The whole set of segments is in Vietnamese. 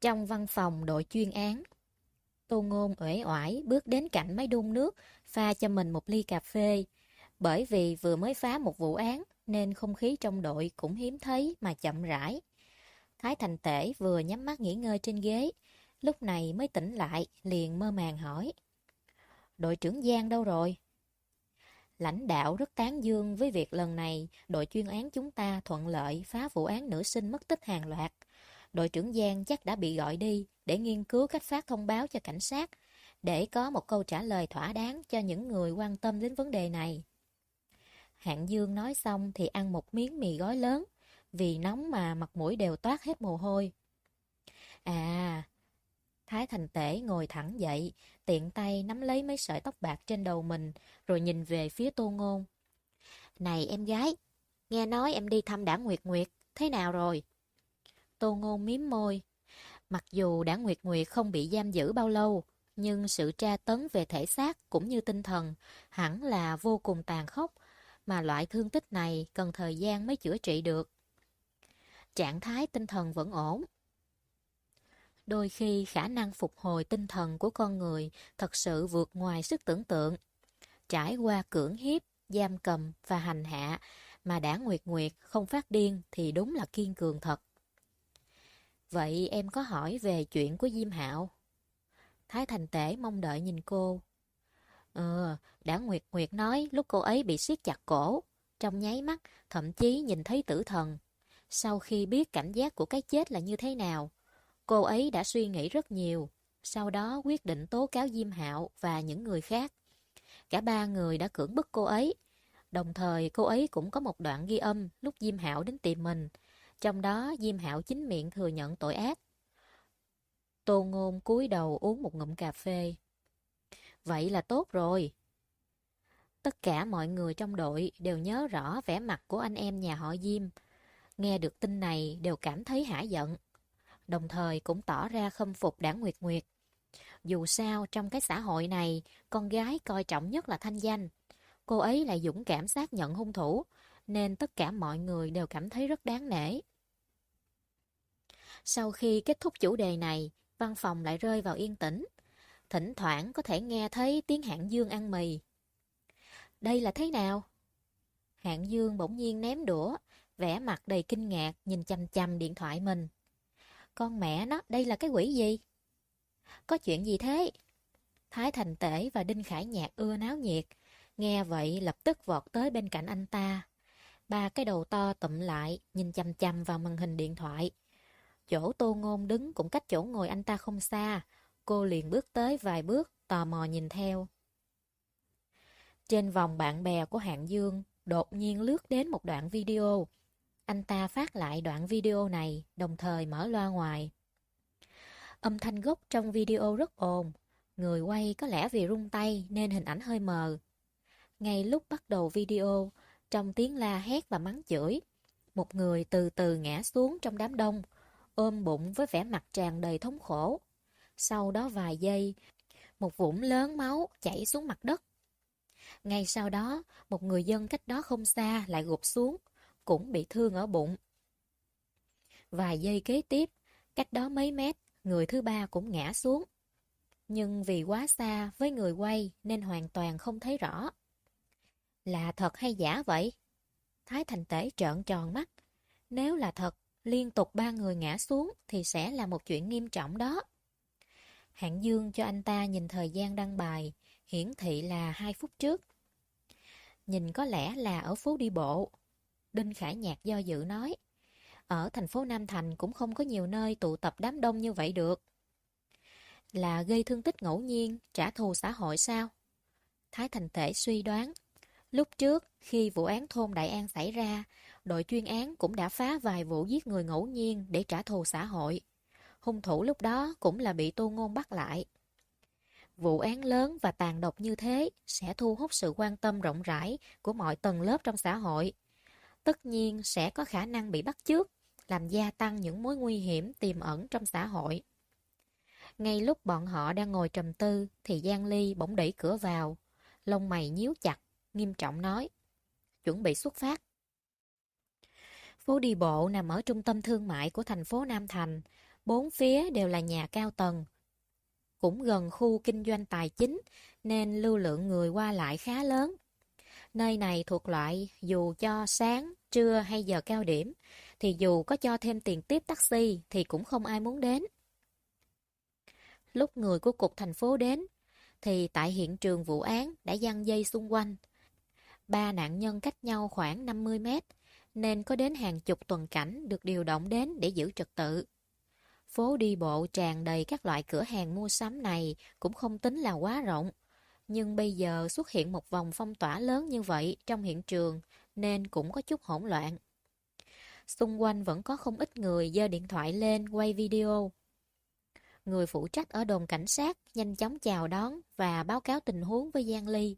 Trong văn phòng đội chuyên án, Tô Ngôn uể oải bước đến cạnh máy đun nước, pha cho mình một ly cà phê. Bởi vì vừa mới phá một vụ án, nên không khí trong đội cũng hiếm thấy mà chậm rãi. Thái Thành Tể vừa nhắm mắt nghỉ ngơi trên ghế, lúc này mới tỉnh lại, liền mơ màng hỏi. Đội trưởng Giang đâu rồi? Lãnh đạo rất tán dương với việc lần này đội chuyên án chúng ta thuận lợi phá vụ án nữ sinh mất tích hàng loạt. Đội trưởng Giang chắc đã bị gọi đi để nghiên cứu cách phát thông báo cho cảnh sát, để có một câu trả lời thỏa đáng cho những người quan tâm đến vấn đề này. Hạng Dương nói xong thì ăn một miếng mì gói lớn, vì nóng mà mặt mũi đều toát hết mồ hôi. À, Thái Thành Tể ngồi thẳng dậy, tiện tay nắm lấy mấy sợi tóc bạc trên đầu mình, rồi nhìn về phía Tô Ngôn. Này em gái, nghe nói em đi thăm đảng Nguyệt Nguyệt, thế nào rồi? Tô Ngôn miếm môi. Mặc dù đã Nguyệt Nguyệt không bị giam giữ bao lâu, nhưng sự tra tấn về thể xác cũng như tinh thần hẳn là vô cùng tàn khốc, mà loại thương tích này cần thời gian mới chữa trị được. Trạng thái tinh thần vẫn ổn. Đôi khi khả năng phục hồi tinh thần của con người thật sự vượt ngoài sức tưởng tượng. Trải qua cưỡng hiếp, giam cầm và hành hạ mà đã nguyệt nguyệt không phát điên thì đúng là kiên cường thật. Vậy em có hỏi về chuyện của Diêm Hạo? Thái Thành Tể mong đợi nhìn cô. Ờ, đã Nguyệt Nguyệt nói lúc cô ấy bị siết chặt cổ, trong nháy mắt thậm chí nhìn thấy tử thần. Sau khi biết cảm giác của cái chết là như thế nào, cô ấy đã suy nghĩ rất nhiều, sau đó quyết định tố cáo Diêm Hạo và những người khác. Cả ba người đã cưỡng bức cô ấy. Đồng thời cô ấy cũng có một đoạn ghi âm lúc Diêm Hạo đến tìm mình. Trong đó Diêm Hạo chính miệng thừa nhận tội ác. Tô Ngôn cúi đầu uống một ngụm cà phê. Vậy là tốt rồi. Tất cả mọi người trong đội đều nhớ rõ vẻ mặt của anh em nhà họ Diêm. Nghe được tin này đều cảm thấy hả giận. Đồng thời cũng tỏ ra khâm phục đảng Nguyệt Nguyệt. Dù sao trong cái xã hội này, con gái coi trọng nhất là thanh danh. Cô ấy lại dũng cảm xác nhận hung thủ, nên tất cả mọi người đều cảm thấy rất đáng nể. Sau khi kết thúc chủ đề này, văn phòng lại rơi vào yên tĩnh. Thỉnh thoảng có thể nghe thấy tiếng hạng dương ăn mì. Đây là thế nào? Hạng dương bỗng nhiên ném đũa, vẻ mặt đầy kinh ngạc nhìn chăm chăm điện thoại mình. Con mẹ nó, đây là cái quỷ gì? Có chuyện gì thế? Thái Thành Tể và Đinh Khải Nhạc ưa náo nhiệt. Nghe vậy lập tức vọt tới bên cạnh anh ta. Ba cái đầu to tụm lại, nhìn chăm chăm vào màn hình điện thoại. Chỗ tô ngôn đứng cũng cách chỗ ngồi anh ta không xa. Cô liền bước tới vài bước, tò mò nhìn theo. Trên vòng bạn bè của Hạng Dương, đột nhiên lướt đến một đoạn video. Anh ta phát lại đoạn video này, đồng thời mở loa ngoài. Âm thanh gốc trong video rất ồn. Người quay có lẽ vì rung tay nên hình ảnh hơi mờ. Ngay lúc bắt đầu video, trong tiếng la hét và mắng chửi, một người từ từ ngã xuống trong đám đông, ôm bụng với vẻ mặt tràn đầy thống khổ. Sau đó vài giây, một vũng lớn máu chảy xuống mặt đất. Ngay sau đó, một người dân cách đó không xa lại gục xuống, cũng bị thương ở bụng. Vài giây kế tiếp, cách đó mấy mét, người thứ ba cũng ngã xuống. Nhưng vì quá xa với người quay nên hoàn toàn không thấy rõ. Là thật hay giả vậy? Thái Thành Tể trợn tròn mắt. Nếu là thật, liên tục ba người ngã xuống thì sẽ là một chuyện nghiêm trọng đó. Hạng Dương cho anh ta nhìn thời gian đăng bài, hiển thị là 2 phút trước. Nhìn có lẽ là ở phố đi bộ. Đinh Khải Nhạc do dự nói, ở thành phố Nam Thành cũng không có nhiều nơi tụ tập đám đông như vậy được. Là gây thương tích ngẫu nhiên, trả thù xã hội sao? Thái Thành Tể suy đoán, lúc trước khi vụ án thôn Đại An xảy ra, đội chuyên án cũng đã phá vài vụ giết người ngẫu nhiên để trả thù xã hội. Hung thủ lúc đó cũng là bị Tô Ngôn bắt lại. Vụ án lớn và tàn độc như thế sẽ thu hút sự quan tâm rộng rãi của mọi tầng lớp trong xã hội. Tất nhiên sẽ có khả năng bị bắt chước, làm gia tăng những mối nguy hiểm tiềm ẩn trong xã hội. Ngay lúc bọn họ đang ngồi trầm tư thì Giang Ly bỗng đẩy cửa vào. Lông mày nhíu chặt, nghiêm trọng nói. Chuẩn bị xuất phát. Phố đi bộ nằm ở trung tâm thương mại của thành phố Nam Thành. Bốn phía đều là nhà cao tầng. Cũng gần khu kinh doanh tài chính nên lưu lượng người qua lại khá lớn. Nơi này thuộc loại dù cho sáng, trưa hay giờ cao điểm thì dù có cho thêm tiền tiếp taxi thì cũng không ai muốn đến. Lúc người của cục thành phố đến thì tại hiện trường vụ án đã giăng dây xung quanh. Ba nạn nhân cách nhau khoảng 50 mét, nên có đến hàng chục tuần cảnh được điều động đến để giữ trật tự. Phố đi bộ tràn đầy các loại cửa hàng mua sắm này cũng không tính là quá rộng. Nhưng bây giờ xuất hiện một vòng phong tỏa lớn như vậy trong hiện trường nên cũng có chút hỗn loạn. Xung quanh vẫn có không ít người giơ điện thoại lên quay video. Người phụ trách ở đồn cảnh sát nhanh chóng chào đón và báo cáo tình huống với Giang Ly.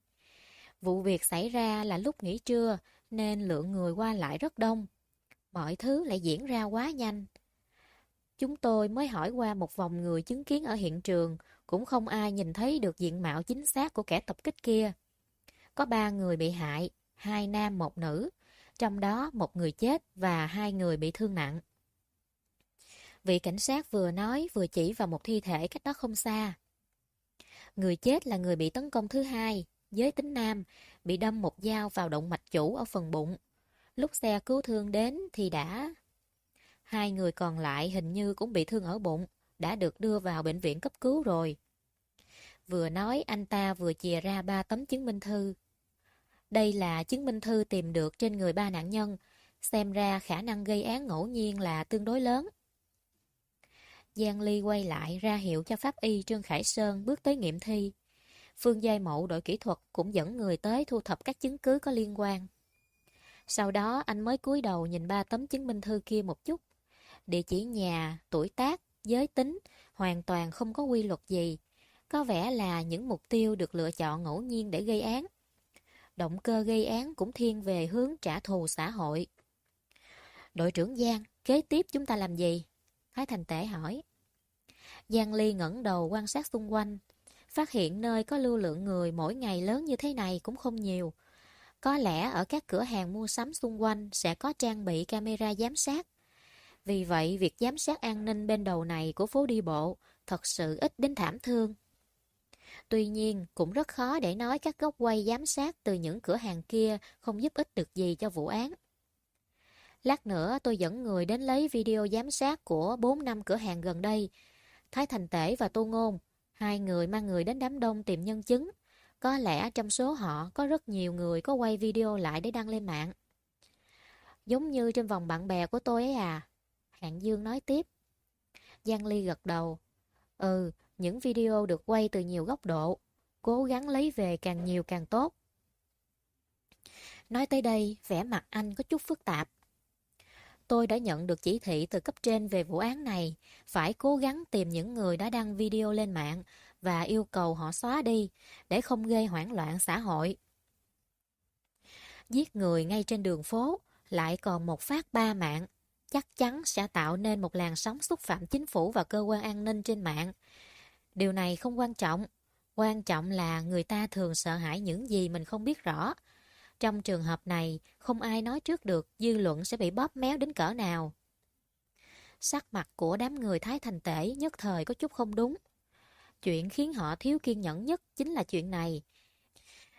Vụ việc xảy ra là lúc nghỉ trưa nên lượng người qua lại rất đông. Mọi thứ lại diễn ra quá nhanh. Chúng tôi mới hỏi qua một vòng người chứng kiến ở hiện trường, cũng không ai nhìn thấy được diện mạo chính xác của kẻ tập kích kia. Có ba người bị hại, hai nam một nữ, trong đó một người chết và hai người bị thương nặng. Vị cảnh sát vừa nói vừa chỉ vào một thi thể cách đó không xa. Người chết là người bị tấn công thứ hai, giới tính nam, bị đâm một dao vào động mạch chủ ở phần bụng. Lúc xe cứu thương đến thì đã... Hai người còn lại hình như cũng bị thương ở bụng, đã được đưa vào bệnh viện cấp cứu rồi. Vừa nói anh ta vừa chìa ra ba tấm chứng minh thư. Đây là chứng minh thư tìm được trên người ba nạn nhân, xem ra khả năng gây án ngẫu nhiên là tương đối lớn. Giang Ly quay lại ra hiệu cho pháp y Trương Khải Sơn bước tới nghiệm thi. Phương Giai Mậu đội kỹ thuật cũng dẫn người tới thu thập các chứng cứ có liên quan. Sau đó anh mới cúi đầu nhìn ba tấm chứng minh thư kia một chút. Địa chỉ nhà, tuổi tác, giới tính hoàn toàn không có quy luật gì. Có vẻ là những mục tiêu được lựa chọn ngẫu nhiên để gây án. Động cơ gây án cũng thiên về hướng trả thù xã hội. Đội trưởng Giang, kế tiếp chúng ta làm gì? Thái Thành Tể hỏi. Giang Ly ngẩng đầu quan sát xung quanh, phát hiện nơi có lưu lượng người mỗi ngày lớn như thế này cũng không nhiều. Có lẽ ở các cửa hàng mua sắm xung quanh sẽ có trang bị camera giám sát. Vì vậy, việc giám sát an ninh bên đầu này của phố đi bộ thật sự ít đến thảm thương. Tuy nhiên, cũng rất khó để nói các góc quay giám sát từ những cửa hàng kia không giúp ích được gì cho vụ án. Lát nữa tôi dẫn người đến lấy video giám sát của 4 năm cửa hàng gần đây. Thái Thành Tể và Tô Ngôn, hai người mang người đến đám đông tìm nhân chứng. Có lẽ trong số họ có rất nhiều người có quay video lại để đăng lên mạng. Giống như trên vòng bạn bè của tôi ấy à. Hạng Dương nói tiếp. Giang Ly gật đầu. Ừ, những video được quay từ nhiều góc độ. Cố gắng lấy về càng nhiều càng tốt. Nói tới đây, vẻ mặt anh có chút phức tạp. Tôi đã nhận được chỉ thị từ cấp trên về vụ án này, phải cố gắng tìm những người đã đăng video lên mạng và yêu cầu họ xóa đi để không gây hoảng loạn xã hội. Giết người ngay trên đường phố lại còn một phát ba mạng, chắc chắn sẽ tạo nên một làn sóng xúc phạm chính phủ và cơ quan an ninh trên mạng. Điều này không quan trọng, quan trọng là người ta thường sợ hãi những gì mình không biết rõ, trong trường hợp này, không ai nói trước được dư luận sẽ bị bóp méo đến cỡ nào. Sắc mặt của đám người Thái Thành Tể nhất thời có chút không đúng. Chuyện khiến họ thiếu kiên nhẫn nhất chính là chuyện này.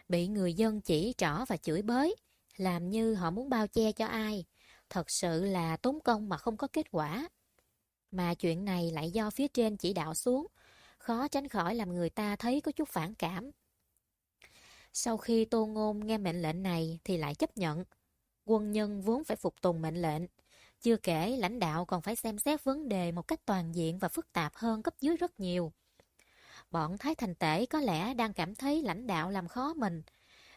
Bị người dân chỉ trỏ và chửi bới, làm như họ muốn bao che cho ai. Thật sự là tốn công mà không có kết quả. Mà chuyện này lại do phía trên chỉ đạo xuống, khó tránh khỏi làm người ta thấy có chút phản cảm. Sau khi Tô Ngôn nghe mệnh lệnh này thì lại chấp nhận. Quân nhân vốn phải phục tùng mệnh lệnh. Chưa kể lãnh đạo còn phải xem xét vấn đề một cách toàn diện và phức tạp hơn cấp dưới rất nhiều. Bọn Thái Thành Tể có lẽ đang cảm thấy lãnh đạo làm khó mình.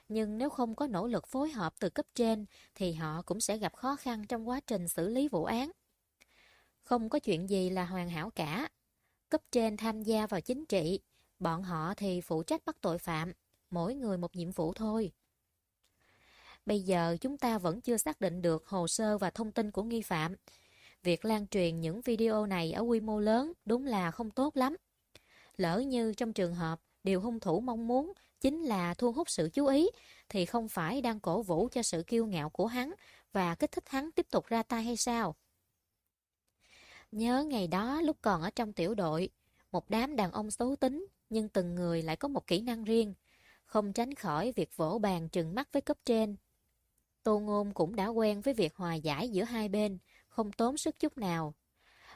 Nhưng nếu không có nỗ lực phối hợp từ cấp trên thì họ cũng sẽ gặp khó khăn trong quá trình xử lý vụ án. Không có chuyện gì là hoàn hảo cả. Cấp trên tham gia vào chính trị, bọn họ thì phụ trách bắt tội phạm mỗi người một nhiệm vụ thôi. Bây giờ chúng ta vẫn chưa xác định được hồ sơ và thông tin của nghi phạm. Việc lan truyền những video này ở quy mô lớn đúng là không tốt lắm. Lỡ như trong trường hợp điều hung thủ mong muốn chính là thu hút sự chú ý thì không phải đang cổ vũ cho sự kiêu ngạo của hắn và kích thích hắn tiếp tục ra tay hay sao? Nhớ ngày đó lúc còn ở trong tiểu đội, một đám đàn ông xấu tính, nhưng từng người lại có một kỹ năng riêng, không tránh khỏi việc vỗ bàn trừng mắt với cấp trên. Tô Ngôn cũng đã quen với việc hòa giải giữa hai bên, không tốn sức chút nào.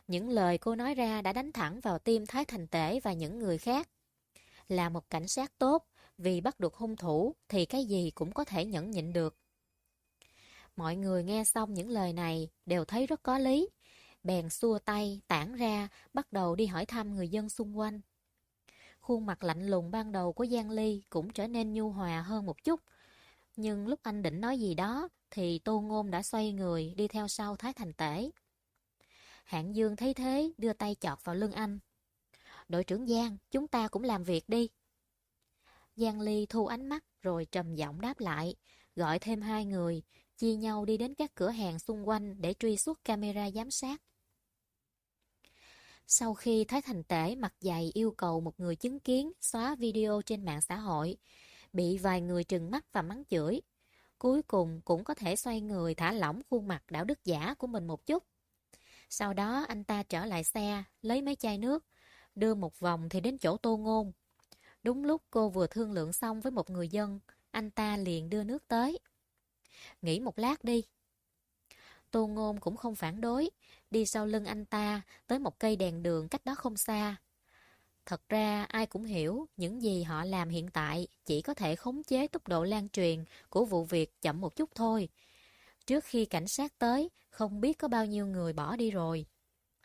Những lời cô nói ra đã đánh thẳng vào tim Thái Thành Tể và những người khác. Là một cảnh sát tốt, vì bắt được hung thủ thì cái gì cũng có thể nhẫn nhịn được. Mọi người nghe xong những lời này đều thấy rất có lý. Bèn xua tay, tản ra, bắt đầu đi hỏi thăm người dân xung quanh. Khuôn mặt lạnh lùng ban đầu của Giang Ly cũng trở nên nhu hòa hơn một chút. Nhưng lúc anh định nói gì đó, thì Tô Ngôn đã xoay người đi theo sau Thái Thành Tể. Hạng Dương thấy thế, đưa tay chọt vào lưng anh. Đội trưởng Giang, chúng ta cũng làm việc đi. Giang Ly thu ánh mắt rồi trầm giọng đáp lại, gọi thêm hai người, chia nhau đi đến các cửa hàng xung quanh để truy xuất camera giám sát. Sau khi Thái Thành Tể mặt dày yêu cầu một người chứng kiến xóa video trên mạng xã hội, bị vài người trừng mắt và mắng chửi, cuối cùng cũng có thể xoay người thả lỏng khuôn mặt đạo đức giả của mình một chút. Sau đó anh ta trở lại xe, lấy mấy chai nước, đưa một vòng thì đến chỗ tô ngôn. Đúng lúc cô vừa thương lượng xong với một người dân, anh ta liền đưa nước tới. Nghỉ một lát đi. Tô Ngôn cũng không phản đối, đi sau lưng anh ta tới một cây đèn đường cách đó không xa. Thật ra ai cũng hiểu những gì họ làm hiện tại chỉ có thể khống chế tốc độ lan truyền của vụ việc chậm một chút thôi. Trước khi cảnh sát tới, không biết có bao nhiêu người bỏ đi rồi.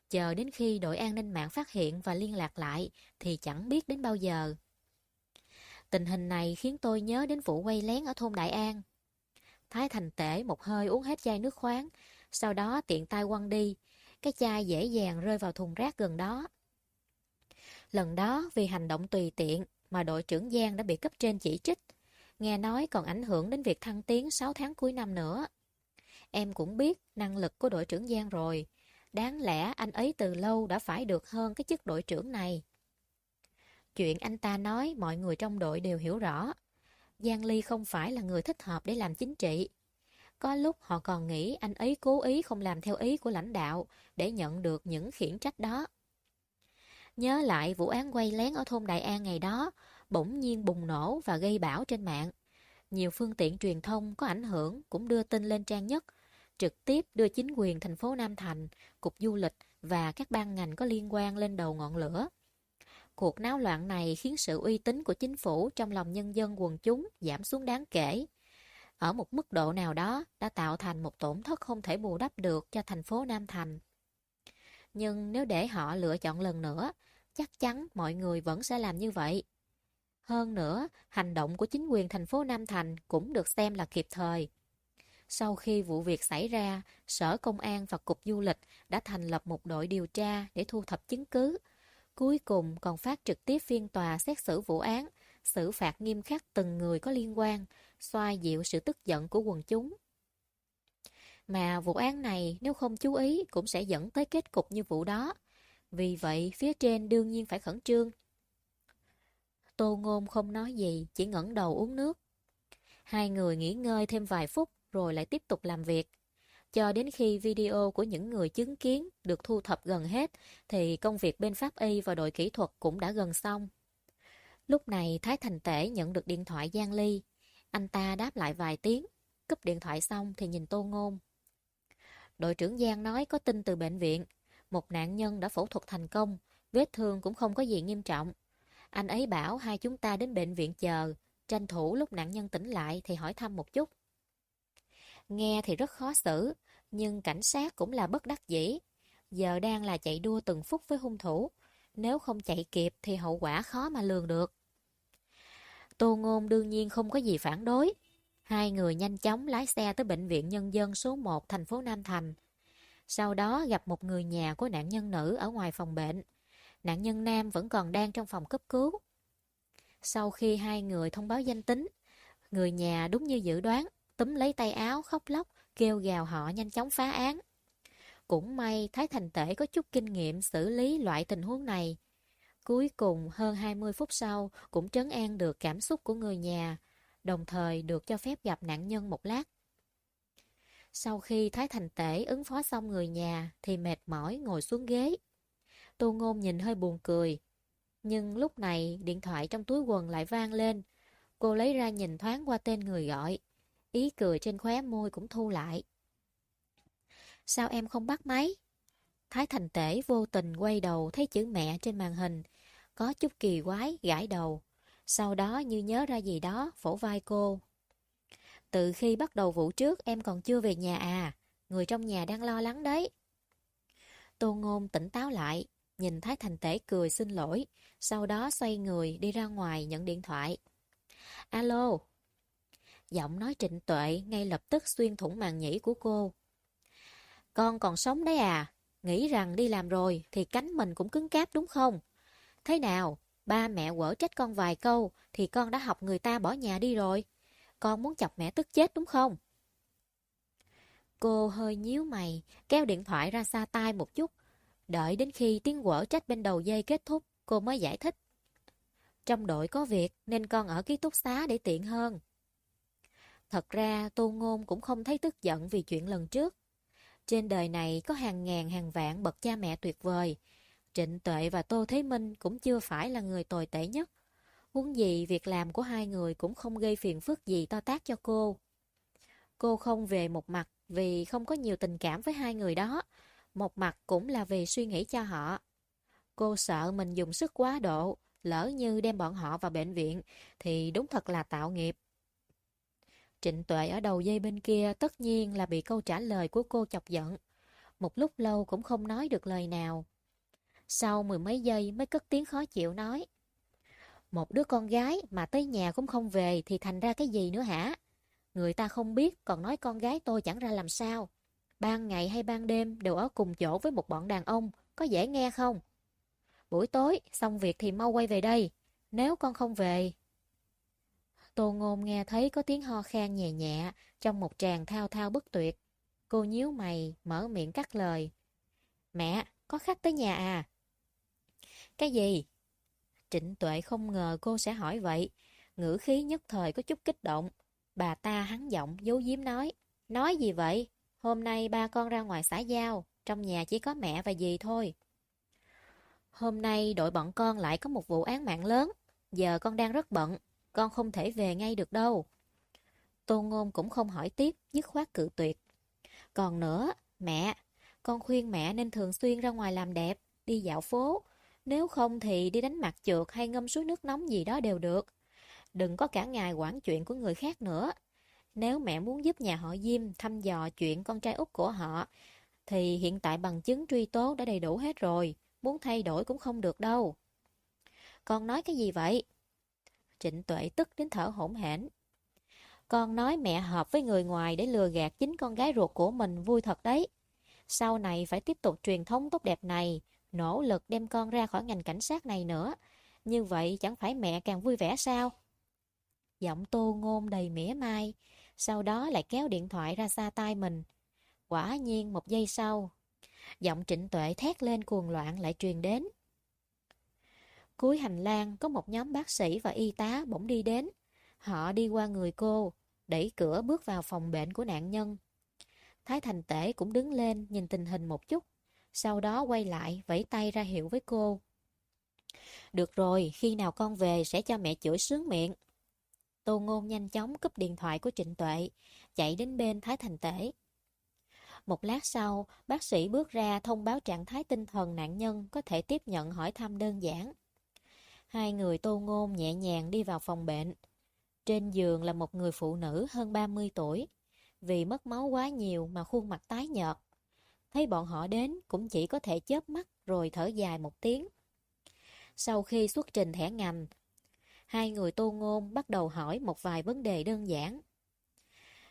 Chờ đến khi đội an ninh mạng phát hiện và liên lạc lại thì chẳng biết đến bao giờ. Tình hình này khiến tôi nhớ đến vụ quay lén ở thôn Đại An. Thái Thành Tể một hơi uống hết chai nước khoáng, sau đó tiện tay quăng đi. Cái chai dễ dàng rơi vào thùng rác gần đó. Lần đó, vì hành động tùy tiện mà đội trưởng Giang đã bị cấp trên chỉ trích. Nghe nói còn ảnh hưởng đến việc thăng tiến 6 tháng cuối năm nữa. Em cũng biết năng lực của đội trưởng Giang rồi. Đáng lẽ anh ấy từ lâu đã phải được hơn cái chức đội trưởng này. Chuyện anh ta nói mọi người trong đội đều hiểu rõ. Giang Ly không phải là người thích hợp để làm chính trị. Có lúc họ còn nghĩ anh ấy cố ý không làm theo ý của lãnh đạo để nhận được những khiển trách đó. Nhớ lại vụ án quay lén ở thôn Đại An ngày đó, bỗng nhiên bùng nổ và gây bão trên mạng. Nhiều phương tiện truyền thông có ảnh hưởng cũng đưa tin lên trang nhất, trực tiếp đưa chính quyền thành phố Nam Thành, cục du lịch và các ban ngành có liên quan lên đầu ngọn lửa. Cuộc náo loạn này khiến sự uy tín của chính phủ trong lòng nhân dân quần chúng giảm xuống đáng kể. Ở một mức độ nào đó đã tạo thành một tổn thất không thể bù đắp được cho thành phố Nam Thành. Nhưng nếu để họ lựa chọn lần nữa, chắc chắn mọi người vẫn sẽ làm như vậy. Hơn nữa, hành động của chính quyền thành phố Nam Thành cũng được xem là kịp thời. Sau khi vụ việc xảy ra, Sở Công an và Cục Du lịch đã thành lập một đội điều tra để thu thập chứng cứ, Cuối cùng còn phát trực tiếp phiên tòa xét xử vụ án, xử phạt nghiêm khắc từng người có liên quan, xoa dịu sự tức giận của quần chúng. Mà vụ án này nếu không chú ý cũng sẽ dẫn tới kết cục như vụ đó. Vì vậy phía trên đương nhiên phải khẩn trương. Tô Ngôn không nói gì, chỉ ngẩng đầu uống nước. Hai người nghỉ ngơi thêm vài phút rồi lại tiếp tục làm việc. Cho đến khi video của những người chứng kiến được thu thập gần hết, thì công việc bên pháp y và đội kỹ thuật cũng đã gần xong. Lúc này Thái Thành Tể nhận được điện thoại Giang Ly. Anh ta đáp lại vài tiếng, cúp điện thoại xong thì nhìn Tô Ngôn. Đội trưởng Giang nói có tin từ bệnh viện. Một nạn nhân đã phẫu thuật thành công, vết thương cũng không có gì nghiêm trọng. Anh ấy bảo hai chúng ta đến bệnh viện chờ, tranh thủ lúc nạn nhân tỉnh lại thì hỏi thăm một chút. Nghe thì rất khó xử, nhưng cảnh sát cũng là bất đắc dĩ. Giờ đang là chạy đua từng phút với hung thủ. Nếu không chạy kịp thì hậu quả khó mà lường được. Tô Ngôn đương nhiên không có gì phản đối. Hai người nhanh chóng lái xe tới Bệnh viện Nhân dân số 1 thành phố Nam Thành. Sau đó gặp một người nhà của nạn nhân nữ ở ngoài phòng bệnh. Nạn nhân nam vẫn còn đang trong phòng cấp cứu. Sau khi hai người thông báo danh tính, người nhà đúng như dự đoán túm lấy tay áo khóc lóc, kêu gào họ nhanh chóng phá án. Cũng may Thái Thành Tể có chút kinh nghiệm xử lý loại tình huống này. Cuối cùng hơn 20 phút sau cũng trấn an được cảm xúc của người nhà, đồng thời được cho phép gặp nạn nhân một lát. Sau khi Thái Thành Tể ứng phó xong người nhà thì mệt mỏi ngồi xuống ghế. Tô Ngôn nhìn hơi buồn cười. Nhưng lúc này điện thoại trong túi quần lại vang lên. Cô lấy ra nhìn thoáng qua tên người gọi. Ý cười trên khóe môi cũng thu lại. Sao em không bắt máy? Thái Thành Tể vô tình quay đầu thấy chữ mẹ trên màn hình. Có chút kỳ quái, gãi đầu. Sau đó như nhớ ra gì đó, phổ vai cô. Từ khi bắt đầu vụ trước em còn chưa về nhà à? Người trong nhà đang lo lắng đấy. Tô Ngôn tỉnh táo lại, nhìn Thái Thành Tể cười xin lỗi, sau đó xoay người đi ra ngoài nhận điện thoại. Alo! Giọng nói trịnh tuệ ngay lập tức xuyên thủng màn nhĩ của cô. Con còn sống đấy à? Nghĩ rằng đi làm rồi thì cánh mình cũng cứng cáp đúng không? Thế nào? Ba mẹ quở trách con vài câu thì con đã học người ta bỏ nhà đi rồi. Con muốn chọc mẹ tức chết đúng không? Cô hơi nhíu mày, kéo điện thoại ra xa tai một chút. Đợi đến khi tiếng quở trách bên đầu dây kết thúc, cô mới giải thích. Trong đội có việc nên con ở ký túc xá để tiện hơn. Thật ra Tô Ngôn cũng không thấy tức giận vì chuyện lần trước. Trên đời này có hàng ngàn hàng vạn bậc cha mẹ tuyệt vời. Trịnh Tuệ và Tô Thế Minh cũng chưa phải là người tồi tệ nhất. Huống gì việc làm của hai người cũng không gây phiền phức gì to tác cho cô. Cô không về một mặt vì không có nhiều tình cảm với hai người đó. Một mặt cũng là vì suy nghĩ cho họ. Cô sợ mình dùng sức quá độ, lỡ như đem bọn họ vào bệnh viện thì đúng thật là tạo nghiệp. Trịnh Tuệ ở đầu dây bên kia tất nhiên là bị câu trả lời của cô chọc giận. Một lúc lâu cũng không nói được lời nào. Sau mười mấy giây mới cất tiếng khó chịu nói. Một đứa con gái mà tới nhà cũng không về thì thành ra cái gì nữa hả? Người ta không biết còn nói con gái tôi chẳng ra làm sao. Ban ngày hay ban đêm đều ở cùng chỗ với một bọn đàn ông, có dễ nghe không? Buổi tối, xong việc thì mau quay về đây. Nếu con không về... Tô Ngôn nghe thấy có tiếng ho khan nhẹ nhẹ trong một tràng thao thao bất tuyệt. Cô nhíu mày, mở miệng cắt lời. Mẹ, có khách tới nhà à? Cái gì? Trịnh Tuệ không ngờ cô sẽ hỏi vậy. Ngữ khí nhất thời có chút kích động. Bà ta hắn giọng, giấu giếm nói. Nói gì vậy? Hôm nay ba con ra ngoài xã giao. Trong nhà chỉ có mẹ và dì thôi. Hôm nay đội bọn con lại có một vụ án mạng lớn. Giờ con đang rất bận. Con không thể về ngay được đâu. Tô Ngôn cũng không hỏi tiếp, dứt khoát cự tuyệt. Còn nữa, mẹ, con khuyên mẹ nên thường xuyên ra ngoài làm đẹp, đi dạo phố, nếu không thì đi đánh mặt trượt hay ngâm suối nước nóng gì đó đều được. Đừng có cả ngày quản chuyện của người khác nữa. Nếu mẹ muốn giúp nhà họ Diêm thăm dò chuyện con trai út của họ, thì hiện tại bằng chứng truy tố đã đầy đủ hết rồi. Muốn thay đổi cũng không được đâu. Con nói cái gì vậy? Trịnh Tuệ tức đến thở hổn hển. Con nói mẹ hợp với người ngoài để lừa gạt chính con gái ruột của mình vui thật đấy. Sau này phải tiếp tục truyền thống tốt đẹp này, nỗ lực đem con ra khỏi ngành cảnh sát này nữa. Như vậy chẳng phải mẹ càng vui vẻ sao? Giọng tô ngôn đầy mỉa mai, sau đó lại kéo điện thoại ra xa tay mình. Quả nhiên một giây sau, giọng trịnh tuệ thét lên cuồng loạn lại truyền đến. Cuối hành lang có một nhóm bác sĩ và y tá bỗng đi đến. Họ đi qua người cô, đẩy cửa bước vào phòng bệnh của nạn nhân. Thái Thành Tể cũng đứng lên nhìn tình hình một chút sau đó quay lại vẫy tay ra hiệu với cô. Được rồi, khi nào con về sẽ cho mẹ chửi sướng miệng. Tô Ngôn nhanh chóng cúp điện thoại của Trịnh Tuệ, chạy đến bên Thái Thành Tể. Một lát sau, bác sĩ bước ra thông báo trạng thái tinh thần nạn nhân có thể tiếp nhận hỏi thăm đơn giản. Hai người Tô Ngôn nhẹ nhàng đi vào phòng bệnh. Trên giường là một người phụ nữ hơn 30 tuổi. Vì mất máu quá nhiều mà khuôn mặt tái nhợt, Thấy bọn họ đến cũng chỉ có thể chớp mắt rồi thở dài một tiếng. Sau khi xuất trình thẻ ngành, hai người tô ngôn bắt đầu hỏi một vài vấn đề đơn giản.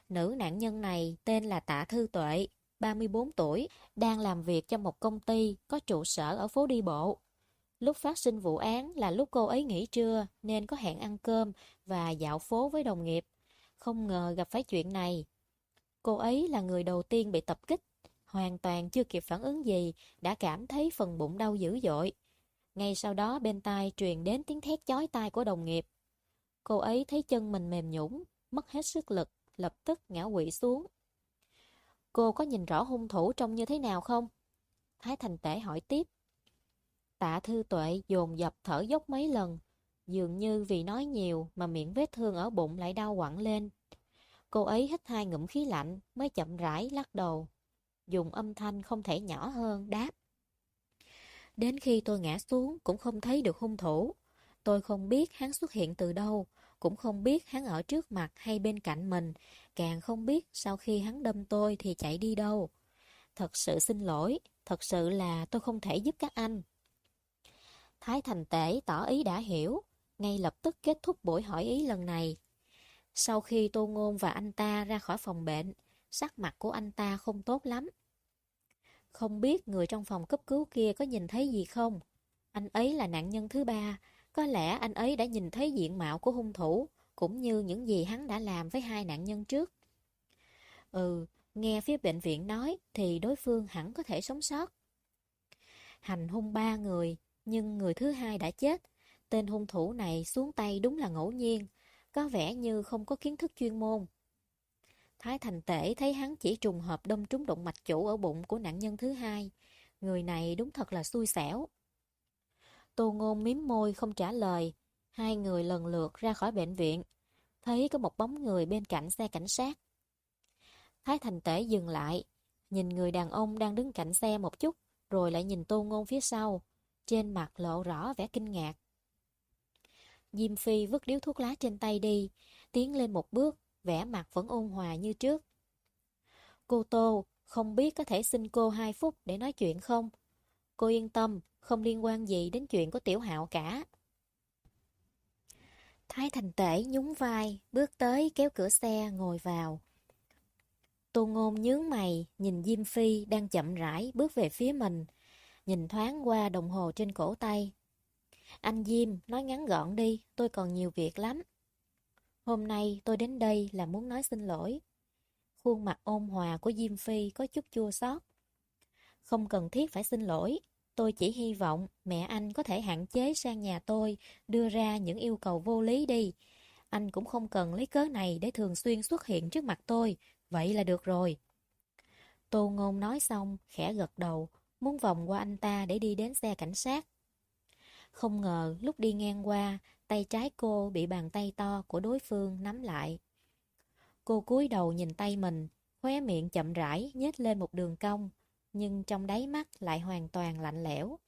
Nữ nạn nhân này tên là Tạ Thư Tuệ, 34 tuổi, đang làm việc cho một công ty có trụ sở ở phố đi bộ. Lúc phát sinh vụ án là lúc cô ấy nghỉ trưa nên có hẹn ăn cơm và dạo phố với đồng nghiệp. Không ngờ gặp phải chuyện này. Cô ấy là người đầu tiên bị tập kích hoàn toàn chưa kịp phản ứng gì, đã cảm thấy phần bụng đau dữ dội. Ngay sau đó bên tai truyền đến tiếng thét chói tai của đồng nghiệp. Cô ấy thấy chân mình mềm nhũng, mất hết sức lực, lập tức ngã quỵ xuống. Cô có nhìn rõ hung thủ trông như thế nào không? Thái Thành Tể hỏi tiếp. Tạ Thư Tuệ dồn dập thở dốc mấy lần, dường như vì nói nhiều mà miệng vết thương ở bụng lại đau quặn lên. Cô ấy hít hai ngụm khí lạnh mới chậm rãi lắc đầu. Dùng âm thanh không thể nhỏ hơn đáp. Đến khi tôi ngã xuống cũng không thấy được hung thủ. Tôi không biết hắn xuất hiện từ đâu, cũng không biết hắn ở trước mặt hay bên cạnh mình, càng không biết sau khi hắn đâm tôi thì chạy đi đâu. Thật sự xin lỗi, thật sự là tôi không thể giúp các anh. Thái Thành Tể tỏ ý đã hiểu, ngay lập tức kết thúc buổi hỏi ý lần này. Sau khi Tô Ngôn và anh ta ra khỏi phòng bệnh, sắc mặt của anh ta không tốt lắm. Không biết người trong phòng cấp cứu kia có nhìn thấy gì không? Anh ấy là nạn nhân thứ ba, có lẽ anh ấy đã nhìn thấy diện mạo của hung thủ, cũng như những gì hắn đã làm với hai nạn nhân trước. Ừ, nghe phía bệnh viện nói thì đối phương hẳn có thể sống sót. Hành hung ba người, nhưng người thứ hai đã chết. Tên hung thủ này xuống tay đúng là ngẫu nhiên, có vẻ như không có kiến thức chuyên môn. Thái Thành Tể thấy hắn chỉ trùng hợp đâm trúng động mạch chủ ở bụng của nạn nhân thứ hai. Người này đúng thật là xui xẻo. Tô Ngôn miếm môi không trả lời. Hai người lần lượt ra khỏi bệnh viện. Thấy có một bóng người bên cạnh xe cảnh sát. Thái Thành Tể dừng lại. Nhìn người đàn ông đang đứng cạnh xe một chút. Rồi lại nhìn Tô Ngôn phía sau. Trên mặt lộ rõ vẻ kinh ngạc. Diêm Phi vứt điếu thuốc lá trên tay đi. Tiến lên một bước. vẻ mặt vẫn ôn hòa như trước. Cô Tô, không biết có thể xin cô hai phút để nói chuyện không? Cô yên tâm, không liên quan gì đến chuyện của Tiểu Hạo cả. Thái Thành Tể nhún vai, bước tới kéo cửa xe ngồi vào. Tô Ngôn nhướng mày, nhìn Diêm Phi đang chậm rãi bước về phía mình, nhìn thoáng qua đồng hồ trên cổ tay. Anh Diêm, nói ngắn gọn đi, tôi còn nhiều việc lắm. Hôm nay tôi đến đây là muốn nói xin lỗi. Khuôn mặt ôn hòa của Diêm Phi có chút chua xót. Không cần thiết phải xin lỗi, Tôi chỉ hy vọng mẹ anh có thể hạn chế sang nhà tôi, đưa ra những yêu cầu vô lý đi. Anh cũng không cần lấy cớ này để thường xuyên xuất hiện trước mặt tôi. Vậy là được rồi. Tô Ngôn nói xong, khẽ gật đầu, muốn vòng qua anh ta để đi đến xe cảnh sát. Không ngờ lúc đi ngang qua, tay trái cô bị bàn tay to của đối phương nắm lại. Cô cúi đầu nhìn tay mình, khóe miệng chậm rãi nhếch lên một đường cong, nhưng trong đáy mắt lại hoàn toàn lạnh lẽo.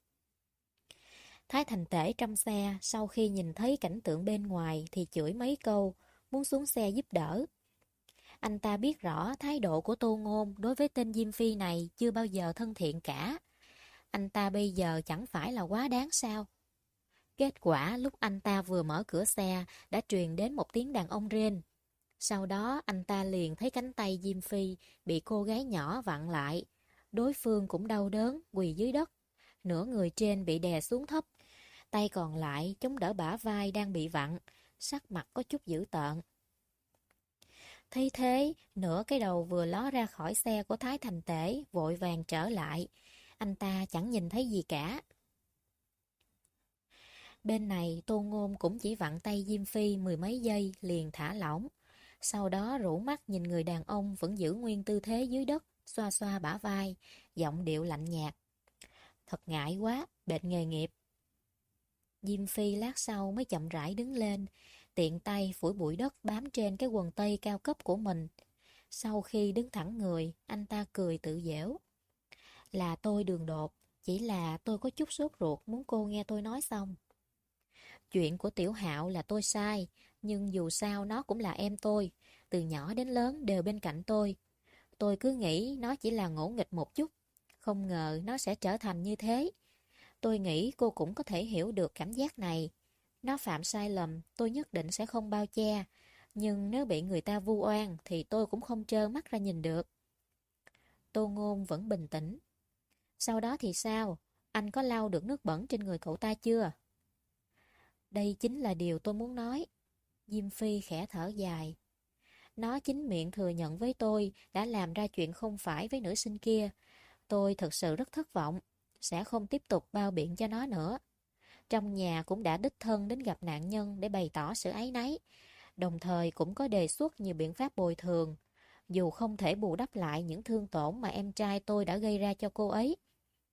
Thái Thành Tể trong xe sau khi nhìn thấy cảnh tượng bên ngoài thì chửi mấy câu, muốn xuống xe giúp đỡ. Anh ta biết rõ thái độ của Tô Ngôn đối với tên Diêm Phi này chưa bao giờ thân thiện cả. Anh ta bây giờ chẳng phải là quá đáng sao? Kết quả lúc anh ta vừa mở cửa xe đã truyền đến một tiếng đàn ông rên. Sau đó anh ta liền thấy cánh tay Diêm Phi bị cô gái nhỏ vặn lại, Đối phương cũng đau đớn, quỳ dưới đất. Nửa người trên bị đè xuống thấp. Tay còn lại chống đỡ bả vai đang bị vặn. Sắc mặt có chút dữ tợn. Thấy thế, nửa cái đầu vừa ló ra khỏi xe của Thái Thành Tể, vội vàng trở lại. Anh ta chẳng nhìn thấy gì cả. Bên này, Tô Ngôn cũng chỉ vặn tay Diêm Phi mười mấy giây liền thả lỏng. Sau đó rủ mắt nhìn người đàn ông vẫn giữ nguyên tư thế dưới đất, xoa xoa bả vai, giọng điệu lạnh nhạt. Thật ngại quá, bệnh nghề nghiệp. Diêm Phi lát sau mới chậm rãi đứng lên, tiện tay phủi bụi đất bám trên cái quần tây cao cấp của mình. Sau khi đứng thẳng người, anh ta cười tự dễu. Là tôi đường đột, chỉ là tôi có chút sốt ruột muốn cô nghe tôi nói xong. Chuyện của Tiểu Hạo là tôi sai, nhưng dù sao nó cũng là em tôi. Từ nhỏ đến lớn đều bên cạnh tôi, Tôi cứ nghĩ nó chỉ là ngỗ nghịch một chút, không ngờ nó sẽ trở thành như thế. Tôi nghĩ cô cũng có thể hiểu được cảm giác này. Nó phạm sai lầm, tôi nhất định sẽ không bao che. Nhưng nếu bị người ta vu oan thì tôi cũng không trơ mắt ra nhìn được. Tô Ngôn vẫn bình tĩnh. Sau đó thì sao? Anh có lau được nước bẩn trên người cậu ta chưa? Đây chính là điều tôi muốn nói. Diêm Phi khẽ thở dài. Nó chính miệng thừa nhận với tôi đã làm ra chuyện không phải với nữ sinh kia. Tôi thật sự rất thất vọng, sẽ không tiếp tục bao biện cho nó nữa. Trong nhà cũng đã đích thân đến gặp nạn nhân để bày tỏ sự áy náy, đồng thời cũng có đề xuất nhiều biện pháp bồi thường. Dù không thể bù đắp lại những thương tổn mà em trai tôi đã gây ra cho cô ấy,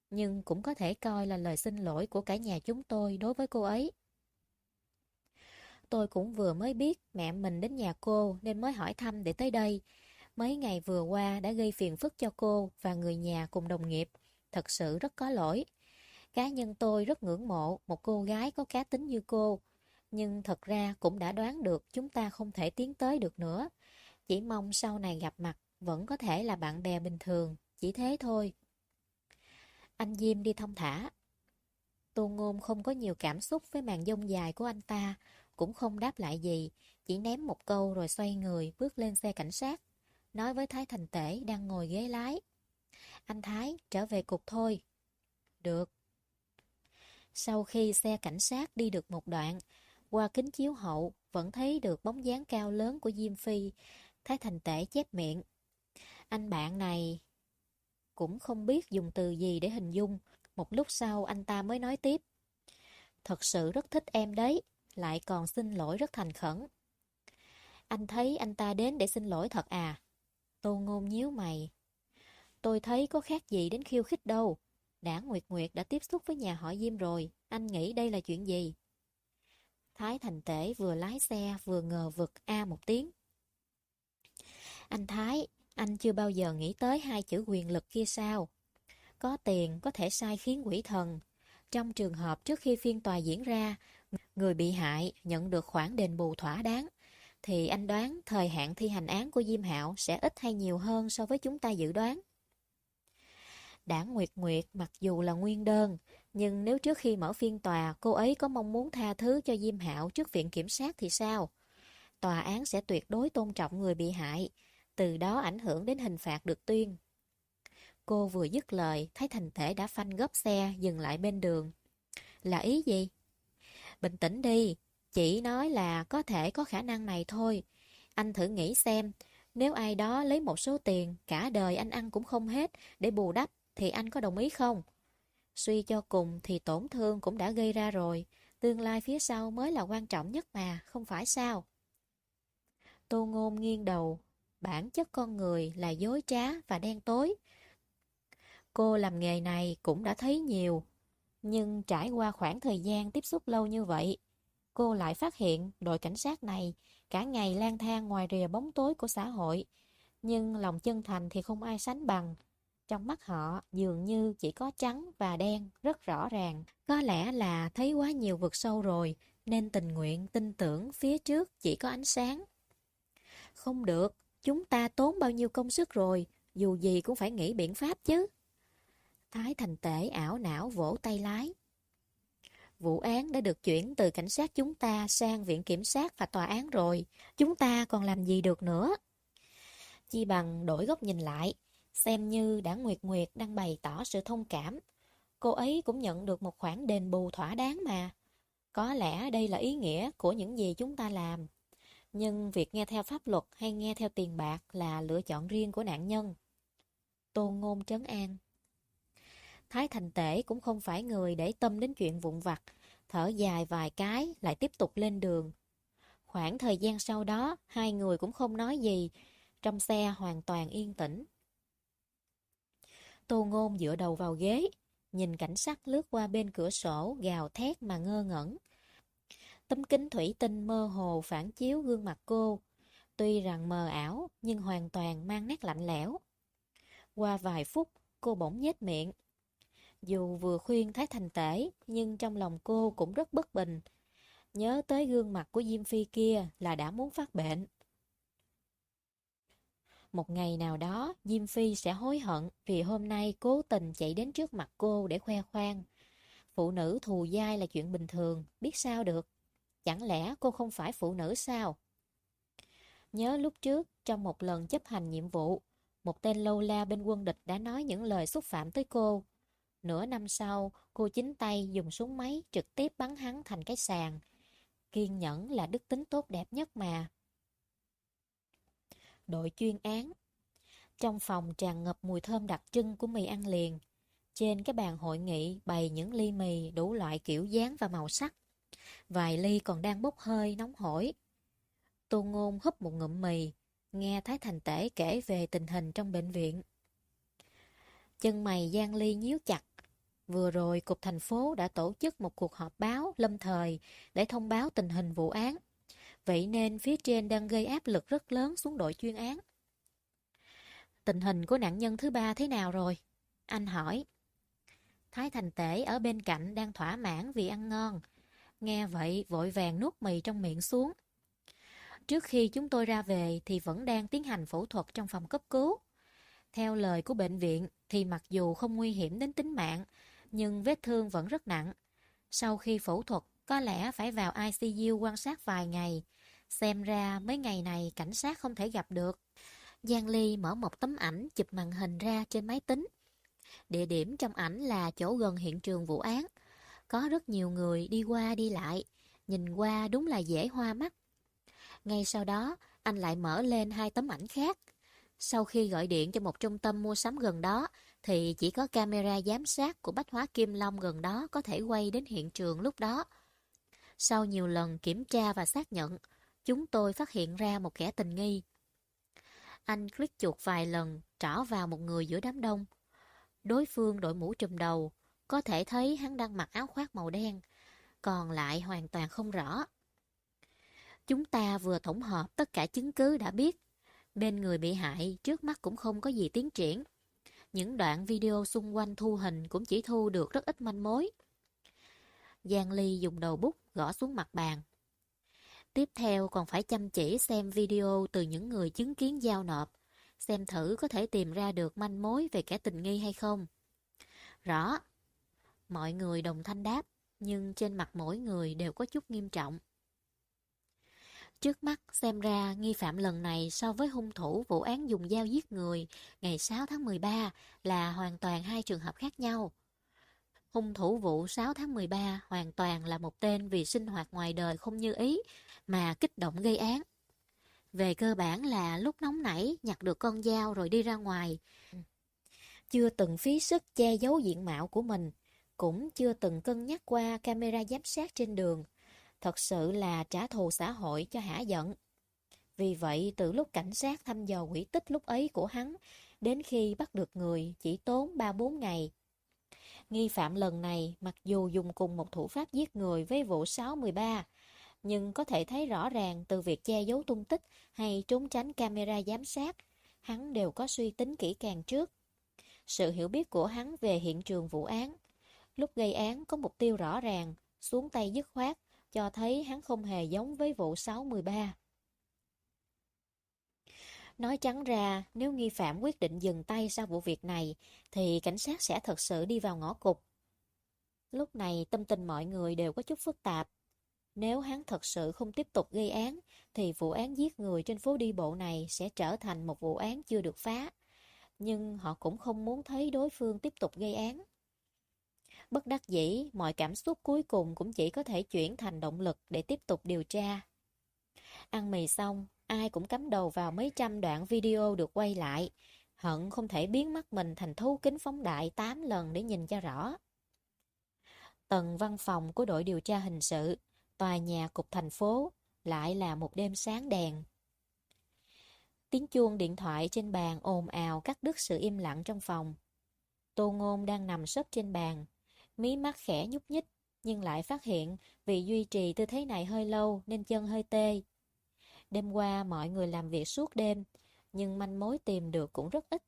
nhưng cũng có thể coi là lời xin lỗi của cả nhà chúng tôi đối với cô ấy. Tôi cũng vừa mới biết mẹ mình đến nhà cô nên mới hỏi thăm để tới đây. Mấy ngày vừa qua đã gây phiền phức cho cô và người nhà cùng đồng nghiệp. Thật sự rất có lỗi. Cá nhân tôi rất ngưỡng mộ một cô gái có cá tính như cô. Nhưng thật ra cũng đã đoán được chúng ta không thể tiến tới được nữa. Chỉ mong sau này gặp mặt vẫn có thể là bạn bè bình thường. Chỉ thế thôi. Anh Diêm đi thông thả. Tô Ngôn không có nhiều cảm xúc với màn dông dài của anh ta, cũng không đáp lại gì, chỉ ném một câu rồi xoay người bước lên xe cảnh sát, nói với Thái Thành Tể đang ngồi ghế lái. Anh Thái, trở về cục thôi. Được. Sau khi xe cảnh sát đi được một đoạn, qua kính chiếu hậu vẫn thấy được bóng dáng cao lớn của Diêm Phi, Thái Thành Tể chép miệng. Anh bạn này cũng không biết dùng từ gì để hình dung, một lúc sau anh ta mới nói tiếp. Thật sự rất thích em đấy lại còn xin lỗi rất thành khẩn. Anh thấy anh ta đến để xin lỗi thật à? Tô ngôn nhíu mày. Tôi thấy có khác gì đến khiêu khích đâu. Đã Nguyệt Nguyệt đã tiếp xúc với nhà họ Diêm rồi. Anh nghĩ đây là chuyện gì? Thái Thành Tể vừa lái xe vừa ngờ vực A một tiếng. Anh Thái, anh chưa bao giờ nghĩ tới hai chữ quyền lực kia sao? Có tiền có thể sai khiến quỷ thần. Trong trường hợp trước khi phiên tòa diễn ra, người bị hại nhận được khoản đền bù thỏa đáng, thì anh đoán thời hạn thi hành án của Diêm Hạo sẽ ít hay nhiều hơn so với chúng ta dự đoán. Đảng Nguyệt Nguyệt mặc dù là nguyên đơn, nhưng nếu trước khi mở phiên tòa cô ấy có mong muốn tha thứ cho Diêm Hạo trước viện kiểm sát thì sao? Tòa án sẽ tuyệt đối tôn trọng người bị hại, từ đó ảnh hưởng đến hình phạt được tuyên. Cô vừa dứt lời, thấy thành thể đã phanh gấp xe dừng lại bên đường. Là ý gì? Bình tĩnh đi, chỉ nói là có thể có khả năng này thôi. Anh thử nghĩ xem, nếu ai đó lấy một số tiền cả đời anh ăn cũng không hết để bù đắp thì anh có đồng ý không? Suy cho cùng thì tổn thương cũng đã gây ra rồi, tương lai phía sau mới là quan trọng nhất mà, không phải sao? Tô Ngôn nghiêng đầu, bản chất con người là dối trá và đen tối. Cô làm nghề này cũng đã thấy nhiều, nhưng trải qua khoảng thời gian tiếp xúc lâu như vậy, cô lại phát hiện đội cảnh sát này cả ngày lang thang ngoài rìa bóng tối của xã hội. Nhưng lòng chân thành thì không ai sánh bằng. Trong mắt họ dường như chỉ có trắng và đen rất rõ ràng. Có lẽ là thấy quá nhiều vực sâu rồi nên tình nguyện tin tưởng phía trước chỉ có ánh sáng. Không được, chúng ta tốn bao nhiêu công sức rồi, dù gì cũng phải nghĩ biện pháp chứ. Thái Thành Tể ảo não vỗ tay lái. Vụ án đã được chuyển từ cảnh sát chúng ta sang viện kiểm sát và tòa án rồi. Chúng ta còn làm gì được nữa? Chi bằng đổi góc nhìn lại, xem như đã Nguyệt Nguyệt đang bày tỏ sự thông cảm. Cô ấy cũng nhận được một khoản đền bù thỏa đáng mà. Có lẽ đây là ý nghĩa của những gì chúng ta làm. Nhưng việc nghe theo pháp luật hay nghe theo tiền bạc là lựa chọn riêng của nạn nhân. Tôn Ngôn trấn an Thái Thành Tể cũng không phải người để tâm đến chuyện vụn vặt, thở dài vài cái lại tiếp tục lên đường. Khoảng thời gian sau đó, hai người cũng không nói gì, trong xe hoàn toàn yên tĩnh. Tô Ngôn dựa đầu vào ghế, nhìn cảnh sắc lướt qua bên cửa sổ gào thét mà ngơ ngẩn. Tấm kính thủy tinh mơ hồ phản chiếu gương mặt cô, tuy rằng mờ ảo nhưng hoàn toàn mang nét lạnh lẽo. Qua vài phút, cô bỗng nhếch miệng, dù vừa khuyên Thái Thành tể, nhưng trong lòng cô cũng rất bất bình. Nhớ tới gương mặt của Diêm Phi kia là đã muốn phát bệnh. Một ngày nào đó, Diêm Phi sẽ hối hận vì hôm nay cố tình chạy đến trước mặt cô để khoe khoang. Phụ nữ thù dai là chuyện bình thường, biết sao được. Chẳng lẽ cô không phải phụ nữ sao? Nhớ lúc trước, trong một lần chấp hành nhiệm vụ, một tên lâu la bên quân địch đã nói những lời xúc phạm tới cô. Nửa năm sau, cô chính tay dùng súng máy trực tiếp bắn hắn thành cái sàn. Kiên nhẫn là đức tính tốt đẹp nhất mà. Đội chuyên án Trong phòng tràn ngập mùi thơm đặc trưng của mì ăn liền. Trên cái bàn hội nghị bày những ly mì đủ loại kiểu dáng và màu sắc. Vài ly còn đang bốc hơi nóng hổi. Tô Ngôn húp một ngụm mì, nghe Thái Thành Tể kể về tình hình trong bệnh viện. Chân mày Giang Ly nhíu chặt. Vừa rồi, Cục thành phố đã tổ chức một cuộc họp báo lâm thời để thông báo tình hình vụ án. Vậy nên phía trên đang gây áp lực rất lớn xuống đội chuyên án. Tình hình của nạn nhân thứ ba thế nào rồi? Anh hỏi. Thái Thành Tể ở bên cạnh đang thỏa mãn vì ăn ngon. Nghe vậy vội vàng nuốt mì trong miệng xuống. Trước khi chúng tôi ra về thì vẫn đang tiến hành phẫu thuật trong phòng cấp cứu. Theo lời của bệnh viện thì mặc dù không nguy hiểm đến tính mạng, nhưng vết thương vẫn rất nặng. Sau khi phẫu thuật, có lẽ phải vào ICU quan sát vài ngày. Xem ra mấy ngày này cảnh sát không thể gặp được. Giang Ly mở một tấm ảnh chụp màn hình ra trên máy tính. Địa điểm trong ảnh là chỗ gần hiện trường vụ án. Có rất nhiều người đi qua đi lại. Nhìn qua đúng là dễ hoa mắt. Ngay sau đó, anh lại mở lên hai tấm ảnh khác. Sau khi gọi điện cho một trung tâm mua sắm gần đó, thì chỉ có camera giám sát của Bách Hóa Kim Long gần đó có thể quay đến hiện trường lúc đó. Sau nhiều lần kiểm tra và xác nhận, chúng tôi phát hiện ra một kẻ tình nghi. Anh click chuột vài lần, trỏ vào một người giữa đám đông. Đối phương đội mũ trùm đầu, có thể thấy hắn đang mặc áo khoác màu đen, còn lại hoàn toàn không rõ. Chúng ta vừa tổng hợp tất cả chứng cứ đã biết. Bên người bị hại trước mắt cũng không có gì tiến triển. Những đoạn video xung quanh thu hình cũng chỉ thu được rất ít manh mối. Giang Ly dùng đầu bút gõ xuống mặt bàn. Tiếp theo còn phải chăm chỉ xem video từ những người chứng kiến giao nộp, xem thử có thể tìm ra được manh mối về kẻ tình nghi hay không. Rõ. Mọi người đồng thanh đáp, nhưng trên mặt mỗi người đều có chút nghiêm trọng. Trước mắt xem ra nghi phạm lần này so với hung thủ vụ án dùng dao giết người ngày 6 tháng 13 là hoàn toàn hai trường hợp khác nhau. Hung thủ vụ 6 tháng 13 hoàn toàn là một tên vì sinh hoạt ngoài đời không như ý mà kích động gây án. Về cơ bản là lúc nóng nảy nhặt được con dao rồi đi ra ngoài. Chưa từng phí sức che giấu diện mạo của mình, cũng chưa từng cân nhắc qua camera giám sát trên đường. Thật sự là trả thù xã hội cho hả giận. Vì vậy, từ lúc cảnh sát thăm dò quỷ tích lúc ấy của hắn, đến khi bắt được người chỉ tốn 3-4 ngày. Nghi phạm lần này, mặc dù dùng cùng một thủ pháp giết người với vụ 6-13, nhưng có thể thấy rõ ràng từ việc che giấu tung tích hay trốn tránh camera giám sát, hắn đều có suy tính kỹ càng trước. Sự hiểu biết của hắn về hiện trường vụ án, lúc gây án có mục tiêu rõ ràng, xuống tay dứt khoát, cho thấy hắn không hề giống với vụ 613. Nói trắng ra, nếu nghi phạm quyết định dừng tay sau vụ việc này, thì cảnh sát sẽ thật sự đi vào ngõ cụt. Lúc này tâm tình mọi người đều có chút phức tạp. Nếu hắn thật sự không tiếp tục gây án, thì vụ án giết người trên phố đi bộ này sẽ trở thành một vụ án chưa được phá. Nhưng họ cũng không muốn thấy đối phương tiếp tục gây án. Bất đắc dĩ, mọi cảm xúc cuối cùng cũng chỉ có thể chuyển thành động lực để tiếp tục điều tra. Ăn mì xong, ai cũng cắm đầu vào mấy trăm đoạn video được quay lại. Hận không thể biến mắt mình thành thấu kính phóng đại 8 lần để nhìn cho rõ. Tầng văn phòng của đội điều tra hình sự, tòa nhà cục thành phố, lại là một đêm sáng đèn. Tiếng chuông điện thoại trên bàn ồn ào cắt đứt sự im lặng trong phòng. Tô Ngôn đang nằm sấp trên bàn, mí mắt khẽ nhúc nhích, nhưng lại phát hiện vì duy trì tư thế này hơi lâu nên chân hơi tê. Đêm qua mọi người làm việc suốt đêm, nhưng manh mối tìm được cũng rất ít.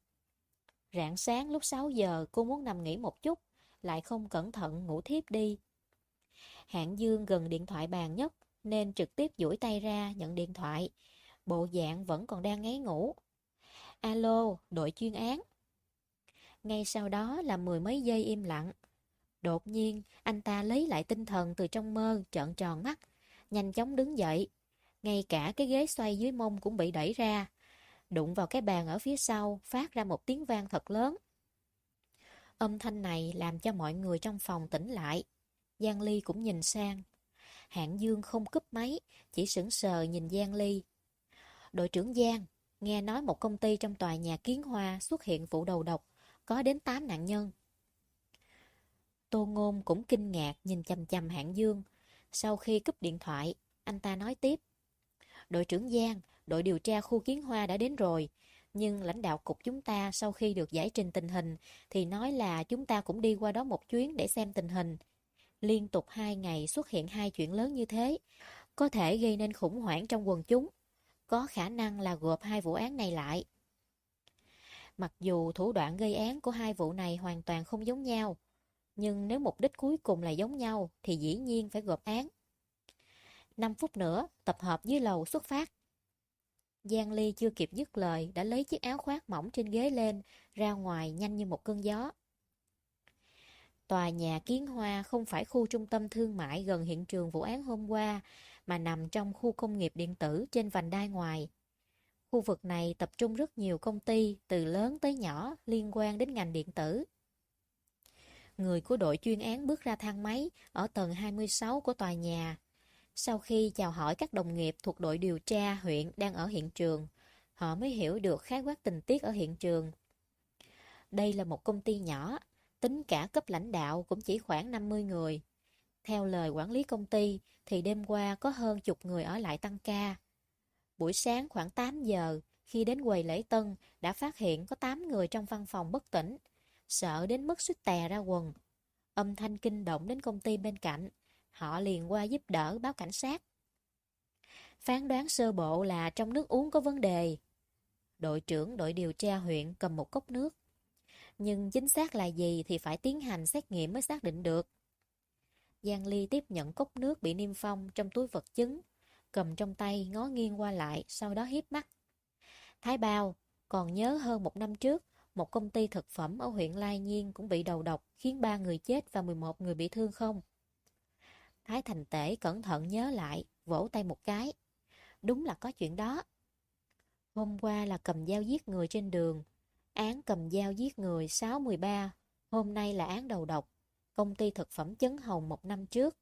Rạng sáng lúc 6 giờ cô muốn nằm nghỉ một chút, lại không cẩn thận ngủ thiếp đi. Hạng Dương gần điện thoại bàn nhất, nên trực tiếp duỗi tay ra nhận điện thoại. Bộ dạng vẫn còn đang ngáy ngủ. Alo, đội chuyên án. Ngay sau đó là mười mấy giây im lặng. Đột nhiên, anh ta lấy lại tinh thần từ trong mơ, trợn tròn mắt, nhanh chóng đứng dậy. Ngay cả cái ghế xoay dưới mông cũng bị đẩy ra. Đụng vào cái bàn ở phía sau, phát ra một tiếng vang thật lớn. Âm thanh này làm cho mọi người trong phòng tỉnh lại. Giang Ly cũng nhìn sang. Hạng Dương không cúp máy, chỉ sững sờ nhìn Giang Ly. Đội trưởng Giang, nghe nói một công ty trong tòa nhà Kiến Hoa xuất hiện vụ đầu độc, có đến 8 nạn nhân. Tô Ngôn cũng kinh ngạc nhìn chầm chầm Hạng Dương. Sau khi cúp điện thoại, anh ta nói tiếp. Đội trưởng Giang, đội điều tra khu kiến hoa đã đến rồi. Nhưng lãnh đạo cục chúng ta sau khi được giải trình tình hình thì nói là chúng ta cũng đi qua đó một chuyến để xem tình hình. Liên tục hai ngày xuất hiện hai chuyện lớn như thế, có thể gây nên khủng hoảng trong quần chúng. Có khả năng là gộp hai vụ án này lại. Mặc dù thủ đoạn gây án của hai vụ này hoàn toàn không giống nhau, nhưng nếu mục đích cuối cùng là giống nhau thì dĩ nhiên phải gộp án. 5 phút nữa, tập hợp dưới lầu xuất phát. Giang Ly chưa kịp dứt lời đã lấy chiếc áo khoác mỏng trên ghế lên, ra ngoài nhanh như một cơn gió. Tòa nhà Kiến Hoa không phải khu trung tâm thương mại gần hiện trường vụ án hôm qua, mà nằm trong khu công nghiệp điện tử trên vành đai ngoài. Khu vực này tập trung rất nhiều công ty, từ lớn tới nhỏ, liên quan đến ngành điện tử. Người của đội chuyên án bước ra thang máy ở tầng 26 của tòa nhà. Sau khi chào hỏi các đồng nghiệp thuộc đội điều tra huyện đang ở hiện trường, họ mới hiểu được khái quát tình tiết ở hiện trường. Đây là một công ty nhỏ, tính cả cấp lãnh đạo cũng chỉ khoảng 50 người. Theo lời quản lý công ty thì đêm qua có hơn chục người ở lại tăng ca. Buổi sáng khoảng 8 giờ, khi đến quầy lễ tân, đã phát hiện có 8 người trong văn phòng bất tỉnh, sợ đến mức suýt tè ra quần. Âm thanh kinh động đến công ty bên cạnh, họ liền qua giúp đỡ báo cảnh sát. Phán đoán sơ bộ là trong nước uống có vấn đề. Đội trưởng đội điều tra huyện cầm một cốc nước. Nhưng chính xác là gì thì phải tiến hành xét nghiệm mới xác định được. Giang Ly tiếp nhận cốc nước bị niêm phong trong túi vật chứng, cầm trong tay ngó nghiêng qua lại, sau đó hiếp mắt. Thái Bao, còn nhớ hơn một năm trước, một công ty thực phẩm ở huyện Lai Nhiên cũng bị đầu độc, khiến ba người chết và 11 người bị thương không? Thái Thành Tể cẩn thận nhớ lại, vỗ tay một cái. Đúng là có chuyện đó. Hôm qua là cầm dao giết người trên đường. Án cầm dao giết người 6-13. Hôm nay là án đầu độc. Công ty thực phẩm Chấn Hồng một năm trước.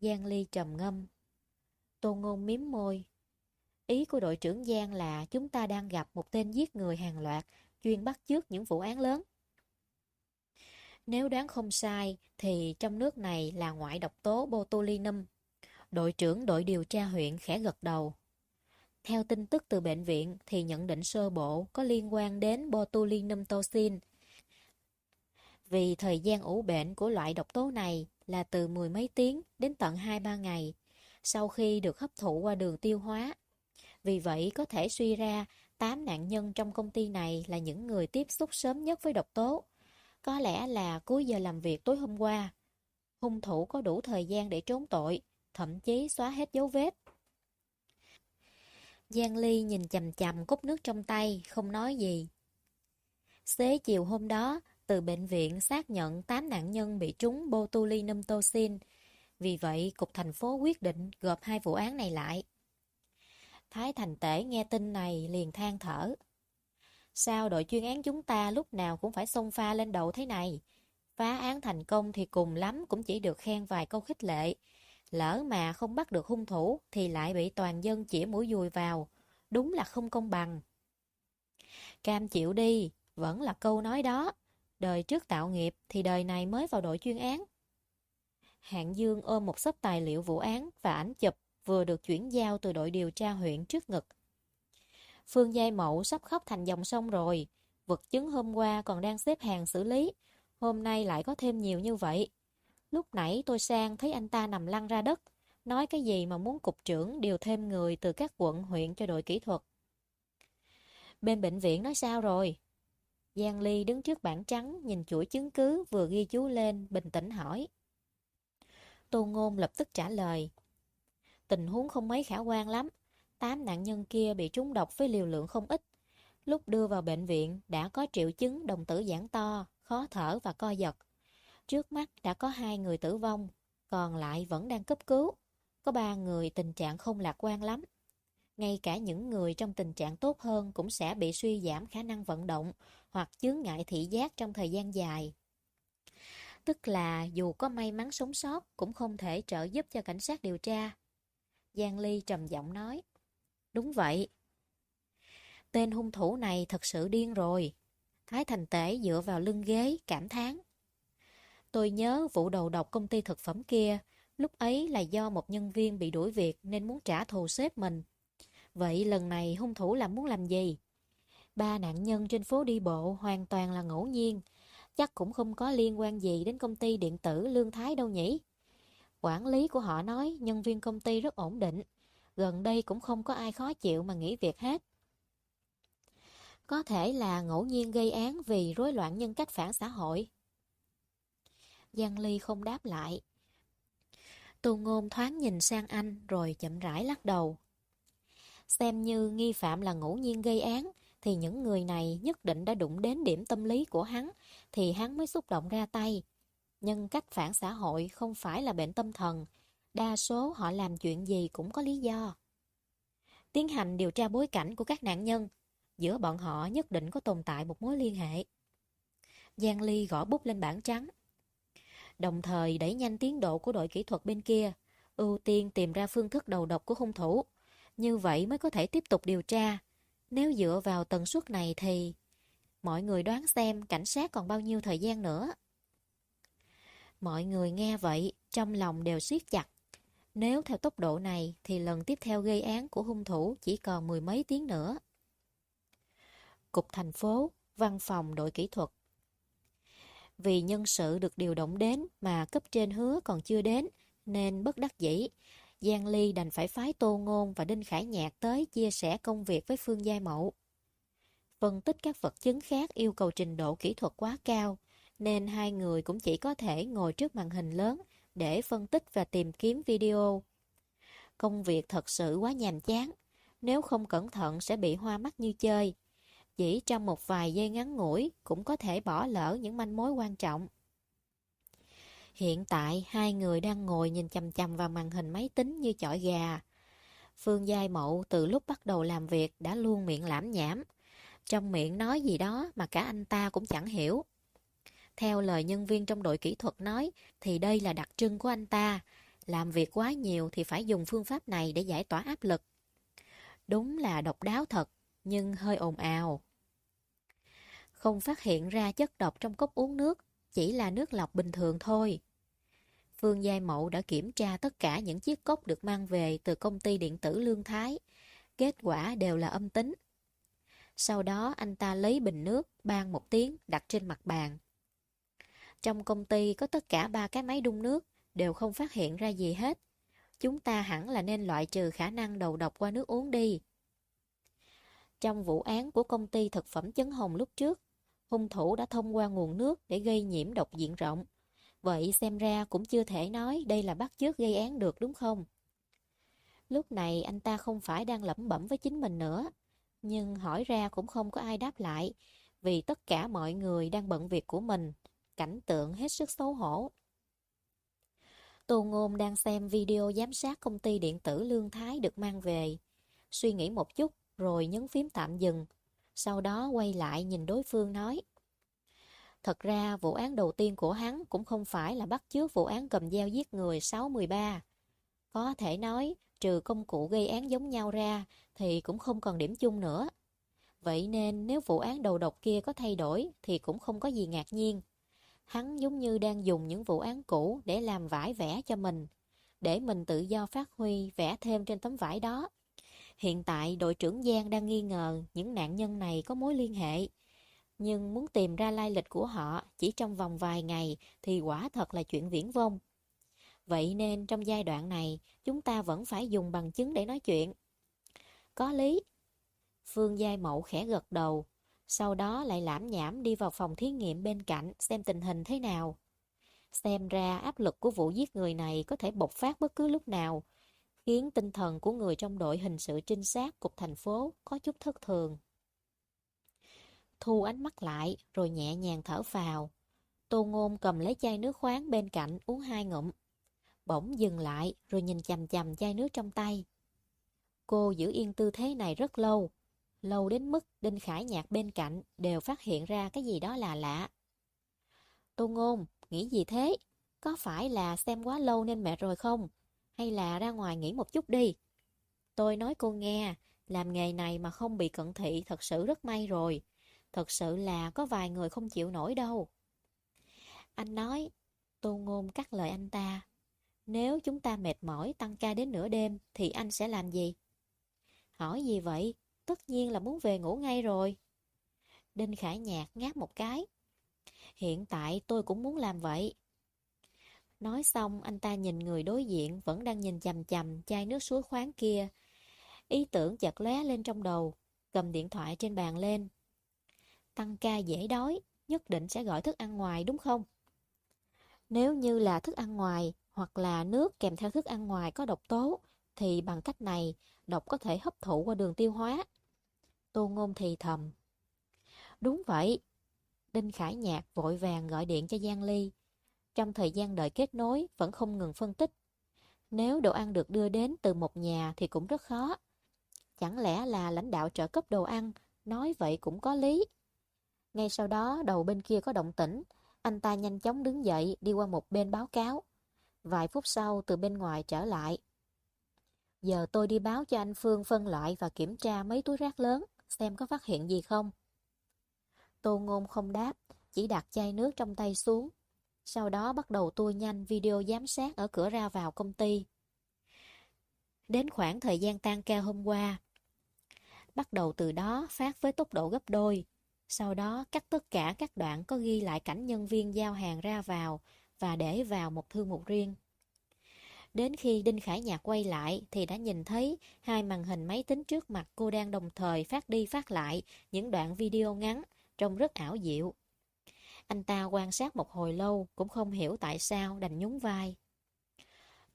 Giang Ly trầm ngâm. Tô Ngôn miếm môi. Ý của đội trưởng Giang là chúng ta đang gặp một tên giết người hàng loạt, chuyên bắt chước những vụ án lớn. Nếu đoán không sai, thì trong nước này là ngoại độc tố botulinum. Đội trưởng đội điều tra huyện khẽ gật đầu. Theo tin tức từ bệnh viện thì nhận định sơ bộ có liên quan đến botulinum toxin. Vì thời gian ủ bệnh của loại độc tố này là từ mười mấy tiếng đến tận 2-3 ngày sau khi được hấp thụ qua đường tiêu hóa. Vì vậy có thể suy ra 8 nạn nhân trong công ty này là những người tiếp xúc sớm nhất với độc tố. Có lẽ là cuối giờ làm việc tối hôm qua. Hung thủ có đủ thời gian để trốn tội, thậm chí xóa hết dấu vết. Giang Ly nhìn chầm chầm cốc nước trong tay, không nói gì. Xế chiều hôm đó, từ bệnh viện xác nhận 8 nạn nhân bị trúng botulinum toxin. Vì vậy, Cục thành phố quyết định gộp hai vụ án này lại. Thái Thành Tể nghe tin này liền than thở. Sao đội chuyên án chúng ta lúc nào cũng phải xông pha lên đầu thế này? Phá án thành công thì cùng lắm cũng chỉ được khen vài câu khích lệ. Lỡ mà không bắt được hung thủ thì lại bị toàn dân chỉ mũi dùi vào. Đúng là không công bằng. Cam chịu đi, vẫn là câu nói đó. Đời trước tạo nghiệp thì đời này mới vào đội chuyên án. Hạng Dương ôm một sấp tài liệu vụ án và ảnh chụp vừa được chuyển giao từ đội điều tra huyện trước ngực. Phương Giai Mậu sắp khóc thành dòng sông rồi. Vật chứng hôm qua còn đang xếp hàng xử lý. Hôm nay lại có thêm nhiều như vậy. Lúc nãy tôi sang thấy anh ta nằm lăn ra đất. Nói cái gì mà muốn cục trưởng điều thêm người từ các quận huyện cho đội kỹ thuật. Bên bệnh viện nói sao rồi? Giang Ly đứng trước bảng trắng nhìn chuỗi chứng cứ vừa ghi chú lên bình tĩnh hỏi. Tô Ngôn lập tức trả lời. Tình huống không mấy khả quan lắm. Tám nạn nhân kia bị trúng độc với liều lượng không ít. Lúc đưa vào bệnh viện đã có triệu chứng đồng tử giãn to, khó thở và co giật. Trước mắt đã có hai người tử vong, còn lại vẫn đang cấp cứu. Có ba người tình trạng không lạc quan lắm. Ngay cả những người trong tình trạng tốt hơn cũng sẽ bị suy giảm khả năng vận động hoặc chướng ngại thị giác trong thời gian dài. Tức là dù có may mắn sống sót cũng không thể trợ giúp cho cảnh sát điều tra. Giang Ly trầm giọng nói. Đúng vậy. Tên hung thủ này thật sự điên rồi. Thái Thành Tể dựa vào lưng ghế, cảm thán. Tôi nhớ vụ đầu độc công ty thực phẩm kia, lúc ấy là do một nhân viên bị đuổi việc nên muốn trả thù sếp mình. Vậy lần này hung thủ là muốn làm gì? Ba nạn nhân trên phố đi bộ hoàn toàn là ngẫu nhiên. Chắc cũng không có liên quan gì đến công ty điện tử Lương Thái đâu nhỉ? Quản lý của họ nói nhân viên công ty rất ổn định. Gần đây cũng không có ai khó chịu mà nghỉ việc hết. Có thể là ngẫu nhiên gây án vì rối loạn nhân cách phản xã hội. Giang Ly không đáp lại. Tô Ngôn thoáng nhìn sang anh rồi chậm rãi lắc đầu. Xem như nghi phạm là ngẫu nhiên gây án, thì những người này nhất định đã đụng đến điểm tâm lý của hắn, thì hắn mới xúc động ra tay. Nhân cách phản xã hội không phải là bệnh tâm thần, đa số họ làm chuyện gì cũng có lý do. Tiến hành điều tra bối cảnh của các nạn nhân, giữa bọn họ nhất định có tồn tại một mối liên hệ. Giang Ly gõ bút lên bảng trắng. Đồng thời đẩy nhanh tiến độ của đội kỹ thuật bên kia, ưu tiên tìm ra phương thức đầu độc của hung thủ. Như vậy mới có thể tiếp tục điều tra. Nếu dựa vào tần suất này thì... Mọi người đoán xem cảnh sát còn bao nhiêu thời gian nữa. Mọi người nghe vậy, trong lòng đều siết chặt. Nếu theo tốc độ này thì lần tiếp theo gây án của hung thủ chỉ còn mười mấy tiếng nữa. Cục thành phố, văn phòng đội kỹ thuật. Vì nhân sự được điều động đến mà cấp trên hứa còn chưa đến, nên bất đắc dĩ. Giang Ly đành phải phái Tô Ngôn và Đinh Khải Nhạc tới chia sẻ công việc với Phương Giai Mậu. Phân tích các vật chứng khác yêu cầu trình độ kỹ thuật quá cao, nên hai người cũng chỉ có thể ngồi trước màn hình lớn để phân tích và tìm kiếm video. Công việc thật sự quá nhàm chán, nếu không cẩn thận sẽ bị hoa mắt như chơi. Chỉ trong một vài giây ngắn ngủi cũng có thể bỏ lỡ những manh mối quan trọng. Hiện tại hai người đang ngồi nhìn chầm chầm vào màn hình máy tính như chọi gà. Phương Giai Mậu từ lúc bắt đầu làm việc đã luôn miệng lãm nhảm. Trong miệng nói gì đó mà cả anh ta cũng chẳng hiểu. Theo lời nhân viên trong đội kỹ thuật nói thì đây là đặc trưng của anh ta. Làm việc quá nhiều thì phải dùng phương pháp này để giải tỏa áp lực. Đúng là độc đáo thật, nhưng hơi ồn ào. Không phát hiện ra chất độc trong cốc uống nước, chỉ là nước lọc bình thường thôi. Phương Giai Mậu đã kiểm tra tất cả những chiếc cốc được mang về từ công ty điện tử Lương Thái. Kết quả đều là âm tính. Sau đó anh ta lấy bình nước, ban một tiếng, đặt trên mặt bàn. Trong công ty có tất cả ba cái máy đun nước, đều không phát hiện ra gì hết. Chúng ta hẳn là nên loại trừ khả năng đầu độc qua nước uống đi. Trong vụ án của công ty thực phẩm chấn hồng lúc trước, hung thủ đã thông qua nguồn nước để gây nhiễm độc diện rộng. Vậy xem ra cũng chưa thể nói đây là bắt chước gây án được đúng không? Lúc này anh ta không phải đang lẩm bẩm với chính mình nữa, nhưng hỏi ra cũng không có ai đáp lại, vì tất cả mọi người đang bận việc của mình, cảnh tượng hết sức xấu hổ. Tô Ngôn đang xem video giám sát công ty điện tử Lương Thái được mang về. Suy nghĩ một chút rồi nhấn phím tạm dừng. Sau đó quay lại nhìn đối phương nói. Thật ra vụ án đầu tiên của hắn cũng không phải là bắt chước vụ án cầm dao giết người 613. Có thể nói, trừ công cụ gây án giống nhau ra thì cũng không còn điểm chung nữa. Vậy nên nếu vụ án đầu độc kia có thay đổi thì cũng không có gì ngạc nhiên. Hắn giống như đang dùng những vụ án cũ để làm vải vẽ cho mình, để mình tự do phát huy vẽ thêm trên tấm vải đó. Hiện tại đội trưởng Giang đang nghi ngờ những nạn nhân này có mối liên hệ. Nhưng muốn tìm ra lai lịch của họ chỉ trong vòng vài ngày thì quả thật là chuyện viễn vông. Vậy nên trong giai đoạn này chúng ta vẫn phải dùng bằng chứng để nói chuyện. Có lý. Phương Giai Mậu khẽ gật đầu, sau đó lại lãm nhảm đi vào phòng thí nghiệm bên cạnh xem tình hình thế nào. Xem ra áp lực của vụ giết người này có thể bộc phát bất cứ lúc nào, khiến tinh thần của người trong đội hình sự trinh sát cục thành phố có chút thất thường. Thu ánh mắt lại rồi nhẹ nhàng thở phào. Tô Ngôn cầm lấy chai nước khoáng bên cạnh uống hai ngụm. Bỗng dừng lại rồi nhìn chầm chầm chai nước trong tay. Cô giữ yên tư thế này rất lâu. Lâu đến mức Đinh Khải Nhạc bên cạnh đều phát hiện ra cái gì đó là lạ. Tô Ngôn, nghĩ gì thế? Có phải là xem quá lâu nên mệt rồi không? Hay là ra ngoài nghỉ một chút đi. Tôi nói cô nghe, làm nghề này mà không bị cận thị thật sự rất may rồi. Thật sự là có vài người không chịu nổi đâu. Anh nói, tô ngôn cắt lời anh ta. Nếu chúng ta mệt mỏi tăng ca đến nửa đêm thì anh sẽ làm gì? Hỏi gì vậy? Tất nhiên là muốn về ngủ ngay rồi. Đinh Khải Nhạc ngáp một cái. Hiện tại tôi cũng muốn làm vậy. Nói xong anh ta nhìn người đối diện vẫn đang nhìn chầm chầm chai nước suối khoáng kia. Ý tưởng chợt lóe lên trong đầu, cầm điện thoại trên bàn lên. Tăng ca dễ đói, nhất định sẽ gọi thức ăn ngoài đúng không? Nếu như là thức ăn ngoài hoặc là nước kèm theo thức ăn ngoài có độc tố, thì bằng cách này độc có thể hấp thụ qua đường tiêu hóa. Tô Ngôn thì thầm. Đúng vậy. Đinh Khải Nhạc vội vàng gọi điện cho Giang Ly. Trong thời gian đợi kết nối vẫn không ngừng phân tích. Nếu đồ ăn được đưa đến từ một nhà thì cũng rất khó. Chẳng lẽ là lãnh đạo trợ cấp đồ ăn, nói vậy cũng có lý. Ngay sau đó đầu bên kia có động tĩnh, anh ta nhanh chóng đứng dậy đi qua một bên báo cáo. Vài phút sau từ bên ngoài trở lại. Giờ tôi đi báo cho anh Phương phân loại và kiểm tra mấy túi rác lớn, xem có phát hiện gì không. Tô Ngôn không đáp, chỉ đặt chai nước trong tay xuống. Sau đó bắt đầu tua nhanh video giám sát ở cửa ra vào công ty. Đến khoảng thời gian tan ca hôm qua, bắt đầu từ đó phát với tốc độ gấp đôi. Sau đó cắt tất cả các đoạn có ghi lại cảnh nhân viên giao hàng ra vào và để vào một thư mục riêng. Đến khi Đinh Khải Nhạc quay lại thì đã nhìn thấy hai màn hình máy tính trước mặt cô đang đồng thời phát đi phát lại những đoạn video ngắn trông rất ảo diệu. Anh ta quan sát một hồi lâu cũng không hiểu tại sao đành nhún vai.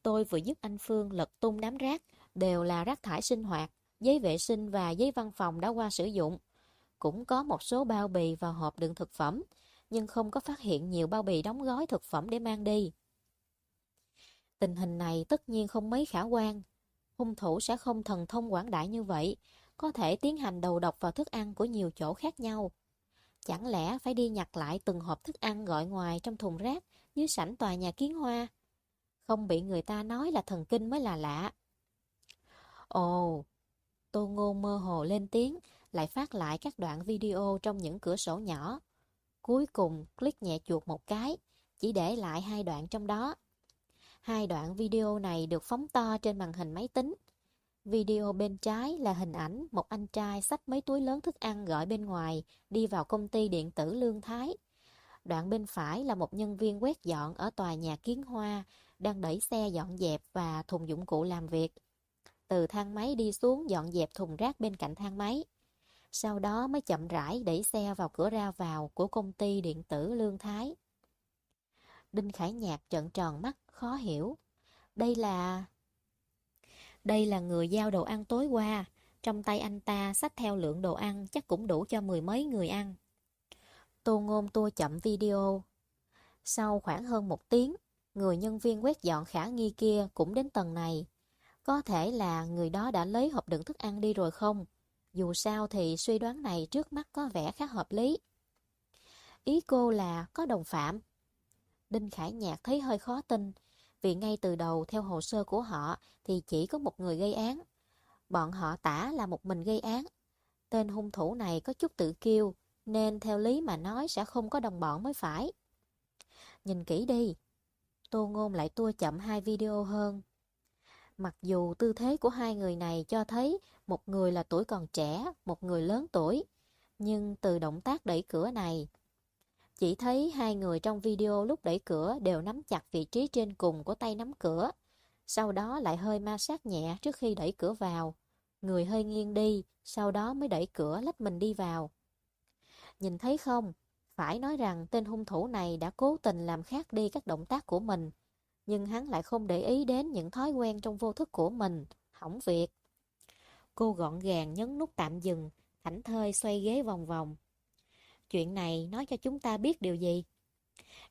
Tôi vừa giúp anh Phương lật tung đám rác, đều là rác thải sinh hoạt, giấy vệ sinh và giấy văn phòng đã qua sử dụng. Cũng có một số bao bì và hộp đựng thực phẩm, nhưng không có phát hiện nhiều bao bì đóng gói thực phẩm để mang đi. Tình hình này tất nhiên không mấy khả quan. Hung thủ sẽ không thần thông quảng đại như vậy, có thể tiến hành đầu độc vào thức ăn của nhiều chỗ khác nhau. Chẳng lẽ phải đi nhặt lại từng hộp thức ăn gọi ngoài trong thùng rác dưới sảnh tòa nhà kiến hoa? Không bị người ta nói là thần kinh mới là lạ. Ồ, Tô ngô mơ hồ lên tiếng, lại phát lại các đoạn video trong những cửa sổ nhỏ. Cuối cùng, click nhẹ chuột một cái, chỉ để lại hai đoạn trong đó. Hai đoạn video này được phóng to trên màn hình máy tính. Video bên trái là hình ảnh một anh trai xách mấy túi lớn thức ăn gọi bên ngoài, đi vào công ty điện tử Lương Thái. Đoạn bên phải là một nhân viên quét dọn ở tòa nhà Kiến Hoa, đang đẩy xe dọn dẹp và thùng dụng cụ làm việc. Từ thang máy đi xuống dọn dẹp thùng rác bên cạnh thang máy. Sau đó mới chậm rãi đẩy xe vào cửa ra vào của công ty điện tử Lương Thái. Đinh Khải Nhạc trợn tròn mắt, khó hiểu. Đây là... Đây là người giao đồ ăn tối qua. Trong tay anh ta xách theo lượng đồ ăn chắc cũng đủ cho mười mấy người ăn. Tô ngôn tua chậm video. Sau khoảng hơn một tiếng, người nhân viên quét dọn khả nghi kia cũng đến tầng này. Có thể là người đó đã lấy hộp đựng thức ăn đi rồi không? Dù sao thì suy đoán này trước mắt có vẻ khá hợp lý. Ý cô là có đồng phạm. Đinh Khải Nhạc thấy hơi khó tin, vì ngay từ đầu theo hồ sơ của họ thì chỉ có một người gây án. Bọn họ tả là một mình gây án. Tên hung thủ này có chút tự kiêu, nên theo lý mà nói sẽ không có đồng bọn mới phải. Nhìn kỹ đi. Tô Ngôn lại tua chậm hai video hơn. Mặc dù tư thế của hai người này cho thấy một người là tuổi còn trẻ, một người lớn tuổi, nhưng từ động tác đẩy cửa này, chỉ thấy hai người trong video lúc đẩy cửa đều nắm chặt vị trí trên cùng của tay nắm cửa, sau đó lại hơi ma sát nhẹ trước khi đẩy cửa vào. Người hơi nghiêng đi, sau đó mới đẩy cửa lách mình đi vào. Nhìn thấy không? Phải nói rằng tên hung thủ này đã cố tình làm khác đi các động tác của mình, nhưng hắn lại không để ý đến những thói quen trong vô thức của mình, hỏng việc. Cô gọn gàng nhấn nút tạm dừng, thảnh thơi xoay ghế vòng vòng. Chuyện này nói cho chúng ta biết điều gì?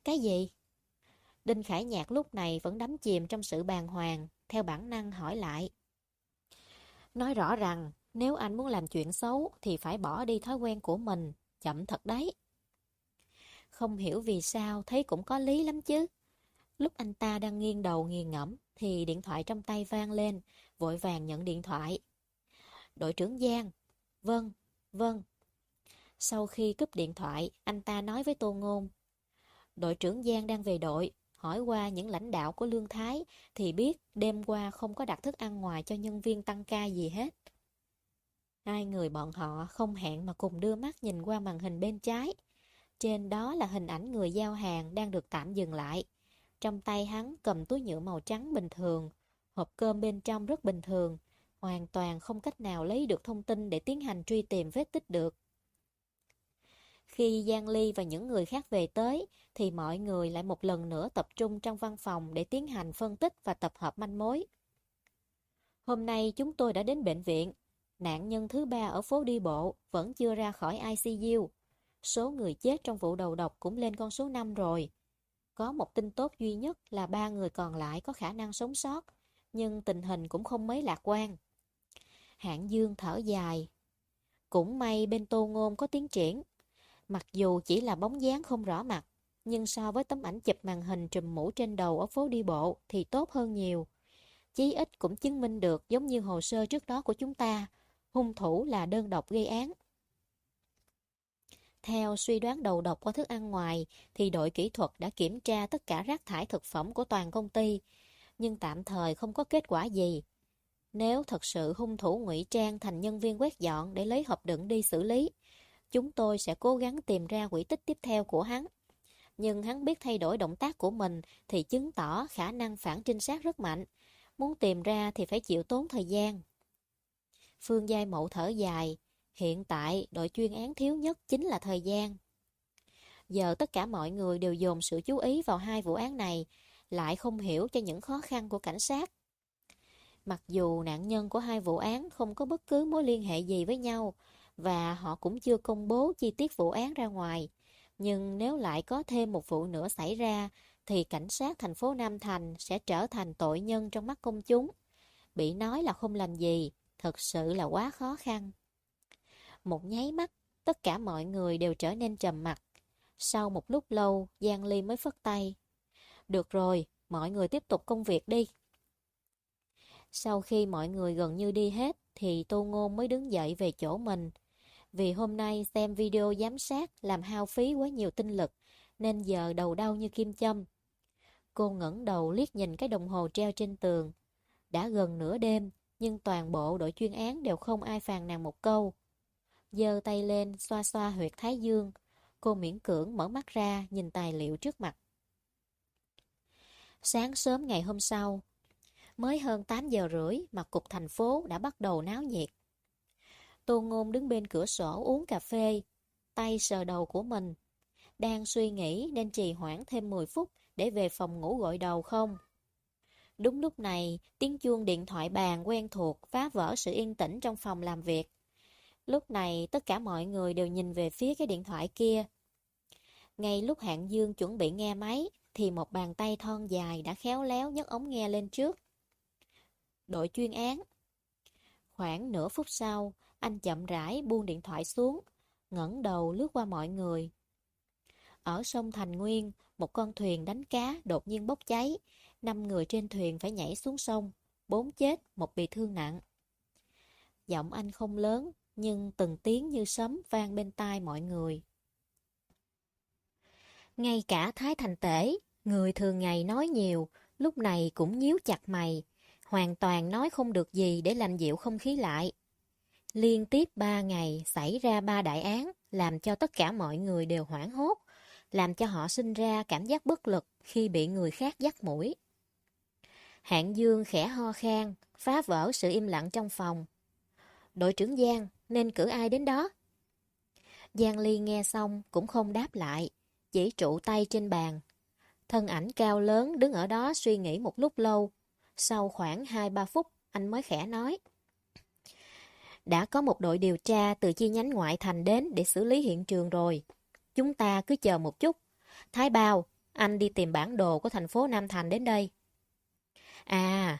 Cái gì? Đinh Khải Nhạc lúc này vẫn đắm chìm trong sự bàng hoàng, theo bản năng hỏi lại. Nói rõ rằng, nếu anh muốn làm chuyện xấu thì phải bỏ đi thói quen của mình, chậm thật đấy. Không hiểu vì sao, thấy cũng có lý lắm chứ. Lúc anh ta đang nghiêng đầu nghiêng ngẫm thì điện thoại trong tay vang lên, vội vàng nhận điện thoại. Đội trưởng Giang. Vâng, vâng. Sau khi cúp điện thoại, anh ta nói với Tô Ngôn. Đội trưởng Giang đang về đội, hỏi qua những lãnh đạo của Lương Thái thì biết đêm qua không có đặt thức ăn ngoài cho nhân viên tăng ca gì hết. Hai người bọn họ không hẹn mà cùng đưa mắt nhìn qua màn hình bên trái. Trên đó là hình ảnh người giao hàng đang được tạm dừng lại. Trong tay hắn cầm túi nhựa màu trắng bình thường, hộp cơm bên trong rất bình thường, hoàn toàn không cách nào lấy được thông tin để tiến hành truy tìm vết tích được. Khi Giang Ly và những người khác về tới, thì mọi người lại một lần nữa tập trung trong văn phòng để tiến hành phân tích và tập hợp manh mối. Hôm nay chúng tôi đã đến bệnh viện. Nạn nhân thứ ba ở phố đi bộ vẫn chưa ra khỏi ICU. Số người chết trong vụ đầu độc cũng lên con số 5 rồi. Có một tin tốt duy nhất là ba người còn lại có khả năng sống sót, nhưng tình hình cũng không mấy lạc quan. Hạng Dương thở dài. Cũng may bên Tô Ngôn có tiến triển. Mặc dù chỉ là bóng dáng không rõ mặt, nhưng so với tấm ảnh chụp màn hình trùm mũ trên đầu ở phố đi bộ thì tốt hơn nhiều. Chí ít cũng chứng minh được giống như hồ sơ trước đó của chúng ta, hung thủ là đơn độc gây án. Theo suy đoán đầu độc qua thức ăn ngoài, thì đội kỹ thuật đã kiểm tra tất cả rác thải thực phẩm của toàn công ty, nhưng tạm thời không có kết quả gì. Nếu thật sự hung thủ ngụy trang thành nhân viên quét dọn để lấy hộp đựng đi xử lý, chúng tôi sẽ cố gắng tìm ra quỹ tích tiếp theo của hắn. Nhưng hắn biết thay đổi động tác của mình thì chứng tỏ khả năng phản trinh sát rất mạnh. Muốn tìm ra thì phải chịu tốn thời gian. Phương Giai Mậu thở dài, Hiện tại, đội chuyên án thiếu nhất chính là thời gian. Giờ tất cả mọi người đều dồn sự chú ý vào hai vụ án này, lại không hiểu cho những khó khăn của cảnh sát. Mặc dù nạn nhân của hai vụ án không có bất cứ mối liên hệ gì với nhau, và họ cũng chưa công bố chi tiết vụ án ra ngoài, nhưng nếu lại có thêm một vụ nữa xảy ra, thì cảnh sát thành phố Nam Thành sẽ trở thành tội nhân trong mắt công chúng. Bị nói là không làm gì, thật sự là quá khó khăn. Một nháy mắt, tất cả mọi người đều trở nên trầm mặc. Sau một lúc lâu, Giang Ly mới phất tay. Được rồi, mọi người tiếp tục công việc đi. Sau khi mọi người gần như đi hết, thì Tô Ngôn mới đứng dậy về chỗ mình. Vì hôm nay xem video giám sát làm hao phí quá nhiều tinh lực, nên giờ đầu đau như kim châm. Cô ngẩng đầu liếc nhìn cái đồng hồ treo trên tường. Đã gần nửa đêm, nhưng toàn bộ đội chuyên án đều không ai phàn nàn một câu giơ tay lên xoa xoa huyệt thái dương. Cô miễn cưỡng mở mắt ra nhìn tài liệu trước mặt. Sáng sớm ngày hôm sau, mới hơn 8 giờ rưỡi mà cục thành phố đã bắt đầu náo nhiệt. Tô Ngôn đứng bên cửa sổ uống cà phê, tay sờ đầu của mình. Đang suy nghĩ nên trì hoãn thêm 10 phút để về phòng ngủ gội đầu không? Đúng lúc này, tiếng chuông điện thoại bàn quen thuộc phá vỡ sự yên tĩnh trong phòng làm việc. Lúc này tất cả mọi người đều nhìn về phía cái điện thoại kia. Ngay lúc Hạng Dương chuẩn bị nghe máy, thì một bàn tay thon dài đã khéo léo nhấc ống nghe lên trước. Đội chuyên án. Khoảng nửa phút sau, anh chậm rãi buông điện thoại xuống, ngẩng đầu lướt qua mọi người. Ở sông Thành Nguyên, một con thuyền đánh cá đột nhiên bốc cháy, năm người trên thuyền phải nhảy xuống sông, bốn chết, một bị thương nặng. Giọng anh không lớn, nhưng từng tiếng như sấm vang bên tai mọi người. Ngay cả Thái Thành Tể, người thường ngày nói nhiều, lúc này cũng nhíu chặt mày, hoàn toàn nói không được gì để lành dịu không khí lại. Liên tiếp ba ngày xảy ra ba đại án, làm cho tất cả mọi người đều hoảng hốt, làm cho họ sinh ra cảm giác bất lực khi bị người khác dắt mũi. Hạng Dương khẽ ho khan, phá vỡ sự im lặng trong phòng. Đội trưởng Giang, nên cử ai đến đó? Giang Ly nghe xong cũng không đáp lại, chỉ trụ tay trên bàn. Thân ảnh cao lớn đứng ở đó suy nghĩ một lúc lâu. Sau khoảng 2-3 phút, anh mới khẽ nói. Đã có một đội điều tra từ chi nhánh ngoại thành đến để xử lý hiện trường rồi. Chúng ta cứ chờ một chút. Thái Bao, anh đi tìm bản đồ của thành phố Nam Thành đến đây. À,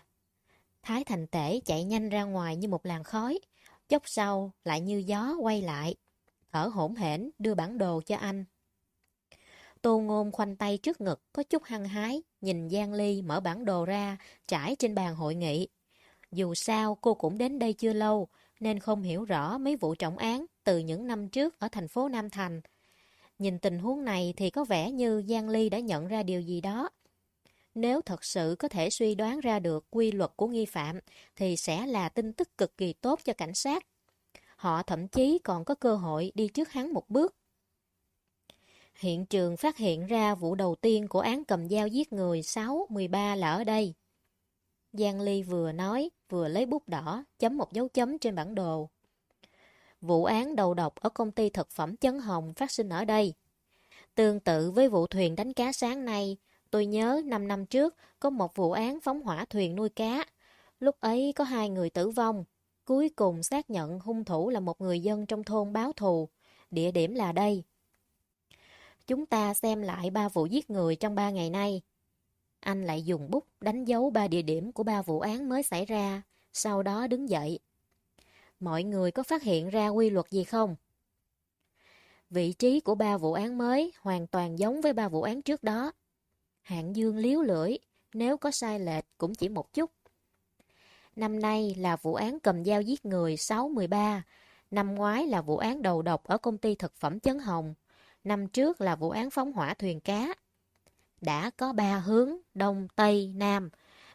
Thái Thành Tể chạy nhanh ra ngoài như một làn khói, chốc sau lại như gió quay lại. Thở hổn hển đưa bản đồ cho anh. Tô Ngôn khoanh tay trước ngực, có chút hăng hái, nhìn Giang Ly mở bản đồ ra, trải trên bàn hội nghị. Dù sao cô cũng đến đây chưa lâu, nên không hiểu rõ mấy vụ trọng án từ những năm trước ở thành phố Nam Thành. Nhìn tình huống này thì có vẻ như Giang Ly đã nhận ra điều gì đó. Nếu thật sự có thể suy đoán ra được quy luật của nghi phạm, thì sẽ là tin tức cực kỳ tốt cho cảnh sát. họ thậm chí còn có cơ hội đi trước hắn một bước. Hiện trường phát hiện ra vụ đầu tiên của án cầm dao giết người 6-13 là ở đây. Giang Ly vừa nói, vừa lấy bút đỏ, chấm một dấu chấm trên bản đồ. Vụ án đầu độc ở công ty thực phẩm Chấn Hồng phát sinh ở đây. Tương tự với vụ thuyền đánh cá sáng nay, tôi nhớ 5 năm trước có một vụ án phóng hỏa thuyền nuôi cá. Lúc ấy có hai người tử vong. Cuối cùng xác nhận hung thủ là một người dân trong thôn báo thù. Địa điểm là đây. Chúng ta xem lại ba vụ giết người trong ba ngày nay. Anh lại dùng bút đánh dấu ba địa điểm của ba vụ án mới xảy ra, sau đó đứng dậy. Mọi người có phát hiện ra quy luật gì không? Vị trí của ba vụ án mới hoàn toàn giống với ba vụ án trước đó. Hạng Dương liếu lưỡi, nếu có sai lệch cũng chỉ một chút. Năm nay là vụ án cầm dao giết người 6-13, năm ngoái là vụ án đầu độc ở công ty thực phẩm Chấn Hồng, năm trước là vụ án phóng hỏa thuyền cá. Đã có ba hướng, Đông, Tây, Nam.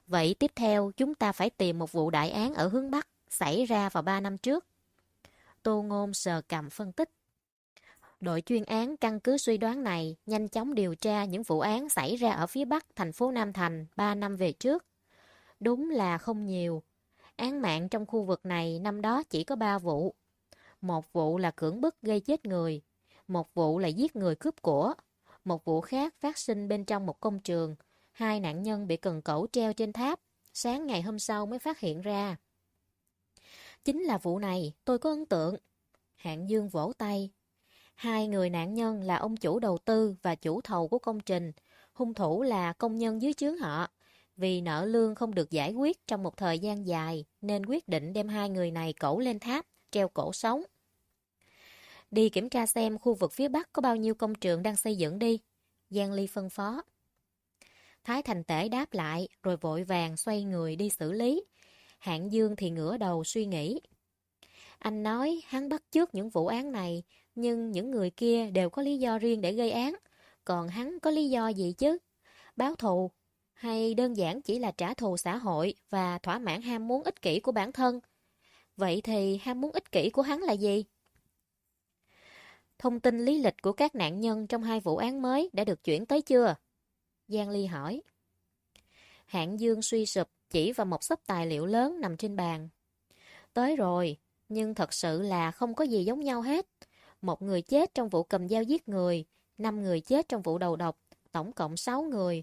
Vậy tiếp theo chúng ta phải tìm một vụ đại án ở hướng Bắc xảy ra vào ba năm trước. Tô Ngôn sờ cầm phân tích. Đội chuyên án căn cứ suy đoán này nhanh chóng điều tra những vụ án xảy ra ở phía Bắc thành phố Nam Thành 3 năm về trước. Đúng là không nhiều. Án mạng trong khu vực này năm đó chỉ có 3 vụ. Một vụ là cưỡng bức gây chết người. Một vụ là giết người cướp của. Một vụ khác phát sinh bên trong một công trường. Hai nạn nhân bị cần cẩu treo trên tháp. Sáng ngày hôm sau mới phát hiện ra. Chính là vụ này, tôi có ấn tượng. Hạng Dương vỗ tay. Hai người nạn nhân là ông chủ đầu tư và chủ thầu của công trình. Hung thủ là công nhân dưới chướng họ. Vì nợ lương không được giải quyết trong một thời gian dài, nên quyết định đem hai người này cẩu lên tháp, treo cổ sống. Đi kiểm tra xem khu vực phía Bắc có bao nhiêu công trường đang xây dựng đi. Giang Ly phân phó. Thái Thành Tể đáp lại, rồi vội vàng xoay người đi xử lý. Hạng Dương thì ngửa đầu suy nghĩ. Anh nói hắn bắt trước những vụ án này, nhưng những người kia đều có lý do riêng để gây án. Còn hắn có lý do gì chứ? Báo thù? Hay đơn giản chỉ là trả thù xã hội và thỏa mãn ham muốn ích kỷ của bản thân? Vậy thì ham muốn ích kỷ của hắn là gì? Thông tin lý lịch của các nạn nhân trong hai vụ án mới đã được chuyển tới chưa? Giang Ly hỏi. Hạng Dương suy sụp chỉ vào một sấp tài liệu lớn nằm trên bàn. Tới rồi, nhưng thật sự là không có gì giống nhau hết. Một người chết trong vụ cầm dao giết người, năm người chết trong vụ đầu độc, tổng cộng 6 người.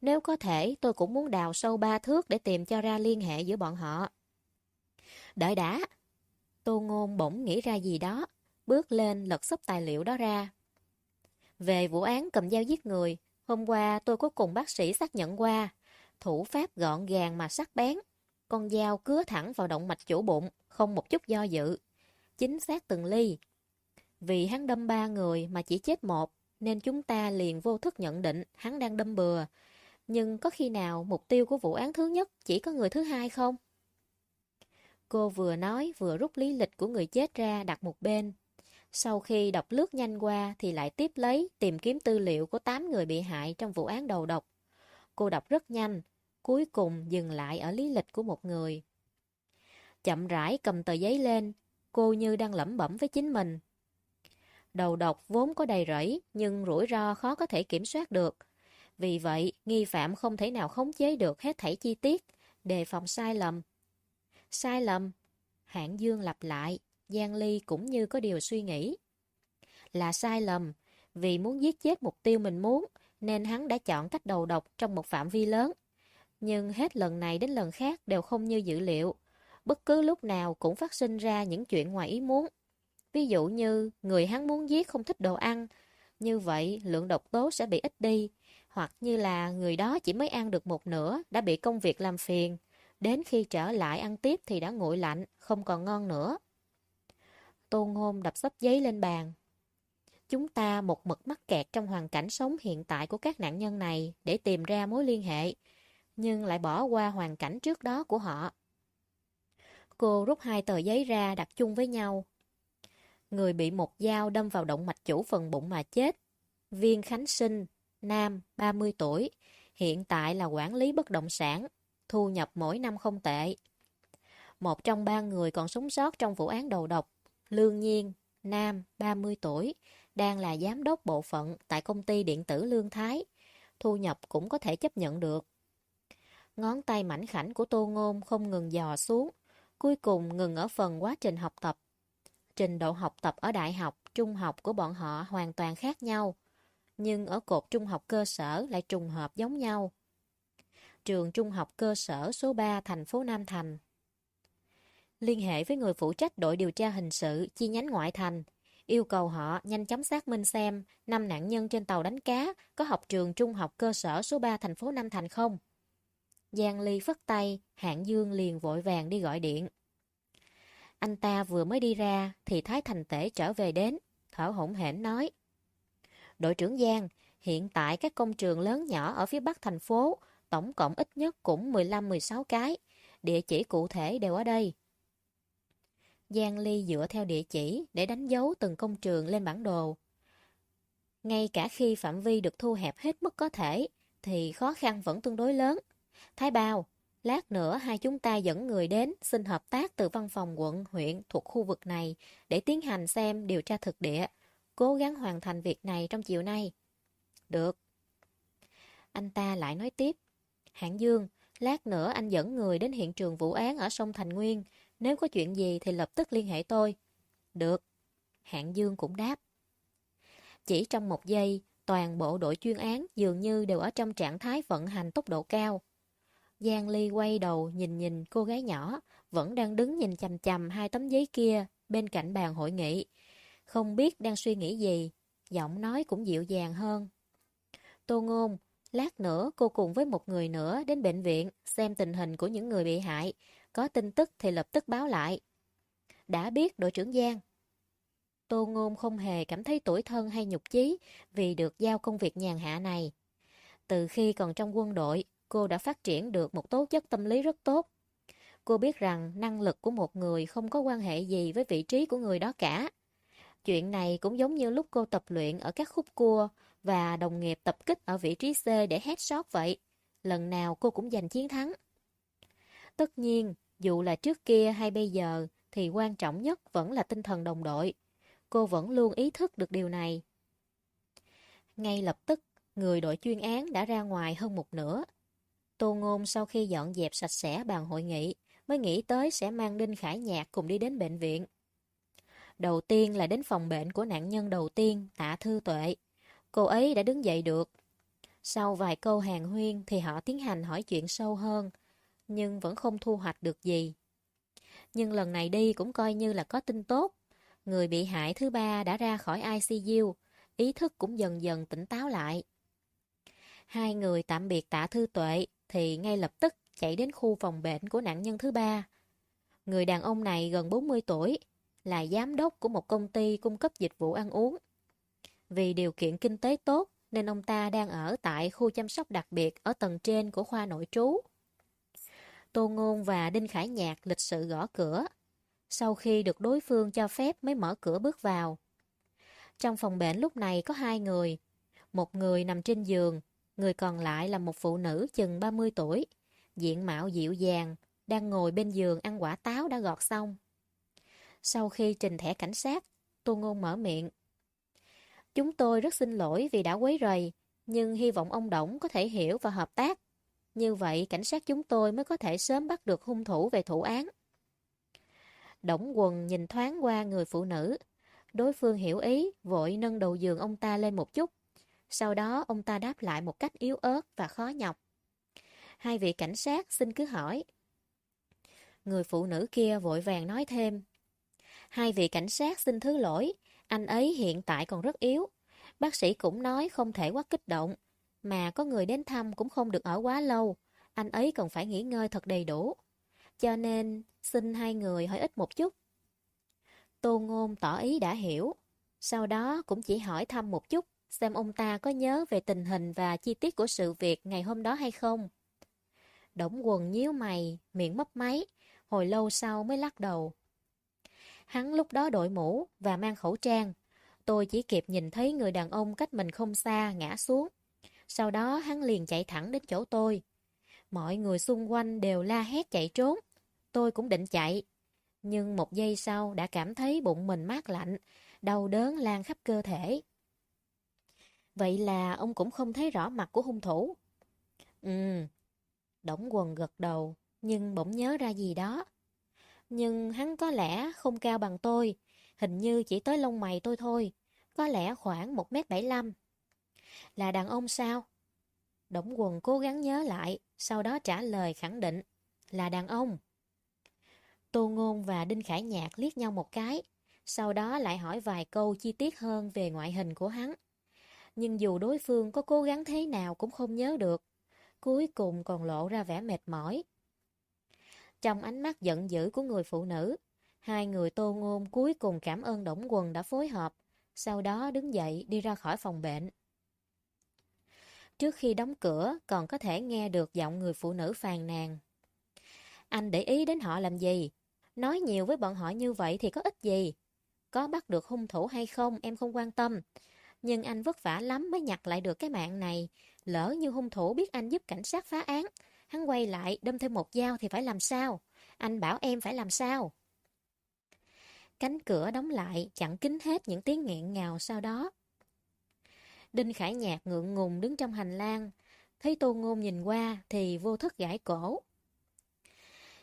Nếu có thể, tôi cũng muốn đào sâu ba thước để tìm cho ra liên hệ giữa bọn họ. Đợi đã! Tô Ngôn bỗng nghĩ ra gì đó, bước lên lật sấp tài liệu đó ra. Về vụ án cầm dao giết người, hôm qua tôi có cùng bác sĩ xác nhận qua. Thủ pháp gọn gàng mà sắc bén. Con dao cứa thẳng vào động mạch chủ bụng, không một chút do dự. Chính xác từng ly. Vì hắn đâm ba người mà chỉ chết một, nên chúng ta liền vô thức nhận định hắn đang đâm bừa. Nhưng có khi nào mục tiêu của vụ án thứ nhất chỉ có người thứ hai không? Cô vừa nói vừa rút lý lịch của người chết ra đặt một bên. Sau khi đọc lướt nhanh qua thì lại tiếp lấy tìm kiếm tư liệu của 8 người bị hại trong vụ án đầu độc. Cô đọc rất nhanh, cuối cùng dừng lại ở lý lịch của một người. Chậm rãi cầm tờ giấy lên, cô như đang lẩm bẩm với chính mình. Đầu độc vốn có đầy rẫy, nhưng rủi ro khó có thể kiểm soát được. Vì vậy, nghi phạm không thể nào khống chế được hết thảy chi tiết, đề phòng sai lầm. Sai lầm? Hạng Dương lặp lại, Giang Ly cũng như có điều suy nghĩ. Là sai lầm, vì muốn giết chết mục tiêu mình muốn, nên hắn đã chọn cách đầu độc trong một phạm vi lớn. Nhưng hết lần này đến lần khác đều không như dữ liệu. Bất cứ lúc nào cũng phát sinh ra những chuyện ngoài ý muốn. Ví dụ như người hắn muốn giết không thích đồ ăn, như vậy lượng độc tố sẽ bị ít đi. Hoặc như là người đó chỉ mới ăn được một nửa đã bị công việc làm phiền. Đến khi trở lại ăn tiếp thì đã nguội lạnh, không còn ngon nữa. Tôn Hôn đập sắp giấy lên bàn. Chúng ta một mực mắc kẹt trong hoàn cảnh sống hiện tại của các nạn nhân này để tìm ra mối liên hệ, nhưng lại bỏ qua hoàn cảnh trước đó của họ. Cô rút hai tờ giấy ra đặt chung với nhau. Người bị một dao đâm vào động mạch chủ phần bụng mà chết. Viên Khánh Sinh, nam, 30 tuổi, hiện tại là quản lý bất động sản, thu nhập mỗi năm không tệ. Một trong ba người còn sống sót trong vụ án đầu độc Lương Nhiên, nam, 30 tuổi, đang là giám đốc bộ phận tại công ty điện tử Lương Thái. Thu nhập cũng có thể chấp nhận được. Ngón tay mảnh khảnh của Tô Ngôn không ngừng dò xuống, cuối cùng ngừng ở phần quá trình học tập. Trình độ học tập ở đại học, trung học của bọn họ hoàn toàn khác nhau, nhưng ở cột trung học cơ sở lại trùng hợp giống nhau. Trường trung học cơ sở số 3 thành phố Nam Thành. Liên hệ với người phụ trách đội điều tra hình sự chi nhánh ngoại thành, yêu cầu họ nhanh chóng xác minh xem năm nạn nhân trên tàu đánh cá có học trường trung học cơ sở số 3 thành phố Nam Thành không. Giang Ly phất tay, Hạng Dương liền vội vàng đi gọi điện. Anh ta vừa mới đi ra thì Thái Thành Tể trở về đến, thở hổn hển nói. Đội trưởng Giang, hiện tại các công trường lớn nhỏ ở phía bắc thành phố, tổng cộng ít nhất cũng 15-16 cái. Địa chỉ cụ thể đều ở đây. Giang Ly dựa theo địa chỉ để đánh dấu từng công trường lên bản đồ. Ngay cả khi phạm vi được thu hẹp hết mức có thể, thì khó khăn vẫn tương đối lớn. Thái Bao, lát nữa hai chúng ta dẫn người đến xin hợp tác từ văn phòng quận, huyện thuộc khu vực này để tiến hành xem điều tra thực địa, cố gắng hoàn thành việc này trong chiều nay. Được. Anh ta lại nói tiếp. Hạng Dương, lát nữa anh dẫn người đến hiện trường vụ án ở sông Thành Nguyên. Nếu có chuyện gì thì lập tức liên hệ tôi. Được. Hạng Dương cũng đáp. Chỉ trong một giây, toàn bộ đội chuyên án dường như đều ở trong trạng thái vận hành tốc độ cao. Giang Ly quay đầu nhìn nhìn cô gái nhỏ, vẫn đang đứng nhìn chầm chầm hai tấm giấy kia bên cạnh bàn hội nghị. Không biết đang suy nghĩ gì, giọng nói cũng dịu dàng hơn. Tô Ngôn, lát nữa cô cùng với một người nữa đến bệnh viện xem tình hình của những người bị hại. Có tin tức thì lập tức báo lại. Đã biết đội trưởng Giang. Tô Ngôn không hề cảm thấy tuổi thân hay nhục chí vì được giao công việc nhàn hạ này. Từ khi còn trong quân đội, cô đã phát triển được một tố chất tâm lý rất tốt. Cô biết rằng năng lực của một người không có quan hệ gì với vị trí của người đó cả. Chuyện này cũng giống như lúc cô tập luyện ở các khúc cua và đồng nghiệp tập kích ở vị trí C để headshot vậy. Lần nào cô cũng giành chiến thắng. Tất nhiên, dù là trước kia hay bây giờ, thì quan trọng nhất vẫn là tinh thần đồng đội. Cô vẫn luôn ý thức được điều này. Ngay lập tức, người đội chuyên án đã ra ngoài hơn một nửa. Tô Ngôn sau khi dọn dẹp sạch sẽ bàn hội nghị, mới nghĩ tới sẽ mang Đinh Khải Nhạc cùng đi đến bệnh viện. Đầu tiên là đến phòng bệnh của nạn nhân đầu tiên, Tạ Thư Tuệ. Cô ấy đã đứng dậy được. Sau vài câu hàng huyên thì họ tiến hành hỏi chuyện sâu hơn, nhưng vẫn không thu hoạch được gì. Nhưng lần này đi cũng coi như là có tin tốt. Người bị hại thứ ba đã ra khỏi ICU, ý thức cũng dần dần tỉnh táo lại. Hai người tạm biệt tạ thư tuệ thì ngay lập tức chạy đến khu phòng bệnh của nạn nhân thứ ba. Người đàn ông này gần 40 tuổi, là giám đốc của một công ty cung cấp dịch vụ ăn uống. Vì điều kiện kinh tế tốt nên ông ta đang ở tại khu chăm sóc đặc biệt ở tầng trên của khoa nội trú. Tô Ngôn và Đinh Khải Nhạc lịch sự gõ cửa. Sau khi được đối phương cho phép mới mở cửa bước vào. Trong phòng bệnh lúc này có hai người. Một người nằm trên giường, người còn lại là một phụ nữ chừng 30 tuổi, diện mạo dịu dàng, đang ngồi bên giường ăn quả táo đã gọt xong. Sau khi trình thẻ cảnh sát, Tô Ngôn mở miệng. Chúng tôi rất xin lỗi vì đã quấy rầy, nhưng hy vọng ông Đổng có thể hiểu và hợp tác. Như vậy, cảnh sát chúng tôi mới có thể sớm bắt được hung thủ về thủ án. Đổng quần nhìn thoáng qua người phụ nữ. Đối phương hiểu ý, vội nâng đầu giường ông ta lên một chút. Sau đó, ông ta đáp lại một cách yếu ớt và khó nhọc. Hai vị cảnh sát xin cứ hỏi. Người phụ nữ kia vội vàng nói thêm. Hai vị cảnh sát xin thứ lỗi, anh ấy hiện tại còn rất yếu. Bác sĩ cũng nói không thể quá kích động, mà có người đến thăm cũng không được ở quá lâu. Anh ấy cần phải nghỉ ngơi thật đầy đủ. Cho nên, xin hai người hỏi ít một chút. Tô Ngôn tỏ ý đã hiểu. Sau đó cũng chỉ hỏi thăm một chút, xem ông ta có nhớ về tình hình và chi tiết của sự việc ngày hôm đó hay không. Đổng quần nhíu mày, miệng mấp máy, hồi lâu sau mới lắc đầu. Hắn lúc đó đội mũ và mang khẩu trang. Tôi chỉ kịp nhìn thấy người đàn ông cách mình không xa ngã xuống. Sau đó hắn liền chạy thẳng đến chỗ tôi. Mọi người xung quanh đều la hét chạy trốn. Tôi cũng định chạy. Nhưng một giây sau đã cảm thấy bụng mình mát lạnh, đau đớn lan khắp cơ thể. Vậy là ông cũng không thấy rõ mặt của hung thủ. Ừ, Đổng quần gật đầu, nhưng bỗng nhớ ra gì đó. Nhưng hắn có lẽ không cao bằng tôi, hình như chỉ tới lông mày tôi thôi, có lẽ khoảng 1m75. Là đàn ông sao? Đổng quần cố gắng nhớ lại, sau đó trả lời khẳng định, là đàn ông. Tô Ngôn và Đinh Khải Nhạc liếc nhau một cái, sau đó lại hỏi vài câu chi tiết hơn về ngoại hình của hắn. Nhưng dù đối phương có cố gắng thế nào cũng không nhớ được, cuối cùng còn lộ ra vẻ mệt mỏi. Trong ánh mắt giận dữ của người phụ nữ, hai người tô ngôn cuối cùng cảm ơn Đổng Quần đã phối hợp, sau đó đứng dậy đi ra khỏi phòng bệnh. Trước khi đóng cửa còn có thể nghe được giọng người phụ nữ phàn nàn. Anh để ý đến họ làm gì? Nói nhiều với bọn họ như vậy thì có ích gì? Có bắt được hung thủ hay không em không quan tâm. Nhưng anh vất vả lắm mới nhặt lại được cái mạng này. Lỡ như hung thủ biết anh giúp cảnh sát phá án. Hắn quay lại đâm thêm một dao thì phải làm sao? Anh bảo em phải làm sao? Cánh cửa đóng lại chặn kín hết những tiếng nghẹn ngào sau đó. Đinh Khải Nhạc ngượng ngùng đứng trong hành lang. Thấy Tô Ngôn nhìn qua thì vô thức gãi cổ.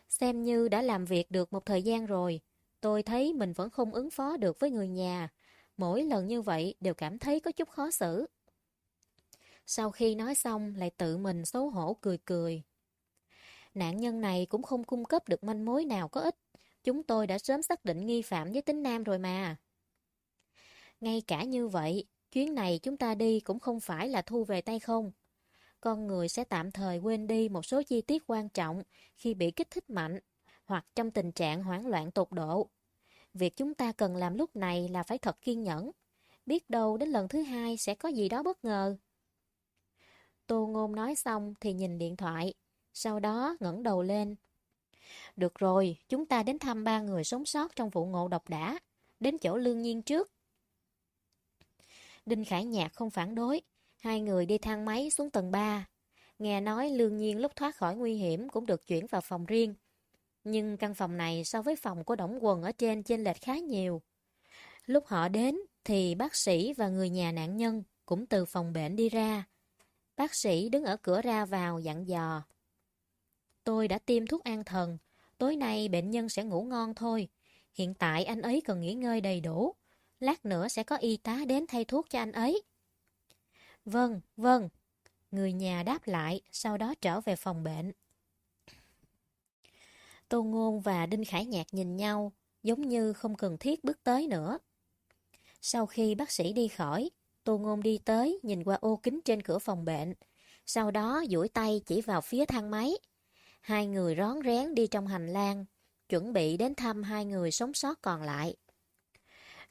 Xem như đã làm việc được một thời gian rồi. Tôi thấy mình vẫn không ứng phó được với người nhà. Mỗi lần như vậy đều cảm thấy có chút khó xử. Sau khi nói xong lại tự mình xấu hổ cười cười. Nạn nhân này cũng không cung cấp được manh mối nào có ích. Chúng tôi đã sớm xác định nghi phạm với tính nam rồi mà. Ngay cả như vậy, chuyến này chúng ta đi cũng không phải là thu về tay không. Con người sẽ tạm thời quên đi một số chi tiết quan trọng khi bị kích thích mạnh hoặc trong tình trạng hoảng loạn tột độ. Việc chúng ta cần làm lúc này là phải thật kiên nhẫn. Biết đâu đến lần thứ hai sẽ có gì đó bất ngờ. Tô Ngôn nói xong thì nhìn điện thoại, sau đó ngẩng đầu lên. Được rồi, chúng ta đến thăm ba người sống sót trong vụ ngộ độc đã. Đến chỗ lương nhiên trước. Đinh Khải Nhạc không phản đối. Hai người đi thang máy xuống tầng 3. Nghe nói lương nhiên lúc thoát khỏi nguy hiểm cũng được chuyển vào phòng riêng. Nhưng căn phòng này so với phòng của Đổng Quần ở trên chênh lệch khá nhiều. Lúc họ đến thì bác sĩ và người nhà nạn nhân cũng từ phòng bệnh đi ra. Bác sĩ đứng ở cửa ra vào dặn dò. Tôi đã tiêm thuốc an thần. Tối nay bệnh nhân sẽ ngủ ngon thôi. Hiện tại anh ấy cần nghỉ ngơi đầy đủ. Lát nữa sẽ có y tá đến thay thuốc cho anh ấy. Vâng, vâng. Người nhà đáp lại, sau đó trở về phòng bệnh. Tô Ngôn và Đinh Khải Nhạc nhìn nhau, giống như không cần thiết bước tới nữa. Sau khi bác sĩ đi khỏi, Tô Ngôn đi tới, nhìn qua ô kính trên cửa phòng bệnh. Sau đó duỗi tay chỉ vào phía thang máy. Hai người rón rén đi trong hành lang, chuẩn bị đến thăm hai người sống sót còn lại.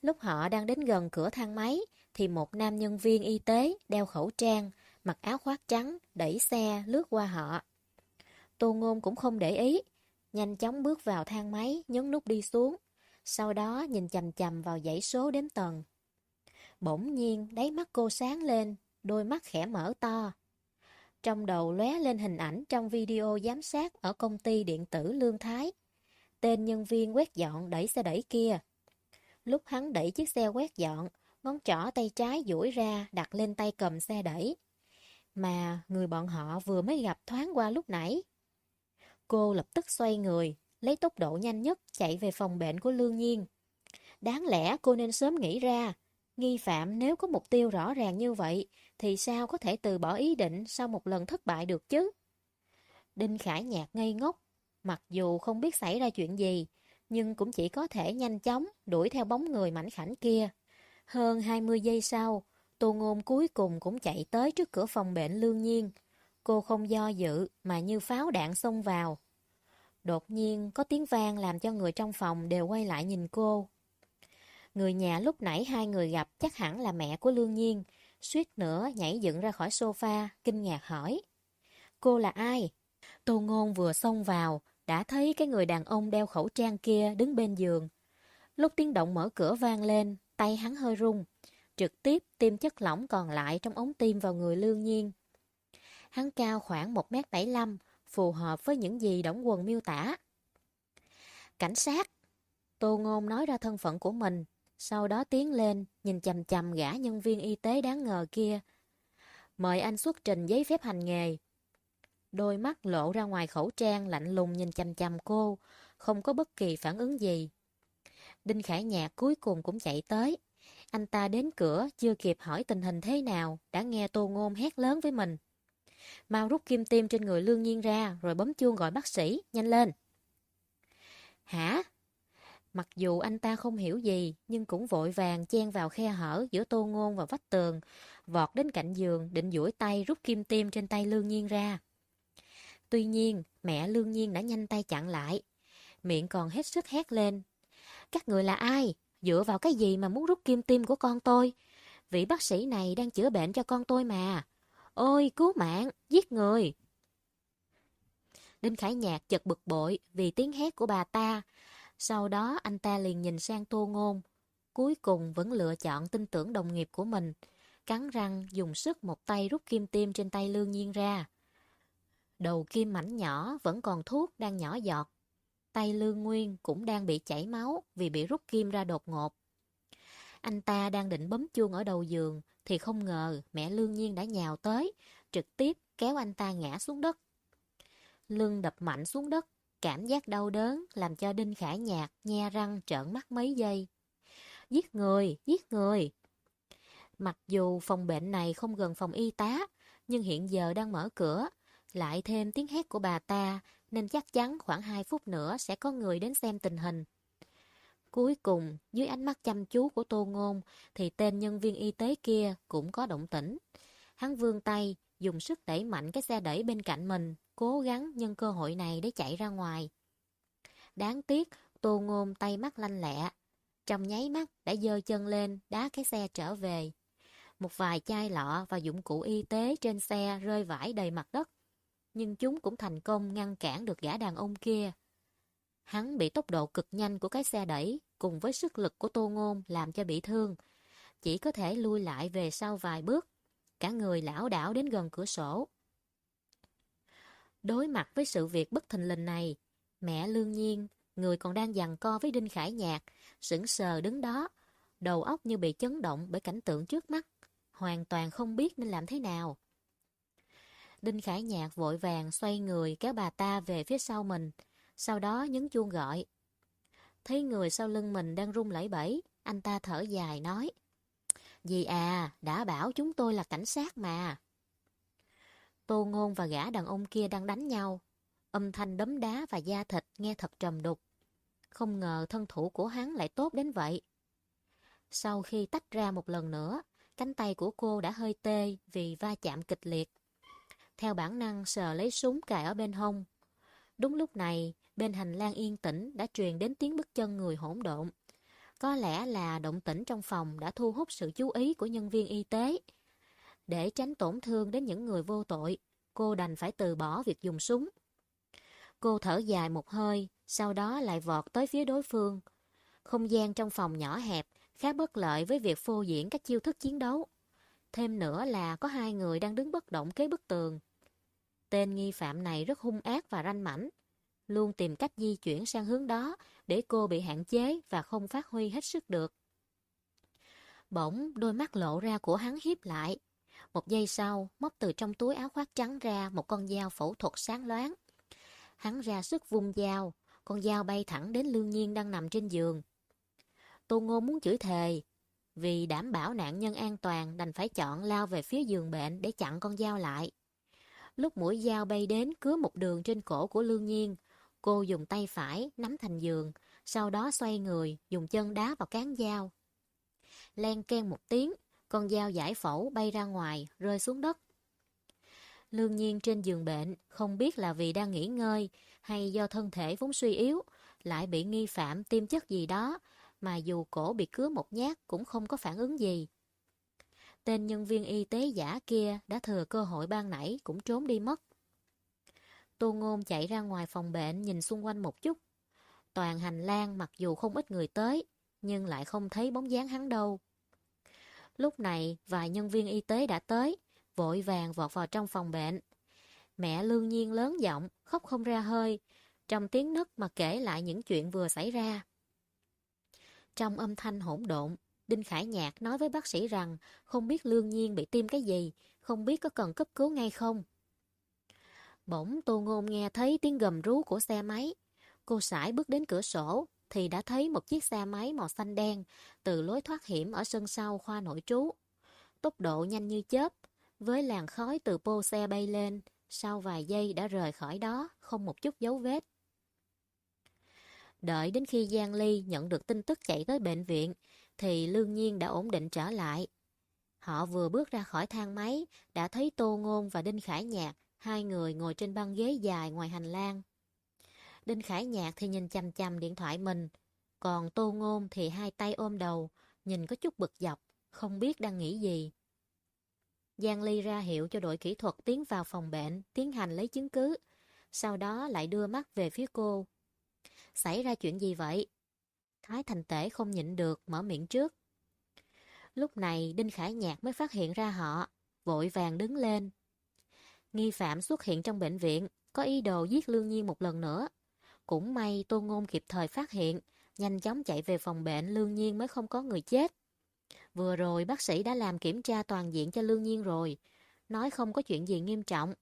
Lúc họ đang đến gần cửa thang máy, thì một nam nhân viên y tế đeo khẩu trang, mặc áo khoác trắng, đẩy xe lướt qua họ. Tô Ngôn cũng không để ý, nhanh chóng bước vào thang máy, nhấn nút đi xuống, sau đó nhìn chầm chầm vào dãy số đếm tầng. Bỗng nhiên, đáy mắt cô sáng lên, đôi mắt khẽ mở to. Trong đầu lóe lên hình ảnh trong video giám sát ở công ty điện tử Lương Thái. Tên nhân viên quét dọn đẩy xe đẩy kia. Lúc hắn đẩy chiếc xe quét dọn, ngón trỏ tay trái duỗi ra đặt lên tay cầm xe đẩy. Mà người bọn họ vừa mới gặp thoáng qua lúc nãy. Cô lập tức xoay người, lấy tốc độ nhanh nhất chạy về phòng bệnh của Lương Nhiên. Đáng lẽ cô nên sớm nghĩ ra, nghi phạm nếu có mục tiêu rõ ràng như vậy, thì sao có thể từ bỏ ý định sau một lần thất bại được chứ? Đinh Khải nhạt ngây ngốc, mặc dù không biết xảy ra chuyện gì, nhưng cũng chỉ có thể nhanh chóng đuổi theo bóng người mảnh khảnh kia. Hơn 20 giây sau, Tô Ngôn cuối cùng cũng chạy tới trước cửa phòng bệnh lương nhiên. Cô không do dự mà như pháo đạn xông vào. Đột nhiên có tiếng vang làm cho người trong phòng đều quay lại nhìn cô. Người nhà lúc nãy hai người gặp chắc hẳn là mẹ của Lương Nhiên, suýt nữa nhảy dựng ra khỏi sofa, kinh ngạc hỏi. Cô là ai? Tô Ngôn vừa xông vào, đã thấy cái người đàn ông đeo khẩu trang kia đứng bên giường. Lúc tiếng động mở cửa vang lên, tay hắn hơi rung, trực tiếp tiêm chất lỏng còn lại trong ống tim vào người lương nhiên. Hắn cao khoảng 1m75, phù hợp với những gì Đổng Quần miêu tả. Cảnh sát, Tô Ngôn nói ra thân phận của mình, sau đó tiến lên, nhìn chầm chầm gã nhân viên y tế đáng ngờ kia. Mời anh xuất trình giấy phép hành nghề. Đôi mắt lộ ra ngoài khẩu trang lạnh lùng nhìn chăm chăm cô, không có bất kỳ phản ứng gì. Đinh Khải Nhạc cuối cùng cũng chạy tới. Anh ta đến cửa, chưa kịp hỏi tình hình thế nào, đã nghe Tô Ngôn hét lớn với mình. Mau rút kim tiêm trên người lương nhiên ra, rồi bấm chuông gọi bác sĩ, nhanh lên. Hả? Mặc dù anh ta không hiểu gì, nhưng cũng vội vàng chen vào khe hở giữa tô ngôn và vách tường, vọt đến cạnh giường, định duỗi tay rút kim tiêm trên tay lương nhiên ra. Tuy nhiên, mẹ lương nhiên đã nhanh tay chặn lại. Miệng còn hết sức hét lên. Các người là ai? Dựa vào cái gì mà muốn rút kim tiêm của con tôi? Vị bác sĩ này đang chữa bệnh cho con tôi mà. Ôi, cứu mạng, giết người. Đinh Khải Nhạc chật bực bội vì tiếng hét của bà ta. Sau đó anh ta liền nhìn sang Tô Ngôn. Cuối cùng vẫn lựa chọn tin tưởng đồng nghiệp của mình. Cắn răng dùng sức một tay rút kim tiêm trên tay Lương Nhiên ra. Đầu kim mảnh nhỏ vẫn còn thuốc đang nhỏ giọt. Tay Lương Nguyên cũng đang bị chảy máu vì bị rút kim ra đột ngột. Anh ta đang định bấm chuông ở đầu giường thì không ngờ mẹ Lương Nhiên đã nhào tới, trực tiếp kéo anh ta ngã xuống đất. Lưng đập mạnh xuống đất, cảm giác đau đớn làm cho Đinh Khải Nhạc nhe răng trợn mắt mấy giây. Giết người, giết người! Mặc dù phòng bệnh này không gần phòng y tá, nhưng hiện giờ đang mở cửa, lại thêm tiếng hét của bà ta, nên chắc chắn khoảng 2 phút nữa sẽ có người đến xem tình hình. Cuối cùng, dưới ánh mắt chăm chú của Tô Ngôn, thì tên nhân viên y tế kia cũng có động tĩnh. Hắn vươn tay, dùng sức đẩy mạnh cái xe đẩy bên cạnh mình, cố gắng nhân cơ hội này để chạy ra ngoài. Đáng tiếc, Tô Ngôn tay mắt lanh lẹ. Trong nháy mắt đã dơ chân lên, đá cái xe trở về. Một vài chai lọ và dụng cụ y tế trên xe rơi vãi đầy mặt đất. Nhưng chúng cũng thành công ngăn cản được gã đàn ông kia. Hắn bị tốc độ cực nhanh của cái xe đẩy cùng với sức lực của Tô Ngôn làm cho bị thương. Chỉ có thể lui lại về sau vài bước. Cả người lão đảo đến gần cửa sổ. Đối mặt với sự việc bất thình lình này, mẹ lương nhiên, người còn đang giằng co với Đinh Khải Nhạc, sững sờ đứng đó, đầu óc như bị chấn động bởi cảnh tượng trước mắt, hoàn toàn không biết nên làm thế nào. Đinh Khải Nhạc vội vàng xoay người kéo bà ta về phía sau mình, sau đó nhấn chuông gọi. Thấy người sau lưng mình đang run lẩy bẩy, anh ta thở dài nói. Dì à, đã bảo chúng tôi là cảnh sát mà. Tô Ngôn và gã đàn ông kia đang đánh nhau. Âm thanh đấm đá và da thịt nghe thật trầm đục. Không ngờ thân thủ của hắn lại tốt đến vậy. Sau khi tách ra một lần nữa, cánh tay của cô đã hơi tê vì va chạm kịch liệt. Theo bản năng sờ lấy súng cài ở bên hông. Đúng lúc này, bên hành lang yên tĩnh đã truyền đến tiếng bước chân người hỗn độn. Có lẽ là động tĩnh trong phòng đã thu hút sự chú ý của nhân viên y tế. Để tránh tổn thương đến những người vô tội, cô đành phải từ bỏ việc dùng súng. Cô thở dài một hơi, sau đó lại vọt tới phía đối phương. Không gian trong phòng nhỏ hẹp, khá bất lợi với việc phô diễn các chiêu thức chiến đấu. Thêm nữa là có hai người đang đứng bất động kế bức tường. Tên nghi phạm này rất hung ác và ranh mảnh, luôn tìm cách di chuyển sang hướng đó để cô bị hạn chế và không phát huy hết sức được. Bỗng, đôi mắt lộ ra của hắn hiếp lại, một giây sau, móc từ trong túi áo khoác trắng ra một con dao phẫu thuật sáng loáng. Hắn ra sức vung dao, con dao bay thẳng đến lương nhiên đang nằm trên giường. Tô Ngô muốn chửi thề, vì đảm bảo nạn nhân an toàn đành phải chọn lao về phía giường bệnh để chặn con dao lại. Lúc mũi dao bay đến cứa một đường trên cổ của lương nhiên, cô dùng tay phải nắm thành giường, sau đó xoay người, dùng chân đá vào cán dao. Len ken một tiếng, con dao giải phẫu bay ra ngoài, rơi xuống đất. Lương nhiên trên giường bệnh, không biết là vì đang nghỉ ngơi hay do thân thể vốn suy yếu, lại bị nghi phạm tiêm chất gì đó, mà dù cổ bị cứa một nhát cũng không có phản ứng gì. Tên nhân viên y tế giả kia đã thừa cơ hội ban nãy cũng trốn đi mất. Tô Ngôn chạy ra ngoài phòng bệnh nhìn xung quanh một chút. Toàn hành lang mặc dù không ít người tới, nhưng lại không thấy bóng dáng hắn đâu. Lúc này, vài nhân viên y tế đã tới, vội vàng vọt vào trong phòng bệnh. Mẹ lương nhiên lớn giọng, khóc không ra hơi, trong tiếng nấc mà kể lại những chuyện vừa xảy ra. Trong âm thanh hỗn độn, Đinh Khải Nhạc nói với bác sĩ rằng không biết Lương Nhiên bị tiêm cái gì, không biết có cần cấp cứu ngay không. Bỗng Tô Ngôn nghe thấy tiếng gầm rú của xe máy. Cô sải bước đến cửa sổ, thì đã thấy một chiếc xe máy màu xanh đen từ lối thoát hiểm ở sân sau khoa nội trú. Tốc độ nhanh như chớp, với làn khói từ pô xe bay lên, sau vài giây đã rời khỏi đó, không một chút dấu vết. Đợi đến khi Giang Ly nhận được tin tức chạy tới bệnh viện, thì lương nhiên đã ổn định trở lại. Họ vừa bước ra khỏi thang máy, đã thấy Tô Ngôn và Đinh Khải Nhạc, hai người ngồi trên băng ghế dài ngoài hành lang. Đinh Khải Nhạc thì nhìn chằm chằm điện thoại mình, còn Tô Ngôn thì hai tay ôm đầu, nhìn có chút bực dọc, không biết đang nghĩ gì. Giang Ly ra hiệu cho đội kỹ thuật tiến vào phòng bệnh, tiến hành lấy chứng cứ, sau đó lại đưa mắt về phía cô. Xảy ra chuyện gì vậy? Thái Thành Tể không nhịn được, mở miệng trước. Lúc này Đinh Khải Nhạc mới phát hiện ra họ, vội vàng đứng lên. Nghi phạm xuất hiện trong bệnh viện, có ý đồ giết Lương Nhiên một lần nữa. Cũng may Tô Ngôn kịp thời phát hiện, nhanh chóng chạy về phòng bệnh Lương Nhiên mới không có người chết. Vừa rồi bác sĩ đã làm kiểm tra toàn diện cho Lương Nhiên rồi, nói không có chuyện gì nghiêm trọng.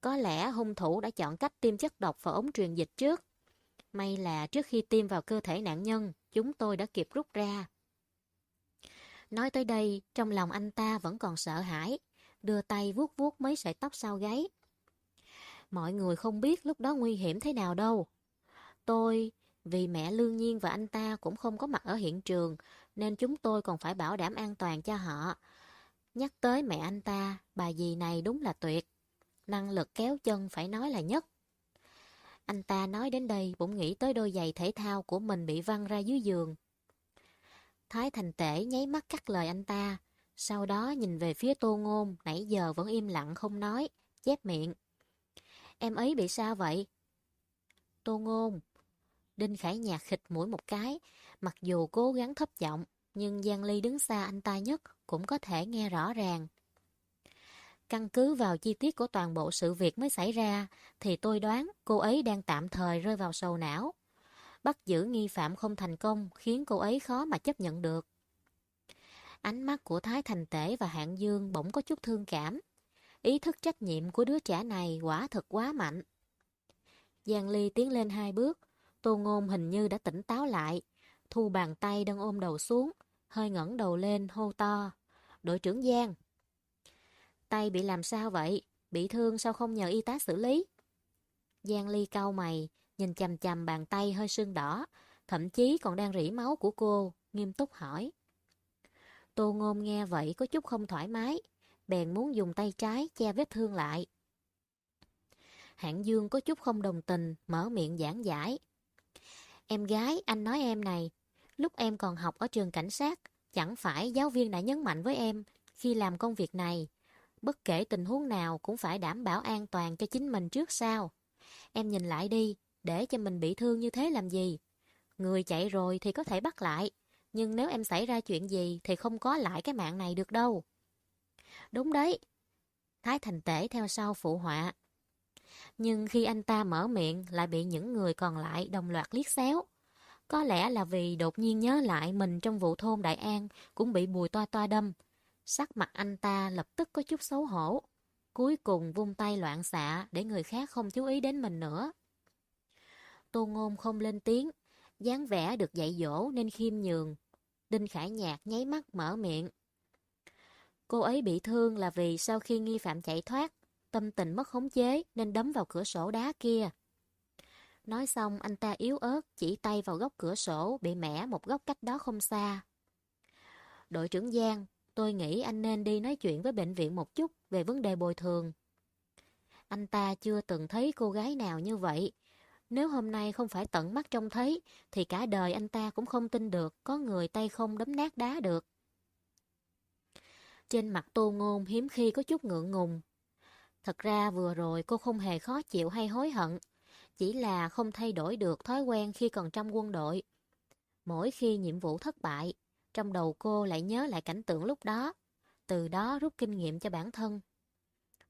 Có lẽ hung thủ đã chọn cách tiêm chất độc vào ống truyền dịch trước. May là trước khi tiêm vào cơ thể nạn nhân, chúng tôi đã kịp rút ra. Nói tới đây, trong lòng anh ta vẫn còn sợ hãi, đưa tay vuốt vuốt mấy sợi tóc sau gáy. Mọi người không biết lúc đó nguy hiểm thế nào đâu. Tôi, vì mẹ Lương Nhiên và anh ta cũng không có mặt ở hiện trường, nên chúng tôi còn phải bảo đảm an toàn cho họ. Nhắc tới mẹ anh ta, bà dì này đúng là tuyệt. Năng lực kéo chân phải nói là nhất. Anh ta nói đến đây bỗng nghĩ tới đôi giày thể thao của mình bị văng ra dưới giường. Thái Thành Tể nháy mắt cắt lời anh ta, sau đó nhìn về phía Tô Ngôn, nãy giờ vẫn im lặng không nói, chép miệng. Em ấy bị sao vậy? Tô Ngôn. Đinh Khải Nhạc khịch mũi một cái, mặc dù cố gắng thấp giọng, nhưng Giang Ly đứng xa anh ta nhất cũng có thể nghe rõ ràng. Căn cứ vào chi tiết của toàn bộ sự việc mới xảy ra, thì tôi đoán cô ấy đang tạm thời rơi vào sầu não. Bắt giữ nghi phạm không thành công khiến cô ấy khó mà chấp nhận được. Ánh mắt của Thái Thành Tể và Hạng Dương bỗng có chút thương cảm. Ý thức trách nhiệm của đứa trẻ này quả thật quá mạnh. Giang Ly tiến lên hai bước, Tô Ngôn hình như đã tỉnh táo lại, thu bàn tay đang ôm đầu xuống, hơi ngẩng đầu lên hô to. Đội trưởng Giang! Tay bị làm sao vậy? Bị thương sao không nhờ y tá xử lý? Giang Ly cau mày, nhìn chầm chầm bàn tay hơi sưng đỏ, thậm chí còn đang rỉ máu của cô, nghiêm túc hỏi. Tô Ngôn nghe vậy có chút không thoải mái, bèn muốn dùng tay trái che vết thương lại. Hạng Dương có chút không đồng tình, mở miệng giảng giải. Em gái, anh nói em này, lúc em còn học ở trường cảnh sát, chẳng phải giáo viên đã nhấn mạnh với em khi làm công việc này, bất kể tình huống nào cũng phải đảm bảo an toàn cho chính mình trước sau. Em nhìn lại đi, để cho mình bị thương như thế làm gì? Người chạy rồi thì có thể bắt lại, nhưng nếu em xảy ra chuyện gì thì không có lại cái mạng này được đâu. Đúng đấy. Thái Thành Tể theo sau phụ họa. Nhưng khi anh ta mở miệng lại bị những người còn lại đồng loạt liếc xéo. Có lẽ là vì đột nhiên nhớ lại mình trong vụ thôn Đại An cũng bị bùi toa toa đâm. Sắc mặt anh ta lập tức có chút xấu hổ. Cuối cùng vung tay loạn xạ để người khác không chú ý đến mình nữa. Tô Ngôn không lên tiếng, dáng vẻ được dạy dỗ nên khiêm nhường. Đinh Khải Nhạc nháy mắt mở miệng. Cô ấy bị thương là vì sau khi nghi phạm chạy thoát, tâm tình mất khống chế nên đấm vào cửa sổ đá kia. Nói xong anh ta yếu ớt chỉ tay vào góc cửa sổ bị mẻ một góc cách đó không xa. Đội trưởng Giang, tôi nghĩ anh nên đi nói chuyện với bệnh viện một chút về vấn đề bồi thường. Anh ta chưa từng thấy cô gái nào như vậy. Nếu hôm nay không phải tận mắt trông thấy, thì cả đời anh ta cũng không tin được có người tay không đấm nát đá được. Trên mặt tô ngôn hiếm khi có chút ngượng ngùng. Thật ra vừa rồi cô không hề khó chịu hay hối hận, chỉ là không thay đổi được thói quen khi còn trong quân đội. Mỗi khi nhiệm vụ thất bại, trong đầu cô lại nhớ lại cảnh tượng lúc đó, từ đó rút kinh nghiệm cho bản thân.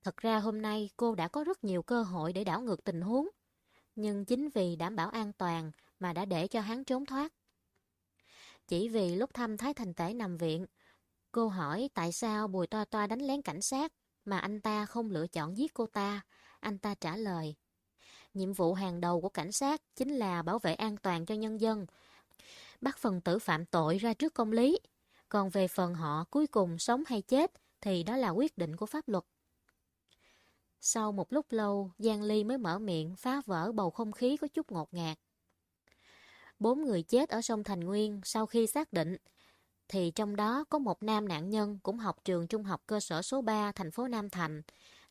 Thật ra hôm nay cô đã có rất nhiều cơ hội để đảo ngược tình huống, nhưng chính vì đảm bảo an toàn mà đã để cho hắn trốn thoát. Chỉ vì lúc thăm Thái Thành Tể nằm viện, cô hỏi tại sao Bùi Toa Toa đánh lén cảnh sát mà anh ta không lựa chọn giết cô ta. Anh ta trả lời, nhiệm vụ hàng đầu của cảnh sát chính là bảo vệ an toàn cho nhân dân, bắt phần tử phạm tội ra trước công lý. Còn về phần họ cuối cùng sống hay chết thì đó là quyết định của pháp luật. Sau một lúc lâu, Giang Ly mới mở miệng phá vỡ bầu không khí có chút ngột ngạt. Bốn người chết ở sông Thành Nguyên sau khi xác định, thì trong đó có một nam nạn nhân cũng học trường trung học cơ sở số 3 thành phố Nam Thành,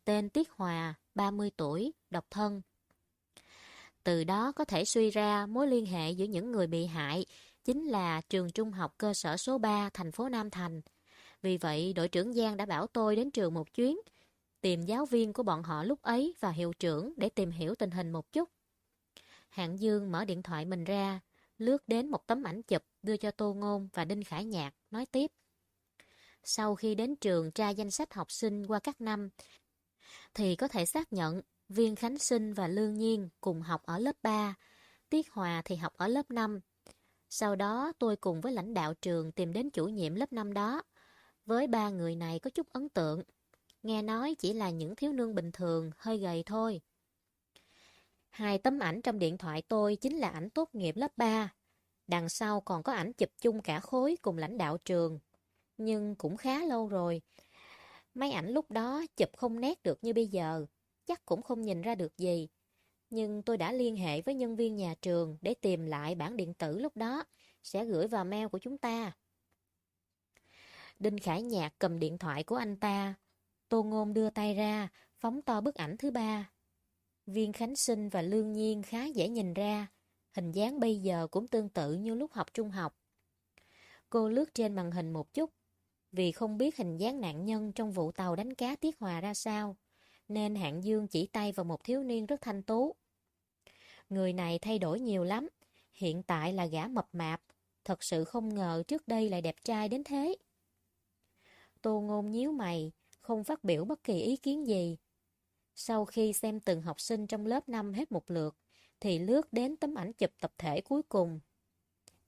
tên Tiết Hòa, 30 tuổi, độc thân. Từ đó có thể suy ra mối liên hệ giữa những người bị hại chính là trường trung học cơ sở số 3 thành phố Nam Thành. Vì vậy, đội trưởng Giang đã bảo tôi đến trường một chuyến, tìm giáo viên của bọn họ lúc ấy và hiệu trưởng để tìm hiểu tình hình một chút. Hạng Dương mở điện thoại mình ra, lướt đến một tấm ảnh chụp đưa cho Tô Ngôn và Đinh Khải Nhạc, nói tiếp. Sau khi đến trường tra danh sách học sinh qua các năm, thì có thể xác nhận Viên Khánh Sinh và Lương Nhiên cùng học ở lớp 3, Tiết Hòa thì học ở lớp 5. Sau đó tôi cùng với lãnh đạo trường tìm đến chủ nhiệm lớp 5 đó. Với ba người này có chút ấn tượng. Nghe nói chỉ là những thiếu nương bình thường, hơi gầy thôi. Hai tấm ảnh trong điện thoại tôi chính là ảnh tốt nghiệp lớp 3. Đằng sau còn có ảnh chụp chung cả khối cùng lãnh đạo trường. Nhưng cũng khá lâu rồi. Mấy ảnh lúc đó chụp không nét được như bây giờ. Chắc cũng không nhìn ra được gì. Nhưng tôi đã liên hệ với nhân viên nhà trường để tìm lại bản điện tử lúc đó. Sẽ gửi vào mail của chúng ta. Đinh Khải Nhạc cầm điện thoại của anh ta. Tô Ngôn đưa tay ra, phóng to bức ảnh thứ ba. Viên Khánh Sinh và Lương Nhiên khá dễ nhìn ra. Hình dáng bây giờ cũng tương tự như lúc học trung học. Cô lướt trên màn hình một chút, vì không biết hình dáng nạn nhân trong vụ tàu đánh cá Tiết Hòa ra sao, nên Hạng Dương chỉ tay vào một thiếu niên rất thanh tú. Người này thay đổi nhiều lắm, hiện tại là gã mập mạp, thật sự không ngờ trước đây lại đẹp trai đến thế. Tô Ngôn nhíu mày, không phát biểu bất kỳ ý kiến gì. Sau khi xem từng học sinh trong lớp 5 hết một lượt, thì lướt đến tấm ảnh chụp tập thể cuối cùng.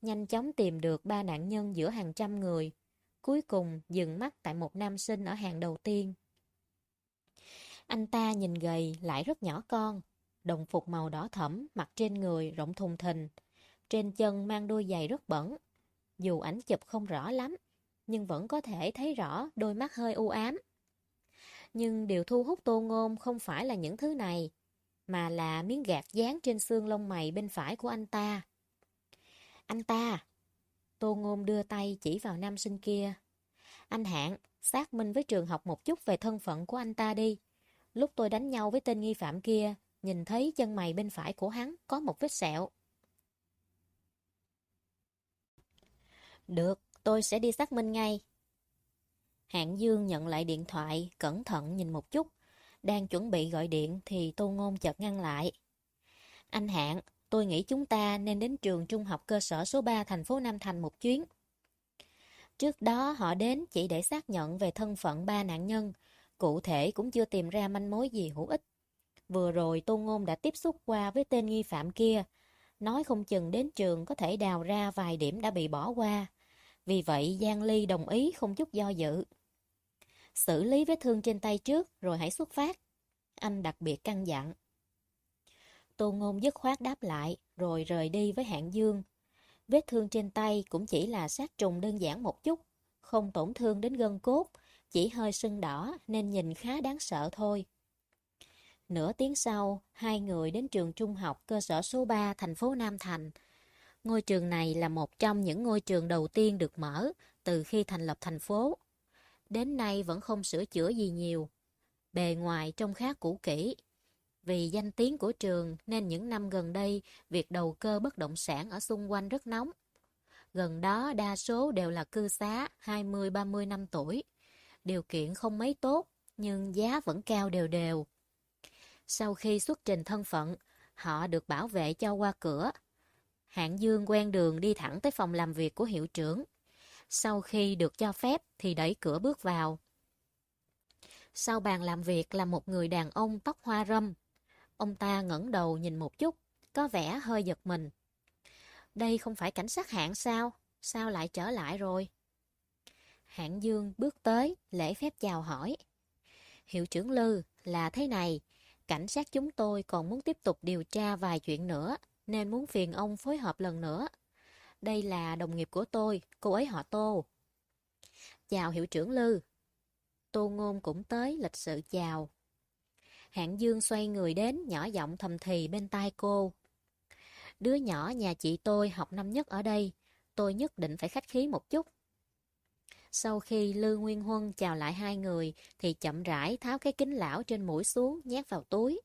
Nhanh chóng tìm được ba nạn nhân giữa hàng trăm người. Cuối cùng dừng mắt tại một nam sinh ở hàng đầu tiên. Anh ta nhìn gầy lại rất nhỏ con. Đồng phục màu đỏ thẫm, mặc trên người rộng thùng thình. Trên chân mang đôi giày rất bẩn. Dù ảnh chụp không rõ lắm, nhưng vẫn có thể thấy rõ đôi mắt hơi u ám. Nhưng điều thu hút tô ngôn không phải là những thứ này, mà là miếng gạt dán trên xương lông mày bên phải của anh ta. Anh ta! Tô ngôn đưa tay chỉ vào nam sinh kia. Anh Hạng, xác minh với trường học một chút về thân phận của anh ta đi. Lúc tôi đánh nhau với tên nghi phạm kia, nhìn thấy chân mày bên phải của hắn có một vết sẹo. Được, tôi sẽ đi xác minh ngay. Hạng Dương nhận lại điện thoại, cẩn thận nhìn một chút. Đang chuẩn bị gọi điện thì Tô Ngôn chợt ngăn lại. Anh Hạng, tôi nghĩ chúng ta nên đến trường trung học cơ sở số 3 thành phố Nam Thành một chuyến. Trước đó họ đến chỉ để xác nhận về thân phận ba nạn nhân, cụ thể cũng chưa tìm ra manh mối gì hữu ích. Vừa rồi Tô Ngôn đã tiếp xúc qua với tên nghi phạm kia, nói không chừng đến trường có thể đào ra vài điểm đã bị bỏ qua. Vì vậy Giang Ly đồng ý không chút do dự. Xử lý vết thương trên tay trước rồi hãy xuất phát. Anh đặc biệt căn dặn. Tô Ngôn dứt khoát đáp lại rồi rời đi với hạng dương. Vết thương trên tay cũng chỉ là sát trùng đơn giản một chút, không tổn thương đến gân cốt, chỉ hơi sưng đỏ nên nhìn khá đáng sợ thôi. Nửa tiếng sau, hai người đến trường trung học cơ sở số 3 thành phố Nam Thành. Ngôi trường này là một trong những ngôi trường đầu tiên được mở từ khi thành lập thành phố. Đến nay vẫn không sửa chữa gì nhiều. Bề ngoài trông khá cũ kỹ. Vì danh tiếng của trường nên những năm gần đây việc đầu cơ bất động sản ở xung quanh rất nóng. Gần đó đa số đều là cư xá 20-30 năm tuổi. Điều kiện không mấy tốt nhưng giá vẫn cao đều đều. Sau khi xuất trình thân phận, họ được bảo vệ cho qua cửa. Hạng Dương quen đường đi thẳng tới phòng làm việc của hiệu trưởng. Sau khi được cho phép thì đẩy cửa bước vào. Sau bàn làm việc là một người đàn ông tóc hoa râm. Ông ta ngẩng đầu nhìn một chút, có vẻ hơi giật mình. Đây không phải cảnh sát hạng sao? sao lại trở lại rồi? Hạng Dương bước tới, lễ phép chào hỏi. Hiệu trưởng Lư, là thế này, cảnh sát chúng tôi còn muốn tiếp tục điều tra vài chuyện nữa, nên muốn phiền ông phối hợp lần nữa. Đây là đồng nghiệp của tôi, cô ấy họ Tô. Chào hiệu trưởng Lư. Tô Ngôn cũng tới lịch sự chào. Hạng Dương xoay người đến, nhỏ giọng thầm thì bên tai cô. Đứa nhỏ nhà chị tôi học năm nhất ở đây, tôi nhất định phải khách khí một chút. Sau khi Lư Nguyên Huân chào lại hai người, thì chậm rãi tháo cái kính lão trên mũi xuống, nhét vào túi.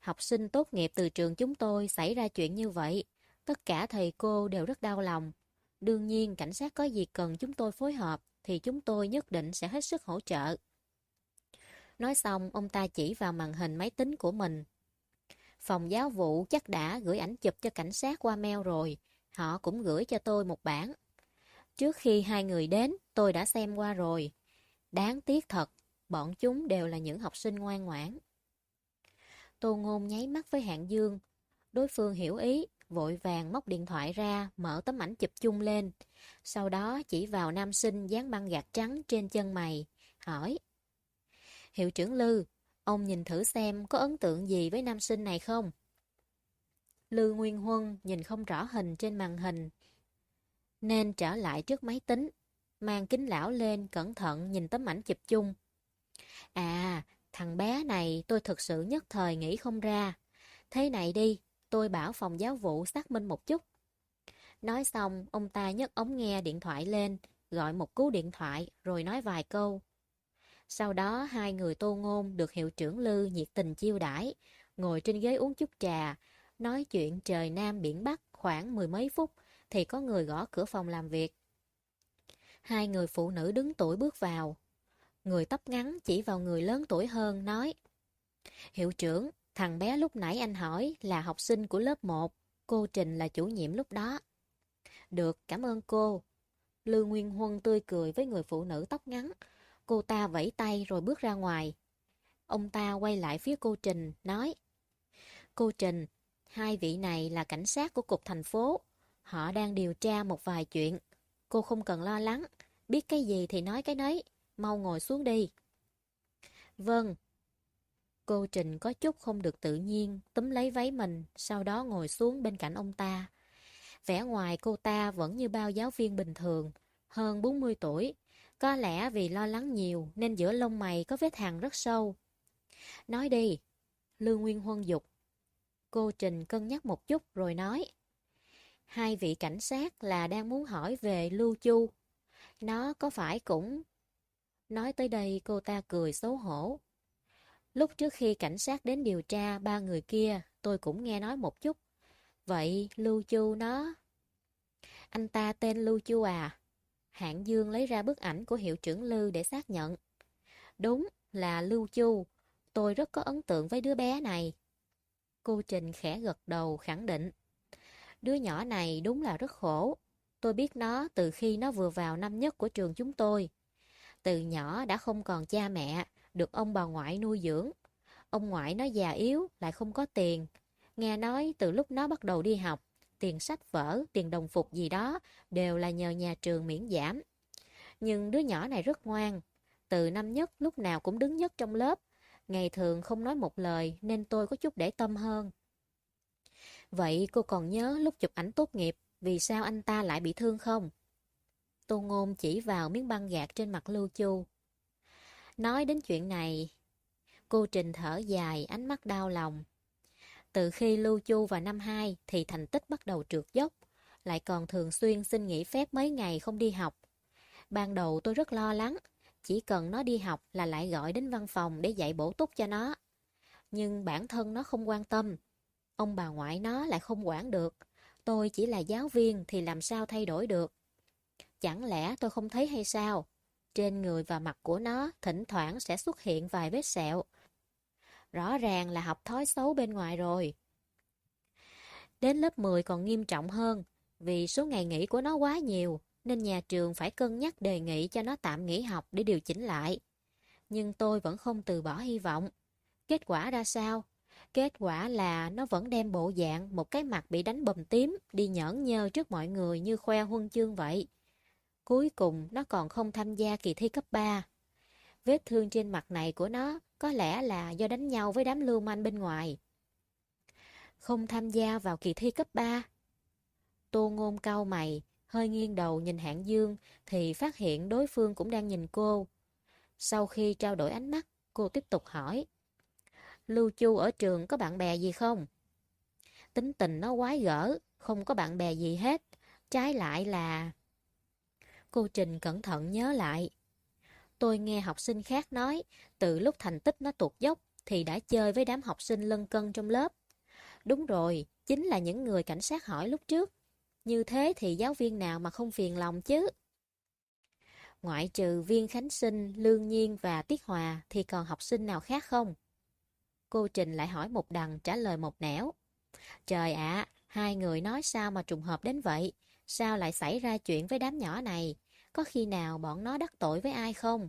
Học sinh tốt nghiệp từ trường chúng tôi xảy ra chuyện như vậy. Tất cả thầy cô đều rất đau lòng. Đương nhiên, cảnh sát có gì cần chúng tôi phối hợp, thì chúng tôi nhất định sẽ hết sức hỗ trợ. Nói xong, ông ta chỉ vào màn hình máy tính của mình. Phòng giáo vụ chắc đã gửi ảnh chụp cho cảnh sát qua mail rồi. Họ cũng gửi cho tôi một bản. Trước khi hai người đến, tôi đã xem qua rồi. Đáng tiếc thật, bọn chúng đều là những học sinh ngoan ngoãn. Tô Ngôn nháy mắt với Hạng Dương. Đối phương hiểu ý, vội vàng móc điện thoại ra, mở tấm ảnh chụp chung lên. Sau đó chỉ vào nam sinh dán băng gạt trắng trên chân mày, hỏi. Hiệu trưởng Lư, ông nhìn thử xem có ấn tượng gì với nam sinh này không? Lư Nguyên Huân nhìn không rõ hình trên màn hình, nên trở lại trước máy tính, mang kính lão lên cẩn thận nhìn tấm ảnh chụp chung. À, thằng bé này tôi thực sự nhất thời nghĩ không ra. Thế này đi, tôi bảo phòng giáo vụ xác minh một chút. Nói xong, ông ta nhấc ống nghe điện thoại lên, gọi một cú điện thoại rồi nói vài câu. Sau đó hai người tô ngôn được hiệu trưởng Lư nhiệt tình chiêu đãi, ngồi trên ghế uống chút trà, nói chuyện trời Nam biển Bắc khoảng mười mấy phút thì có người gõ cửa phòng làm việc. Hai người phụ nữ đứng tuổi bước vào. Người tóc ngắn chỉ vào người lớn tuổi hơn nói Hiệu trưởng, thằng bé lúc nãy anh hỏi là học sinh của lớp 1, cô Trình là chủ nhiệm lúc đó. Được, cảm ơn cô. Lưu Nguyên Huân tươi cười với người phụ nữ tóc ngắn. Cô ta vẫy tay rồi bước ra ngoài. Ông ta quay lại phía cô Trình, nói Cô Trình, hai vị này là cảnh sát của cục thành phố. Họ đang điều tra một vài chuyện. Cô không cần lo lắng. Biết cái gì thì nói cái nấy. Mau ngồi xuống đi. Vâng. Cô Trình có chút không được tự nhiên, túm lấy váy mình, sau đó ngồi xuống bên cạnh ông ta. Vẻ ngoài cô ta vẫn như bao giáo viên bình thường, hơn 40 tuổi. Có lẽ vì lo lắng nhiều nên giữa lông mày có vết hàng rất sâu. Nói đi. Lương Nguyên Huân dục. Cô Trình cân nhắc một chút rồi nói. Hai vị cảnh sát là đang muốn hỏi về Lưu Chu. Nó có phải cũng... Nói tới đây cô ta cười xấu hổ. Lúc trước khi cảnh sát đến điều tra ba người kia, tôi cũng nghe nói một chút. Vậy Lưu Chu nó... Anh ta tên Lưu Chu à? Hạng Dương lấy ra bức ảnh của hiệu trưởng Lưu để xác nhận. Đúng là Lưu Chu. Tôi rất có ấn tượng với đứa bé này. Cô Trình khẽ gật đầu khẳng định. Đứa nhỏ này đúng là rất khổ. Tôi biết nó từ khi nó vừa vào năm nhất của trường chúng tôi. Từ nhỏ đã không còn cha mẹ, được ông bà ngoại nuôi dưỡng. Ông ngoại nó già yếu, lại không có tiền. Nghe nói từ lúc nó bắt đầu đi học, tiền sách vở, tiền đồng phục gì đó đều là nhờ nhà trường miễn giảm. Nhưng đứa nhỏ này rất ngoan. Từ năm nhất lúc nào cũng đứng nhất trong lớp. Ngày thường không nói một lời nên tôi có chút để tâm hơn. Vậy cô còn nhớ lúc chụp ảnh tốt nghiệp, vì sao anh ta lại bị thương không? Tô Ngôn chỉ vào miếng băng gạc trên mặt Lưu Chu. Nói đến chuyện này, cô Trình thở dài, ánh mắt đau lòng. Từ khi Lưu Chu vào năm 2 thì thành tích bắt đầu trượt dốc, lại còn thường xuyên xin nghỉ phép mấy ngày không đi học. Ban đầu tôi rất lo lắng, chỉ cần nó đi học là lại gọi đến văn phòng để dạy bổ túc cho nó. Nhưng bản thân nó không quan tâm, Ông bà ngoại nó lại không quản được. Tôi chỉ là giáo viên thì làm sao thay đổi được. Chẳng lẽ tôi không thấy hay sao? Trên người và mặt của nó thỉnh thoảng sẽ xuất hiện vài vết sẹo. Rõ ràng là học thói xấu bên ngoài rồi. Đến lớp 10 còn nghiêm trọng hơn, vì số ngày nghỉ của nó quá nhiều, nên nhà trường phải cân nhắc đề nghị cho nó tạm nghỉ học để điều chỉnh lại. Nhưng tôi vẫn không từ bỏ hy vọng. Kết quả ra sao? Kết quả là nó vẫn đem bộ dạng một cái mặt bị đánh bầm tím đi nhởn nhơ trước mọi người như khoe huân chương vậy. Cuối cùng nó còn không tham gia kỳ thi cấp 3. Vết thương trên mặt này của nó có lẽ là do đánh nhau với đám lưu manh bên ngoài. Không tham gia vào kỳ thi cấp 3. Tô ngôn cau mày, hơi nghiêng đầu nhìn hạng dương thì phát hiện đối phương cũng đang nhìn cô. Sau khi trao đổi ánh mắt, cô tiếp tục hỏi. Lưu Chu ở trường có bạn bè gì không? Tính tình nó quái gở, không có bạn bè gì hết. Trái lại là... Cô Trình cẩn thận nhớ lại. Tôi nghe học sinh khác nói, từ lúc thành tích nó tụt dốc thì đã chơi với đám học sinh lân cân trong lớp. Đúng rồi, chính là những người cảnh sát hỏi lúc trước. Như thế thì giáo viên nào mà không phiền lòng chứ? Ngoại trừ viên Khánh Sinh, Lương Nhiên và Tiết Hòa thì còn học sinh nào khác không? Cô Trình lại hỏi một đằng trả lời một nẻo. Trời ạ, hai người nói sao mà trùng hợp đến vậy? Sao lại xảy ra chuyện với đám nhỏ này? Có khi nào bọn nó đắc tội với ai không?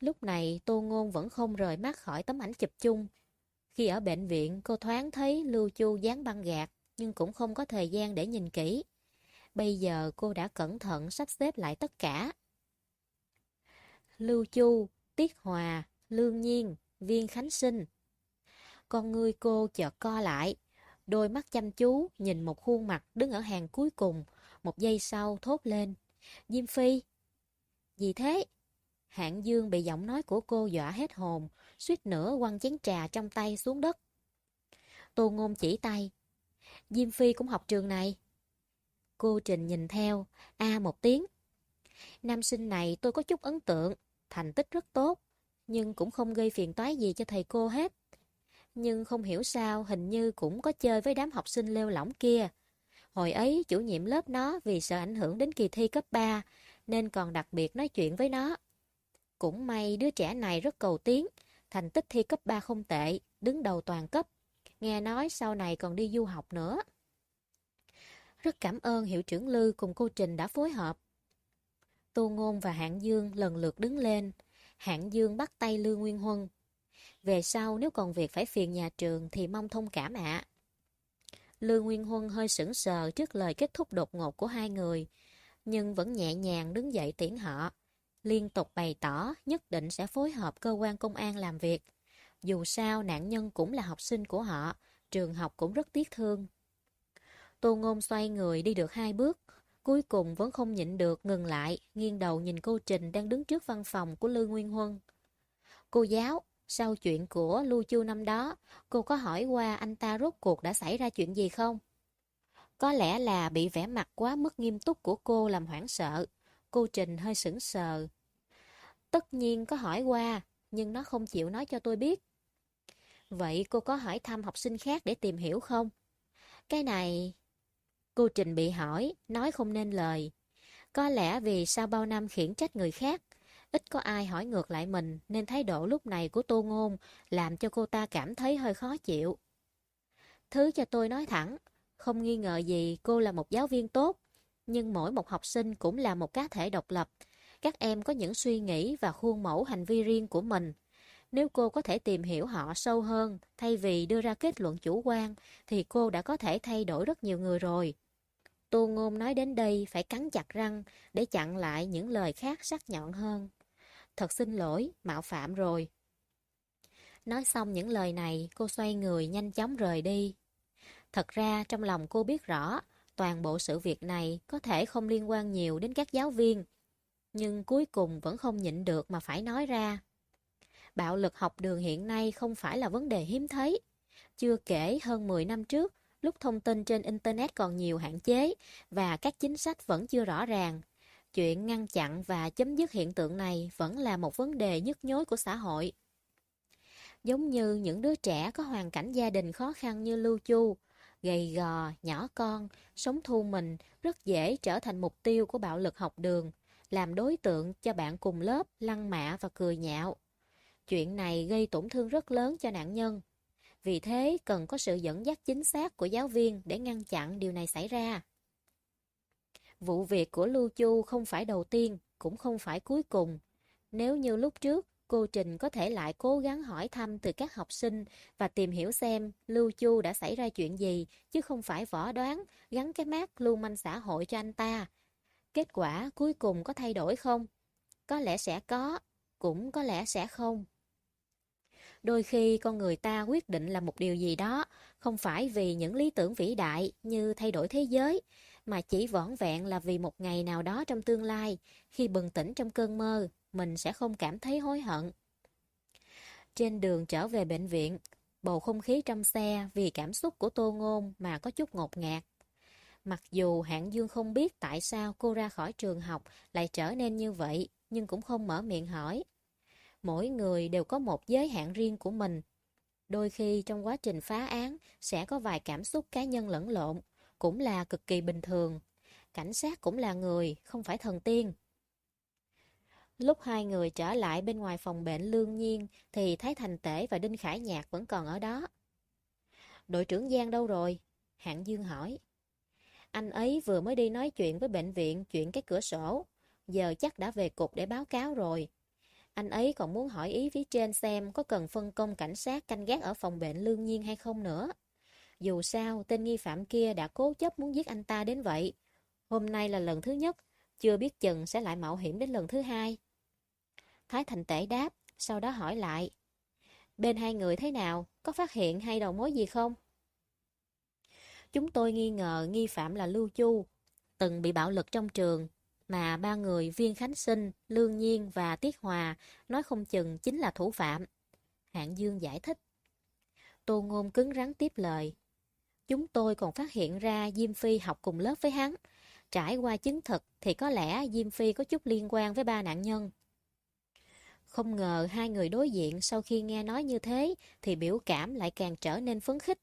Lúc này Tô Ngôn vẫn không rời mắt khỏi tấm ảnh chụp chung. Khi ở bệnh viện cô thoáng thấy Lưu Chu dán băng gạt nhưng cũng không có thời gian để nhìn kỹ. Bây giờ cô đã cẩn thận sắp xếp lại tất cả. Lưu Chu, Tiết Hòa, Lương Nhiên, Viên Khánh Sinh. Con ngươi cô chợt co lại, đôi mắt chăm chú nhìn một khuôn mặt đứng ở hàng cuối cùng, một giây sau thốt lên. Diêm Phi! Gì thế? Hạng Dương bị giọng nói của cô dọa hết hồn, suýt nữa quăng chén trà trong tay xuống đất. Tô Ngôn chỉ tay. Diêm Phi cũng học trường này. Cô Trình nhìn theo, a một tiếng. Nam sinh này tôi có chút ấn tượng, thành tích rất tốt, nhưng cũng không gây phiền toái gì cho thầy cô hết. Nhưng không hiểu sao hình như cũng có chơi với đám học sinh lêu lỏng kia. Hồi ấy chủ nhiệm lớp nó vì sợ ảnh hưởng đến kỳ thi cấp 3 nên còn đặc biệt nói chuyện với nó. Cũng may đứa trẻ này rất cầu tiến, thành tích thi cấp 3 không tệ, đứng đầu toàn cấp. Nghe nói sau này còn đi du học nữa. Rất cảm ơn hiệu trưởng Lư cùng cô Trình đã phối hợp. Tô Ngôn và Hạng Dương lần lượt đứng lên. Hạng Dương bắt tay Lương Nguyên Huân. Về sau nếu còn việc phải phiền nhà trường thì mong thông cảm ạ. Lương Nguyên Huân hơi sững sờ trước lời kết thúc đột ngột của hai người, nhưng vẫn nhẹ nhàng đứng dậy tiễn họ. Liên tục bày tỏ nhất định sẽ phối hợp cơ quan công an làm việc. Dù sao nạn nhân cũng là học sinh của họ, trường học cũng rất tiếc thương. Tô Ngôn xoay người đi được hai bước, cuối cùng vẫn không nhịn được ngừng lại, nghiêng đầu nhìn cô Trình đang đứng trước văn phòng của Lư Nguyên Huân. Cô giáo, sau chuyện của Lưu Chu năm đó, cô có hỏi qua anh ta rốt cuộc đã xảy ra chuyện gì không? Có lẽ là bị vẻ mặt quá mức nghiêm túc của cô làm hoảng sợ. Cô Trình hơi sững sờ. Tất nhiên có hỏi qua, nhưng nó không chịu nói cho tôi biết. Vậy cô có hỏi thăm học sinh khác để tìm hiểu không? Cái này... Cô Trình bị hỏi, nói không nên lời. Có lẽ vì sau bao năm khiển trách người khác, ít có ai hỏi ngược lại mình nên thái độ lúc này của Tô Ngôn làm cho cô ta cảm thấy hơi khó chịu. Thứ cho tôi nói thẳng, không nghi ngờ gì cô là một giáo viên tốt, nhưng mỗi một học sinh cũng là một cá thể độc lập. Các em có những suy nghĩ và khuôn mẫu hành vi riêng của mình. Nếu cô có thể tìm hiểu họ sâu hơn, thay vì đưa ra kết luận chủ quan, thì cô đã có thể thay đổi rất nhiều người rồi. Tô Ngôn nói đến đây phải cắn chặt răng để chặn lại những lời khác sắc nhọn hơn. Thật xin lỗi, mạo phạm rồi. Nói xong những lời này, cô xoay người nhanh chóng rời đi. Thật ra trong lòng cô biết rõ, toàn bộ sự việc này có thể không liên quan nhiều đến các giáo viên, nhưng cuối cùng vẫn không nhịn được mà phải nói ra. Bạo lực học đường hiện nay không phải là vấn đề hiếm thấy. Chưa kể hơn 10 năm trước, lúc thông tin trên Internet còn nhiều hạn chế và các chính sách vẫn chưa rõ ràng. Chuyện ngăn chặn và chấm dứt hiện tượng này vẫn là một vấn đề nhức nhối của xã hội. Giống như những đứa trẻ có hoàn cảnh gia đình khó khăn như Lưu Chu, gầy gò, nhỏ con, sống thu mình rất dễ trở thành mục tiêu của bạo lực học đường, làm đối tượng cho bạn cùng lớp lăng mạ và cười nhạo. Chuyện này gây tổn thương rất lớn cho nạn nhân. Vì thế cần có sự dẫn dắt chính xác của giáo viên để ngăn chặn điều này xảy ra. Vụ việc của Lưu Chu không phải đầu tiên, cũng không phải cuối cùng. Nếu như lúc trước, cô Trình có thể lại cố gắng hỏi thăm từ các học sinh và tìm hiểu xem Lưu Chu đã xảy ra chuyện gì, chứ không phải võ đoán, gắn cái mát lưu manh xã hội cho anh ta. Kết quả cuối cùng có thay đổi không? Có lẽ sẽ có, cũng có lẽ sẽ không. Đôi khi con người ta quyết định là một điều gì đó, không phải vì những lý tưởng vĩ đại như thay đổi thế giới, mà chỉ vỏn vẹn là vì một ngày nào đó trong tương lai, khi bừng tỉnh trong cơn mơ, mình sẽ không cảm thấy hối hận. Trên đường trở về bệnh viện, bầu không khí trong xe vì cảm xúc của Tô Ngôn mà có chút ngột ngạt. Mặc dù Hạng Dương không biết tại sao cô ra khỏi trường học lại trở nên như vậy, nhưng cũng không mở miệng hỏi. Mỗi người đều có một giới hạn riêng của mình. Đôi khi trong quá trình phá án sẽ có vài cảm xúc cá nhân lẫn lộn, cũng là cực kỳ bình thường. Cảnh sát cũng là người, không phải thần tiên. Lúc hai người trở lại bên ngoài phòng bệnh lương nhiên thì thấy Thành Tể và Đinh Khải Nhạc vẫn còn ở đó. Đội trưởng Giang đâu rồi? Hạng Dương hỏi. Anh ấy vừa mới đi nói chuyện với bệnh viện chuyện cái cửa sổ. Giờ chắc đã về cục để báo cáo rồi. Anh ấy còn muốn hỏi ý phía trên xem có cần phân công cảnh sát canh gác ở phòng bệnh lương nhiên hay không nữa. Dù sao, tên nghi phạm kia đã cố chấp muốn giết anh ta đến vậy. Hôm nay là lần thứ nhất, chưa biết chừng sẽ lại mạo hiểm đến lần thứ hai. Thái Thành Tể đáp, sau đó hỏi lại. Bên hai người thế nào? Có phát hiện hay đầu mối gì không? Chúng tôi nghi ngờ nghi phạm là Lưu Chu, từng bị bạo lực trong trường, mà ba người Viên Khánh Sinh, Lương Nhiên và Tiết Hòa nói không chừng chính là thủ phạm. Hạng Dương giải thích. Tô Ngôn cứng rắn tiếp lời. Chúng tôi còn phát hiện ra Diêm Phi học cùng lớp với hắn. Trải qua chứng thực thì có lẽ Diêm Phi có chút liên quan với ba nạn nhân. Không ngờ hai người đối diện sau khi nghe nói như thế thì biểu cảm lại càng trở nên phấn khích.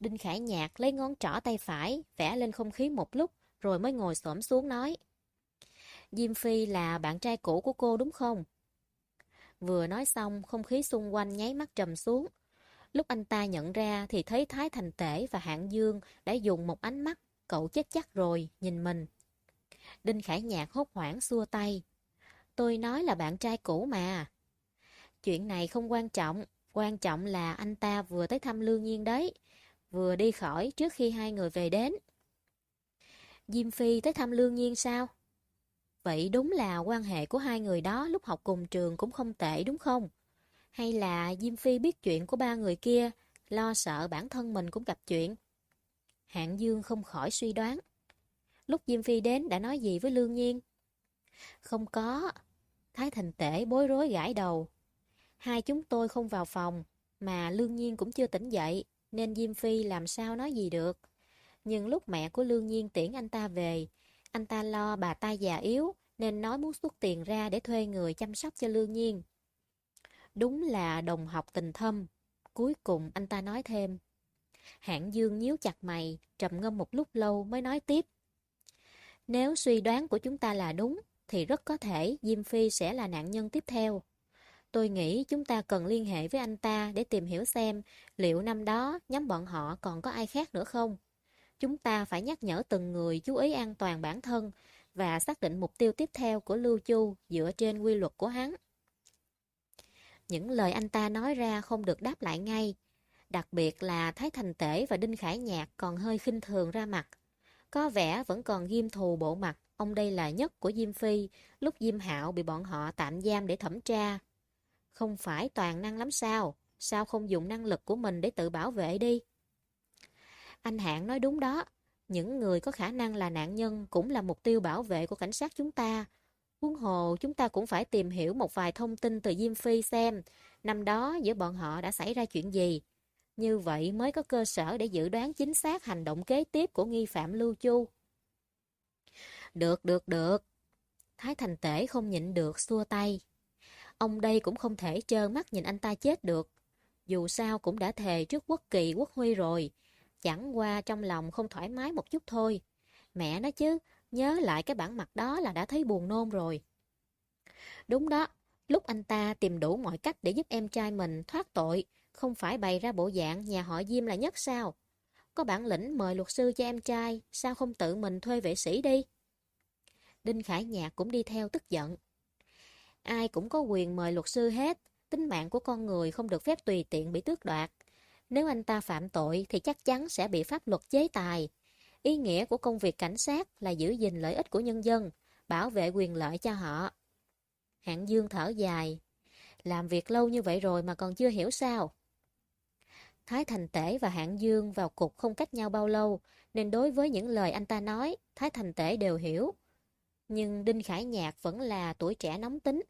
Đinh Khải Nhạc lấy ngón trỏ tay phải, vẽ lên không khí một lúc, rồi mới ngồi xổm xuống nói. Diêm Phi là bạn trai cũ của cô đúng không? Vừa nói xong, không khí xung quanh nháy mắt trầm xuống. Lúc anh ta nhận ra thì thấy Thái Thành Tể và Hạng Dương đã dùng một ánh mắt, cậu chết chắc rồi, nhìn mình. Đinh Khải Nhạc hốt hoảng xua tay. Tôi nói là bạn trai cũ mà. Chuyện này không quan trọng, quan trọng là anh ta vừa tới thăm Lương Nhiên đấy, vừa đi khỏi trước khi hai người về đến. Diêm Phi tới thăm Lương Nhiên sao? Vậy đúng là quan hệ của hai người đó lúc học cùng trường cũng không tệ đúng không? Hay là Diêm Phi biết chuyện của ba người kia, lo sợ bản thân mình cũng gặp chuyện? Hạng Dương không khỏi suy đoán. Lúc Diêm Phi đến đã nói gì với Lương Nhiên? Không có. Thái Thành Tể bối rối gãi đầu. Hai chúng tôi không vào phòng, mà Lương Nhiên cũng chưa tỉnh dậy, nên Diêm Phi làm sao nói gì được. Nhưng lúc mẹ của Lương Nhiên tiễn anh ta về, anh ta lo bà ta già yếu, nên nói muốn xuất tiền ra để thuê người chăm sóc cho Lương Nhiên. Đúng là đồng học tình thâm. Cuối cùng anh ta nói thêm. Hạng Dương nhíu chặt mày, trầm ngâm một lúc lâu mới nói tiếp. Nếu suy đoán của chúng ta là đúng, thì rất có thể Diêm Phi sẽ là nạn nhân tiếp theo. Tôi nghĩ chúng ta cần liên hệ với anh ta để tìm hiểu xem liệu năm đó nhóm bọn họ còn có ai khác nữa không. Chúng ta phải nhắc nhở từng người chú ý an toàn bản thân và xác định mục tiêu tiếp theo của Lưu Chu dựa trên quy luật của hắn. Những lời anh ta nói ra không được đáp lại ngay, đặc biệt là Thái Thành Tể và Đinh Khải Nhạc còn hơi khinh thường ra mặt. Có vẻ vẫn còn ghim thù bộ mặt, ông đây là nhất của Diêm Phi, lúc Diêm Hạo bị bọn họ tạm giam để thẩm tra. Không phải toàn năng lắm sao? Sao không dùng năng lực của mình để tự bảo vệ đi? Anh Hạng nói đúng đó. Những người có khả năng là nạn nhân cũng là mục tiêu bảo vệ của cảnh sát chúng ta. Huống hồ, chúng ta cũng phải tìm hiểu một vài thông tin từ Diêm Phi xem năm đó giữa bọn họ đã xảy ra chuyện gì. Như vậy mới có cơ sở để dự đoán chính xác hành động kế tiếp của nghi phạm Lưu Chu. Được, được, được. Thái Thành Tể không nhịn được xua tay. Ông đây cũng không thể trơ mắt nhìn anh ta chết được. Dù sao cũng đã thề trước quốc kỳ quốc huy rồi. Chẳng qua trong lòng không thoải mái một chút thôi. Mẹ nó chứ, nhớ lại cái bản mặt đó là đã thấy buồn nôn rồi. Đúng đó, lúc anh ta tìm đủ mọi cách để giúp em trai mình thoát tội, không phải bày ra bộ dạng nhà họ Diêm là nhất sao? Có bản lĩnh mời luật sư cho em trai, sao không tự mình thuê vệ sĩ đi? Đinh Khải Nhạc cũng đi theo tức giận. Ai cũng có quyền mời luật sư hết, tính mạng của con người không được phép tùy tiện bị tước đoạt. Nếu anh ta phạm tội thì chắc chắn sẽ bị pháp luật chế tài. Ý nghĩa của công việc cảnh sát là giữ gìn lợi ích của nhân dân, bảo vệ quyền lợi cho họ. Hạng Dương thở dài. Làm việc lâu như vậy rồi mà còn chưa hiểu sao. Thái Thành Tể và Hạng Dương vào cục không cách nhau bao lâu, nên đối với những lời anh ta nói, Thái Thành Tể đều hiểu. Nhưng Đinh Khải Nhạc vẫn là tuổi trẻ nóng tính,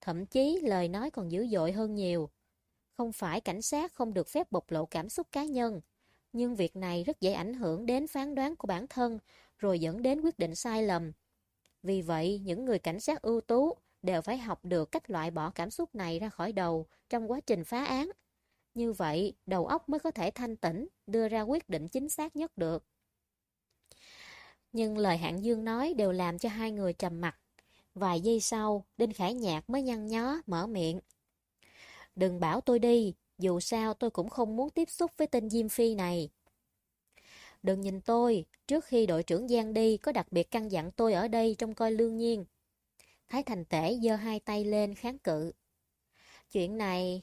thậm chí lời nói còn dữ dội hơn nhiều. Không phải cảnh sát không được phép bộc lộ cảm xúc cá nhân, nhưng việc này rất dễ ảnh hưởng đến phán đoán của bản thân, rồi dẫn đến quyết định sai lầm. Vì vậy, những người cảnh sát ưu tú đều phải học được cách loại bỏ cảm xúc này ra khỏi đầu trong quá trình phá án. Như vậy, đầu óc mới có thể thanh tĩnh, đưa ra quyết định chính xác nhất được. Nhưng lời Hạng Dương nói đều làm cho hai người trầm mặt. Vài giây sau, Đinh Khải Nhạc mới nhăn nhó, mở miệng. Đừng bảo tôi đi, dù sao tôi cũng không muốn tiếp xúc với tên Diêm Phi này. Đừng nhìn tôi, trước khi đội trưởng Giang đi có đặc biệt căn dặn tôi ở đây trông coi lương nhiên. Thái Thành Tể giơ hai tay lên kháng cự. Chuyện này...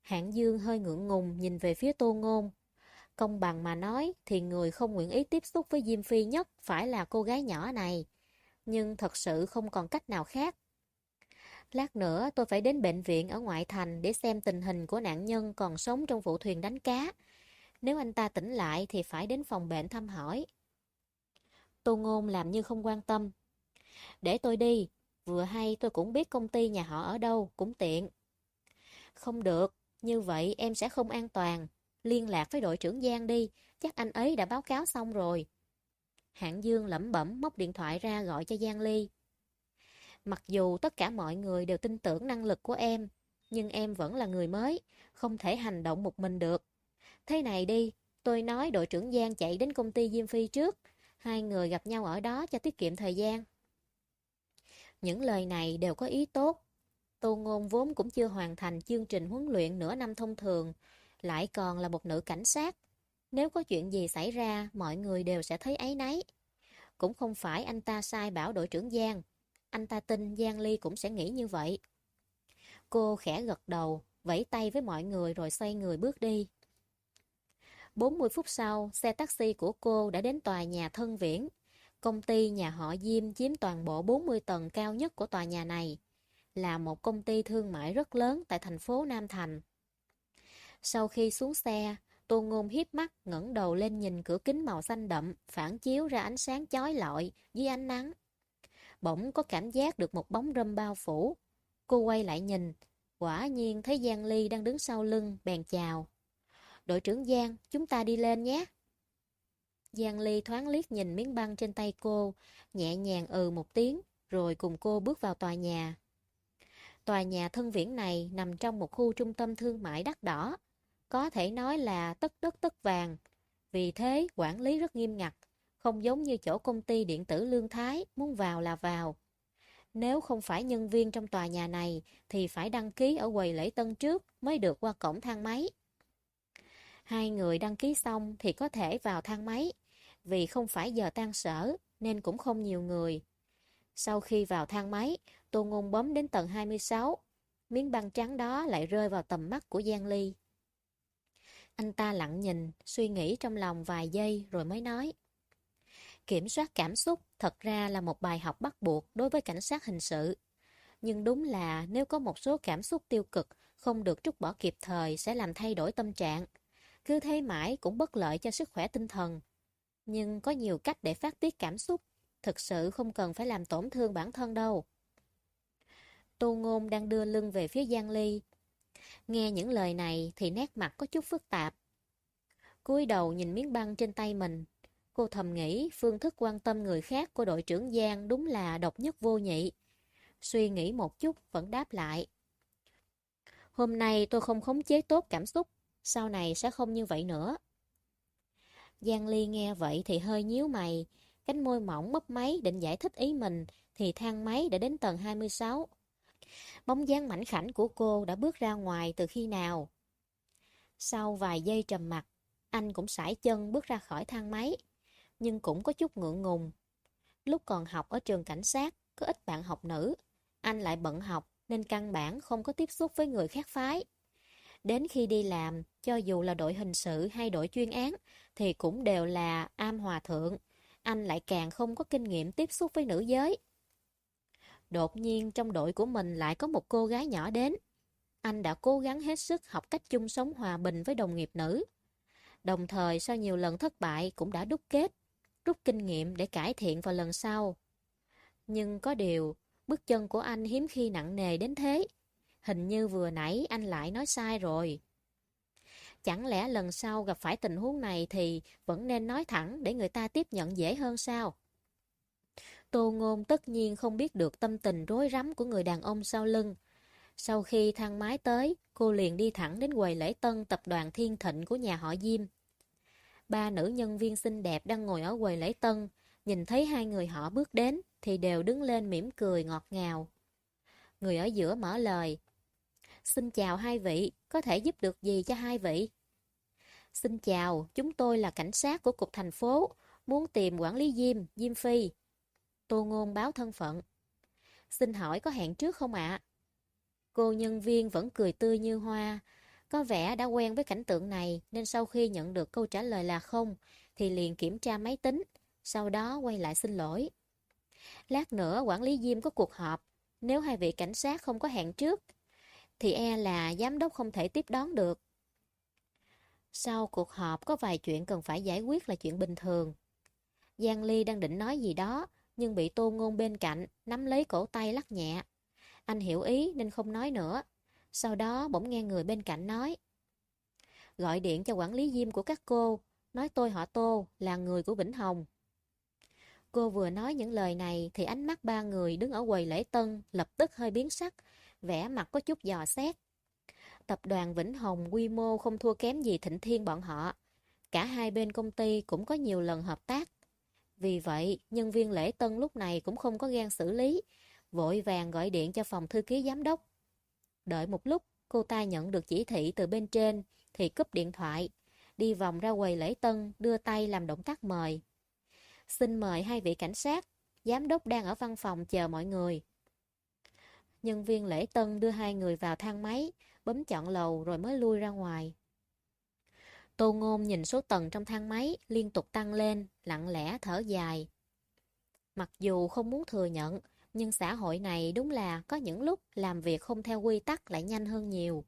Hạng Dương hơi ngượng ngùng nhìn về phía Tô Ngôn. Công bằng mà nói thì người không nguyện ý tiếp xúc với Diêm Phi nhất phải là cô gái nhỏ này. Nhưng thật sự không còn cách nào khác. Lát nữa tôi phải đến bệnh viện ở ngoại thành để xem tình hình của nạn nhân còn sống trong vụ thuyền đánh cá. Nếu anh ta tỉnh lại thì phải đến phòng bệnh thăm hỏi. Tô Ngôn làm như không quan tâm. Để tôi đi, vừa hay tôi cũng biết công ty nhà họ ở đâu, cũng tiện. Không được, như vậy em sẽ không an toàn. Liên lạc với đội trưởng Giang đi, chắc anh ấy đã báo cáo xong rồi. Hạng Dương lẩm bẩm móc điện thoại ra gọi cho Giang Ly. Mặc dù tất cả mọi người đều tin tưởng năng lực của em, nhưng em vẫn là người mới, không thể hành động một mình được. Thế này đi, tôi nói đội trưởng Giang chạy đến công ty Diêm Phi trước, hai người gặp nhau ở đó cho tiết kiệm thời gian. Những lời này đều có ý tốt. Tô Ngôn vốn cũng chưa hoàn thành chương trình huấn luyện nửa năm thông thường, lại còn là một nữ cảnh sát. Nếu có chuyện gì xảy ra, mọi người đều sẽ thấy ấy nấy. Cũng không phải anh ta sai bảo đội trưởng Giang. Anh ta tin Giang Ly cũng sẽ nghĩ như vậy. Cô khẽ gật đầu, vẫy tay với mọi người rồi xoay người bước đi. 40 phút sau, xe taxi của cô đã đến tòa nhà thân viễn. Công ty nhà họ Diêm chiếm toàn bộ 40 tầng cao nhất của tòa nhà này. Là một công ty thương mại rất lớn tại thành phố Nam Thành. Sau khi xuống xe, Tô Ngôn hiếp mắt ngẩng đầu lên nhìn cửa kính màu xanh đậm phản chiếu ra ánh sáng chói lọi dưới ánh nắng. Bỗng có cảm giác được một bóng râm bao phủ. Cô quay lại nhìn, quả nhiên thấy Giang Ly đang đứng sau lưng, bèn chào. Đội trưởng Giang, chúng ta đi lên nhé. Giang Ly thoáng liếc nhìn miếng băng trên tay cô, nhẹ nhàng ừ một tiếng, rồi cùng cô bước vào tòa nhà. Tòa nhà thân viễn này nằm trong một khu trung tâm thương mại đắt đỏ, có thể nói là tất đất tất vàng. Vì thế, quản lý rất nghiêm ngặt, không giống như chỗ công ty điện tử Lương Thái, muốn vào là vào. Nếu không phải nhân viên trong tòa nhà này, thì phải đăng ký ở quầy lễ tân trước mới được qua cổng thang máy. Hai người đăng ký xong thì có thể vào thang máy, vì không phải giờ tan sở nên cũng không nhiều người. Sau khi vào thang máy, Tô Ngôn bấm đến tầng 26, miếng băng trắng đó lại rơi vào tầm mắt của Giang Ly. Anh ta lặng nhìn, suy nghĩ trong lòng vài giây rồi mới nói. Kiểm soát cảm xúc thật ra là một bài học bắt buộc đối với cảnh sát hình sự. Nhưng đúng là nếu có một số cảm xúc tiêu cực không được trút bỏ kịp thời sẽ làm thay đổi tâm trạng. Cứ thế mãi cũng bất lợi cho sức khỏe tinh thần. Nhưng có nhiều cách để phát tiết cảm xúc, thực sự không cần phải làm tổn thương bản thân đâu. Tô Ngôn đang đưa lưng về phía Giang Ly. Nghe những lời này thì nét mặt có chút phức tạp. cúi đầu nhìn miếng băng trên tay mình. Cô thầm nghĩ phương thức quan tâm người khác của đội trưởng Giang đúng là độc nhất vô nhị. Suy nghĩ một chút vẫn đáp lại. Hôm nay tôi không khống chế tốt cảm xúc, sau này sẽ không như vậy nữa. Giang Ly nghe vậy thì hơi nhíu mày, cánh môi mỏng mấp máy định giải thích ý mình thì thang máy đã đến tầng 26. Bóng dáng mảnh khảnh của cô đã bước ra ngoài từ khi nào? Sau vài giây trầm mặt, anh cũng sải chân bước ra khỏi thang máy, nhưng cũng có chút ngượng ngùng. Lúc còn học ở trường cảnh sát, có ít bạn học nữ, anh lại bận học nên căn bản không có tiếp xúc với người khác phái. Đến khi đi làm, cho dù là đội hình sự hay đội chuyên án, thì cũng đều là am hòa thượng. Anh lại càng không có kinh nghiệm tiếp xúc với nữ giới. Đột nhiên trong đội của mình lại có một cô gái nhỏ đến. Anh đã cố gắng hết sức học cách chung sống hòa bình với đồng nghiệp nữ. Đồng thời sau nhiều lần thất bại cũng đã đúc kết, rút kinh nghiệm để cải thiện vào lần sau. Nhưng có điều, bước chân của anh hiếm khi nặng nề đến thế. Hình như vừa nãy anh lại nói sai rồi. Chẳng lẽ lần sau gặp phải tình huống này thì vẫn nên nói thẳng để người ta tiếp nhận dễ hơn sao? Tô Ngôn tất nhiên không biết được tâm tình rối rắm của người đàn ông sau lưng. Sau khi thang máy tới, cô liền đi thẳng đến quầy lễ tân tập đoàn Thiên Thịnh của nhà họ Diêm. Ba nữ nhân viên xinh đẹp đang ngồi ở quầy lễ tân, nhìn thấy hai người họ bước đến thì đều đứng lên mỉm cười ngọt ngào. Người ở giữa mở lời. Xin chào hai vị, có thể giúp được gì cho hai vị? Xin chào, chúng tôi là cảnh sát của cục thành phố, muốn tìm quản lý Diêm, Diêm Phi. Tô Ngôn báo thân phận. Xin hỏi có hẹn trước không ạ? Cô nhân viên vẫn cười tươi như hoa. Có vẻ đã quen với cảnh tượng này nên sau khi nhận được câu trả lời là không thì liền kiểm tra máy tính, sau đó quay lại xin lỗi. Lát nữa quản lý Diêm có cuộc họp, nếu hai vị cảnh sát không có hẹn trước thì e là giám đốc không thể tiếp đón được. Sau cuộc họp có vài chuyện cần phải giải quyết là chuyện bình thường. Giang Ly đang định nói gì đó nhưng bị tô ngôn bên cạnh nắm lấy cổ tay lắc nhẹ. Anh hiểu ý nên không nói nữa. Sau đó bỗng nghe người bên cạnh nói. Gọi điện cho quản lý Diêm của các cô, nói tôi họ Tô là người của Vĩnh Hồng. Cô vừa nói những lời này thì ánh mắt ba người đứng ở quầy lễ tân lập tức hơi biến sắc, vẻ mặt có chút dò xét. Tập đoàn Vĩnh Hồng quy mô không thua kém gì Thịnh Thiên bọn họ. Cả hai bên công ty cũng có nhiều lần hợp tác. Vì vậy, nhân viên lễ tân lúc này cũng không có gan xử lý, vội vàng gọi điện cho phòng thư ký giám đốc. Đợi một lúc, cô ta nhận được chỉ thị từ bên trên, thì cúp điện thoại, đi vòng ra quầy lễ tân, đưa tay làm động tác mời. Xin mời hai vị cảnh sát, giám đốc đang ở văn phòng chờ mọi người. Nhân viên lễ tân đưa hai người vào thang máy, bấm chọn lầu rồi mới lui ra ngoài. Tô Ngôn nhìn số tầng trong thang máy liên tục tăng lên, lặng lẽ thở dài. Mặc dù không muốn thừa nhận, nhưng xã hội này đúng là có những lúc làm việc không theo quy tắc lại nhanh hơn nhiều.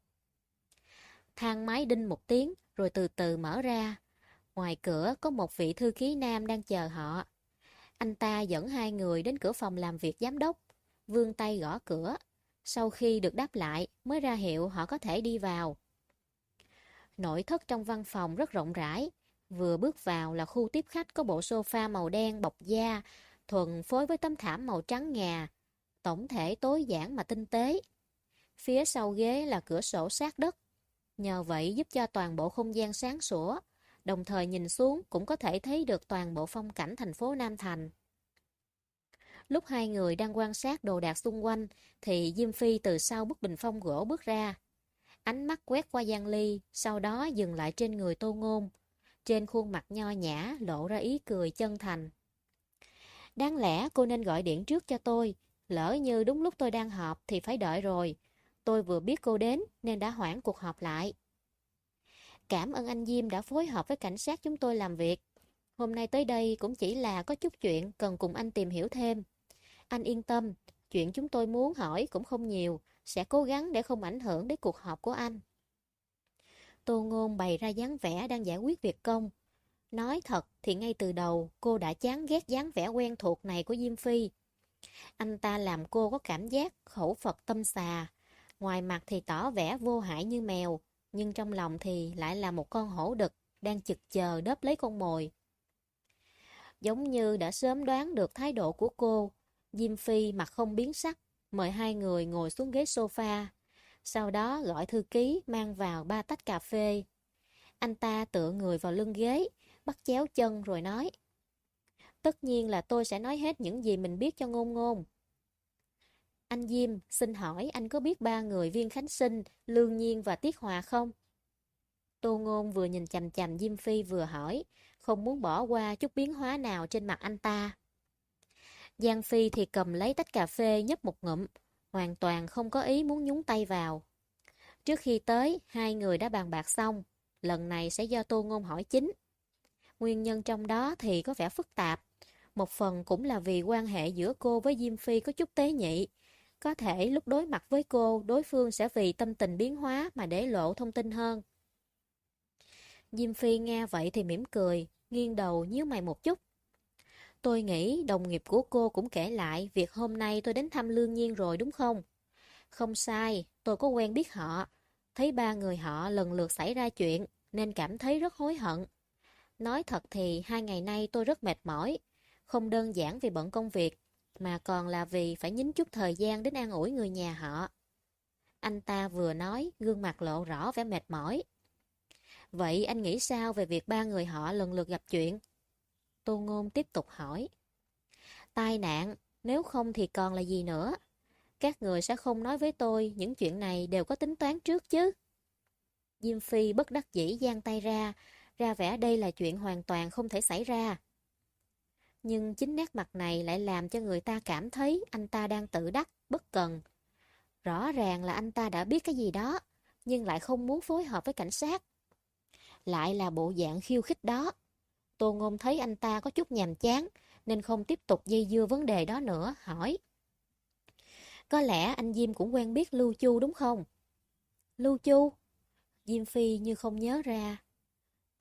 Thang máy đinh một tiếng rồi từ từ mở ra. Ngoài cửa có một vị thư ký nam đang chờ họ. Anh ta dẫn hai người đến cửa phòng làm việc giám đốc, vươn tay gõ cửa. Sau khi được đáp lại mới ra hiệu họ có thể đi vào. Nội thất trong văn phòng rất rộng rãi. Vừa bước vào là khu tiếp khách có bộ sofa màu đen bọc da, thuần phối với tấm thảm màu trắng ngà. Tổng thể tối giản mà tinh tế. Phía sau ghế là cửa sổ sát đất. Nhờ vậy giúp cho toàn bộ không gian sáng sủa, đồng thời nhìn xuống cũng có thể thấy được toàn bộ phong cảnh thành phố Nam Thành. Lúc hai người đang quan sát đồ đạc xung quanh, thì Diêm Phi từ sau bức bình phong gỗ bước ra. Ánh mắt quét qua Giang Ly, sau đó dừng lại trên người Tô Ngôn. Trên khuôn mặt nho nhã lộ ra ý cười chân thành. Đáng lẽ cô nên gọi điện trước cho tôi. Lỡ như đúng lúc tôi đang họp thì phải đợi rồi. Tôi vừa biết cô đến nên đã hoãn cuộc họp lại. Cảm ơn anh Diêm đã phối hợp với cảnh sát chúng tôi làm việc. Hôm nay tới đây cũng chỉ là có chút chuyện cần cùng anh tìm hiểu thêm. Anh yên tâm, chuyện chúng tôi muốn hỏi cũng không nhiều, sẽ cố gắng để không ảnh hưởng đến cuộc họp của anh. Tô Ngôn bày ra dáng vẻ đang giải quyết việc công. Nói thật thì ngay từ đầu cô đã chán ghét dáng vẻ quen thuộc này của Diêm Phi. Anh ta làm cô có cảm giác khẩu Phật tâm xà. Ngoài mặt thì tỏ vẻ vô hại như mèo, nhưng trong lòng thì lại là một con hổ đực đang chực chờ đớp lấy con mồi. Giống như đã sớm đoán được thái độ của cô, Diêm Phi mặt không biến sắc, mời hai người ngồi xuống ghế sofa. Sau đó gọi thư ký mang vào ba tách cà phê. Anh ta tựa người vào lưng ghế, bắt chéo chân rồi nói. Tất nhiên là tôi sẽ nói hết những gì mình biết cho ngôn ngôn. Anh Diêm, xin hỏi anh có biết ba người Viên Khánh Sinh, Lương Nhiên và Tiết Hòa không? Tô Ngôn vừa nhìn chằm chằm Diêm Phi vừa hỏi, không muốn bỏ qua chút biến hóa nào trên mặt anh ta. Giang Phi thì cầm lấy tách cà phê nhấp một ngụm, hoàn toàn không có ý muốn nhúng tay vào. Trước khi tới, hai người đã bàn bạc xong, lần này sẽ do Tô Ngôn hỏi chính. Nguyên nhân trong đó thì có vẻ phức tạp, một phần cũng là vì quan hệ giữa cô với Diêm Phi có chút tế nhị. Có thể lúc đối mặt với cô, đối phương sẽ vì tâm tình biến hóa mà để lộ thông tin hơn. Diêm Phi nghe vậy thì mỉm cười, nghiêng đầu nhíu mày một chút. Tôi nghĩ đồng nghiệp của cô cũng kể lại việc hôm nay tôi đến thăm Lương Nhiên rồi đúng không? Không sai, tôi có quen biết họ. Thấy ba người họ lần lượt xảy ra chuyện nên cảm thấy rất hối hận. Nói thật thì hai ngày nay tôi rất mệt mỏi. Không đơn giản vì bận công việc, mà còn là vì phải nhín chút thời gian đến an ủi người nhà họ. Anh ta vừa nói, gương mặt lộ rõ vẻ mệt mỏi. Vậy anh nghĩ sao về việc ba người họ lần lượt gặp chuyện? Tô Ngôn tiếp tục hỏi. Tai nạn, nếu không thì còn là gì nữa? Các người sẽ không nói với tôi những chuyện này đều có tính toán trước chứ? Diêm Phi bất đắc dĩ giang tay ra, ra vẻ đây là chuyện hoàn toàn không thể xảy ra. Nhưng chính nét mặt này lại làm cho người ta cảm thấy anh ta đang tự đắc, bất cần. Rõ ràng là anh ta đã biết cái gì đó, nhưng lại không muốn phối hợp với cảnh sát. Lại là bộ dạng khiêu khích đó. Tô Ngôn thấy anh ta có chút nhàm chán, nên không tiếp tục dây dưa vấn đề đó nữa, hỏi. Có lẽ anh Diêm cũng quen biết Lưu Chu đúng không? Lưu Chu? Diêm Phi như không nhớ ra.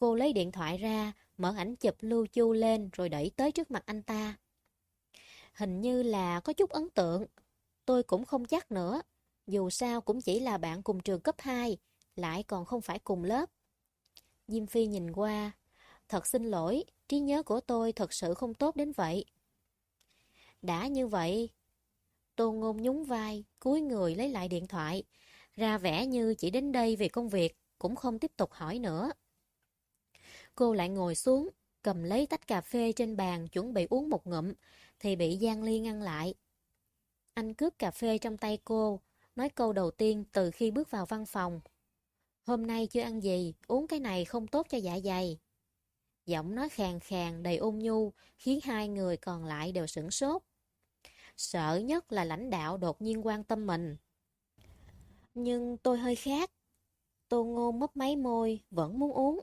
Cô lấy điện thoại ra, mở ảnh chụp Lưu Chu lên rồi đẩy tới trước mặt anh ta. Hình như là có chút ấn tượng. Tôi cũng không chắc nữa. Dù sao cũng chỉ là bạn cùng trường cấp 2, lại còn không phải cùng lớp. Diêm Phi nhìn qua. Thật xin lỗi, trí nhớ của tôi thật sự không tốt đến vậy. Đã như vậy, Tô Ngôn nhún vai, cúi người lấy lại điện thoại, ra vẻ như chỉ đến đây vì công việc, cũng không tiếp tục hỏi nữa. Cô lại ngồi xuống, cầm lấy tách cà phê trên bàn chuẩn bị uống một ngụm, thì bị Giang Ly ngăn lại. Anh cướp cà phê trong tay cô, nói câu đầu tiên từ khi bước vào văn phòng. Hôm nay chưa ăn gì, uống cái này không tốt cho dạ dày. Giọng nói khàn khàn đầy ôn nhu, khiến hai người còn lại đều sửng sốt. Sợ nhất là lãnh đạo đột nhiên quan tâm mình. Nhưng tôi hơi khác. Tô ngô mấp máy môi, vẫn muốn uống.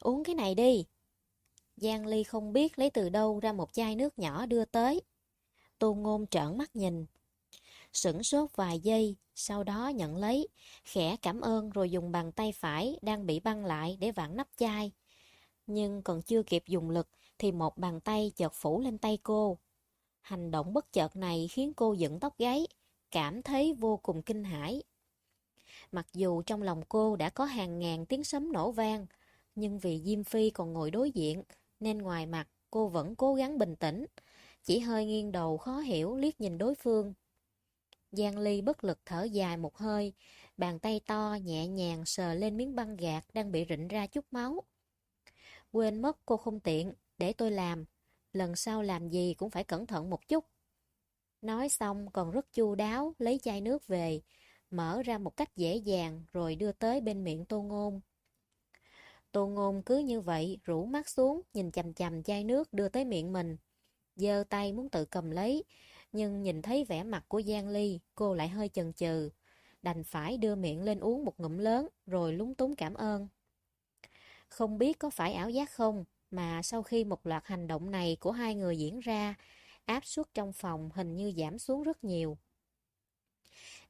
Uống cái này đi. Giang Ly không biết lấy từ đâu ra một chai nước nhỏ đưa tới. Tô ngôn trợn mắt nhìn. Sửng sốt vài giây, sau đó nhận lấy, khẽ cảm ơn rồi dùng bàn tay phải đang bị băng lại để vặn nắp chai. Nhưng còn chưa kịp dùng lực thì một bàn tay chợt phủ lên tay cô. Hành động bất chợt này khiến cô dựng tóc gáy, cảm thấy vô cùng kinh hãi. Mặc dù trong lòng cô đã có hàng ngàn tiếng sấm nổ vang, nhưng vì Diêm Phi còn ngồi đối diện, nên ngoài mặt cô vẫn cố gắng bình tĩnh, chỉ hơi nghiêng đầu khó hiểu liếc nhìn đối phương. Giang Ly bất lực thở dài một hơi, bàn tay to nhẹ nhàng sờ lên miếng băng gạc đang bị rịnh ra chút máu. Quên mất cô không tiện, để tôi làm, lần sau làm gì cũng phải cẩn thận một chút. Nói xong còn rất chu đáo lấy chai nước về, mở ra một cách dễ dàng rồi đưa tới bên miệng tô ngôn. Tô ngôn cứ như vậy rủ mắt xuống nhìn chầm chầm chai nước đưa tới miệng mình. giơ tay muốn tự cầm lấy, nhưng nhìn thấy vẻ mặt của Giang Ly, cô lại hơi chần chừ. Đành phải đưa miệng lên uống một ngụm lớn rồi lúng túng cảm ơn. Không biết có phải ảo giác không, mà sau khi một loạt hành động này của hai người diễn ra, áp suất trong phòng hình như giảm xuống rất nhiều.